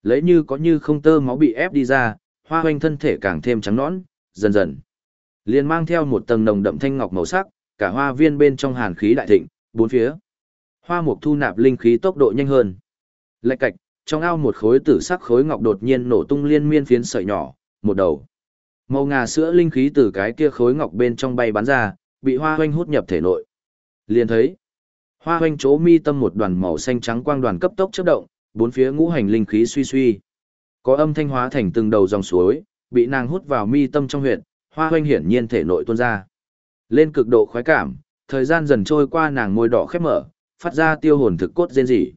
Lấy như có như không tơ máu bị ép đi ra, hoa hoanh thân thể càng thêm trắng nõn, dần dần liền mang theo một tầng nồng đậm thanh ngọc màu sắc, cả hoa viên bên trong hàn khí đại thịnh, bốn phía. Hoa mục thu nạp linh khí tốc độ nhanh hơn. Lạch cạch, trong ao một khối tử sắc khối ngọc đột nhiên nổ tung liên miên phiến sợi nhỏ, một đầu. Màu ngà sữa linh khí từ cái kia khối ngọc bên trong bay bắn ra, bị hoa hoanh hút nhập thể nội. Liền thấy, hoa hoanh chỗ mi tâm một đoàn màu xanh trắng quang đoàn cấp tốc chớp động, bốn phía ngũ hành linh khí suy suy. Có âm thanh hóa thành từng đầu dòng suối, bị nàng hút vào mi tâm trong huyệt, hoa hoanh hiển nhiên thể nội tuôn ra. Lên cực độ khoái cảm, thời gian dần trôi qua nàng môi đỏ khép mở, phát ra tiêu hồn thực cốt rên rỉ.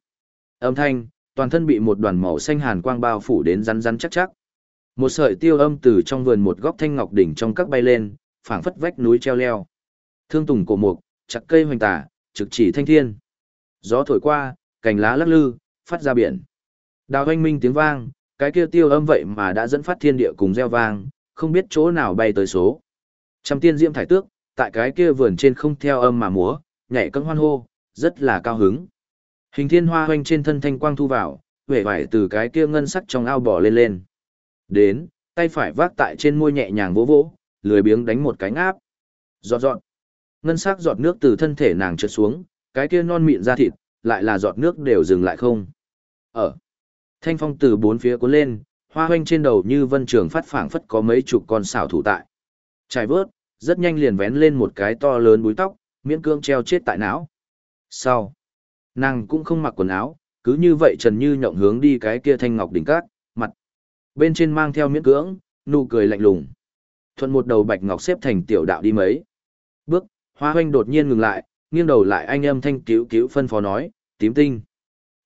Âm thanh, toàn thân bị một đoàn màu xanh hàn quang bao phủ đến rắn rắn chắc chắc. Một sợi tiêu âm từ trong vườn một góc thanh ngọc đỉnh trong các bay lên, phảng phất vách núi treo leo. Thương tùng cổ mục, chặt cây hoành tả, trực chỉ thanh thiên. Gió thổi qua, cành lá lắc lư, phát ra biển. Đào hoanh minh tiếng vang, cái kia tiêu âm vậy mà đã dẫn phát thiên địa cùng gieo vang, không biết chỗ nào bay tới số. Trăm tiên diễm thải tước, tại cái kia vườn trên không theo âm mà múa, nhảy cân hoan hô, rất là cao hứng. Hình thiên hoa hoanh trên thân thanh quang thu vào, vẻ vải từ cái kia ngân sắc trong ao bò lên lên. Đến, tay phải vác tại trên môi nhẹ nhàng vỗ vỗ, lười biếng đánh một cái áp. Giọt giọt. Ngân sắc giọt nước từ thân thể nàng trượt xuống, cái kia non mịn ra thịt, lại là giọt nước đều dừng lại không. Ở. Thanh phong từ bốn phía cuốn lên, hoa hoanh trên đầu như vân trường phát phảng phất có mấy chục con xảo thủ tại. Trải vớt, rất nhanh liền vén lên một cái to lớn búi tóc, miễn cương treo chết tại não. Sau, nàng cũng không mặc quần áo, cứ như vậy trần như nhộng hướng đi cái kia thanh ngọc đỉnh cát, mặt. Bên trên mang theo miễn cưỡng, nụ cười lạnh lùng. Thuận một đầu bạch ngọc xếp thành tiểu đạo đi mấy. Bước, hoa hoanh đột nhiên ngừng lại, nghiêng đầu lại anh âm thanh cứu cứu phân phó nói, tím tinh.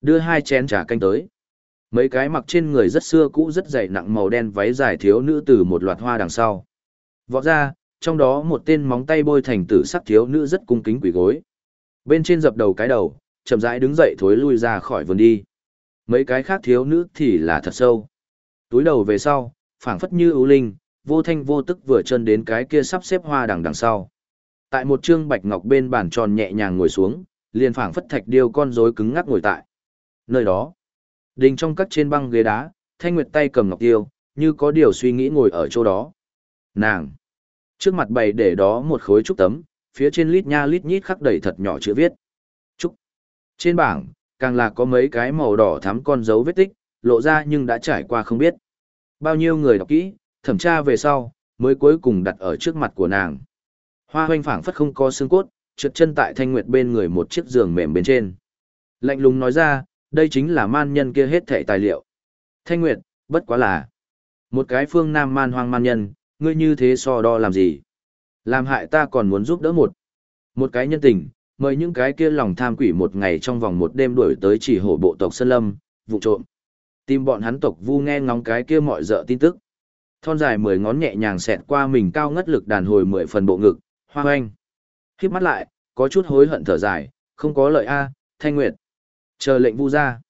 Đưa hai chén trà canh tới. Mấy cái mặc trên người rất xưa cũ rất dày nặng màu đen váy dài thiếu nữ từ một loạt hoa đằng sau. Vọt ra, trong đó một tên móng tay bôi thành tử sắc thiếu nữ rất cung kính quỷ gối. Bên trên dập đầu cái đầu, chậm rãi đứng dậy thối lui ra khỏi vườn đi. Mấy cái khác thiếu nữ thì là thật sâu. Túi đầu về sau, phảng phất như ưu linh, vô thanh vô tức vừa chân đến cái kia sắp xếp hoa đằng đằng sau. Tại một trương bạch ngọc bên bàn tròn nhẹ nhàng ngồi xuống, liền phảng phất thạch điêu con rối cứng ngắc ngồi tại. Nơi đó, đình trong các trên băng ghế đá, thanh nguyệt tay cầm ngọc tiêu, như có điều suy nghĩ ngồi ở chỗ đó. Nàng, trước mặt bày để đó một khối trúc tấm, phía trên lít nha lít nhít khắc đầy thật nhỏ chữ viết. Trúc. Trên bảng, càng là có mấy cái màu đỏ thắm con dấu vết tích, lộ ra nhưng đã trải qua không biết. Bao nhiêu người đọc kỹ, thẩm tra về sau, mới cuối cùng đặt ở trước mặt của nàng. Hoa hoanh phảng phất không có xương cốt, trượt chân tại thanh nguyệt bên người một chiếc giường mềm bên trên. Lạnh lùng nói ra, đây chính là man nhân kia hết thảy tài liệu. Thanh nguyệt, bất quá là một cái phương nam man hoang man nhân, ngươi như thế so đo làm gì? Làm hại ta còn muốn giúp đỡ một. Một cái nhân tình, mời những cái kia lòng tham quỷ một ngày trong vòng một đêm đuổi tới chỉ hổ bộ tộc Sơn Lâm, vụ trộm. Tìm bọn hắn tộc vu nghe ngóng cái kia mọi dợ tin tức. Thon dài mười ngón nhẹ nhàng xẹt qua mình cao ngất lực đàn hồi mười phần bộ ngực, hoa hoanh. Khiếp mắt lại, có chút hối hận thở dài, không có lợi A, thanh nguyệt. Chờ lệnh vu ra.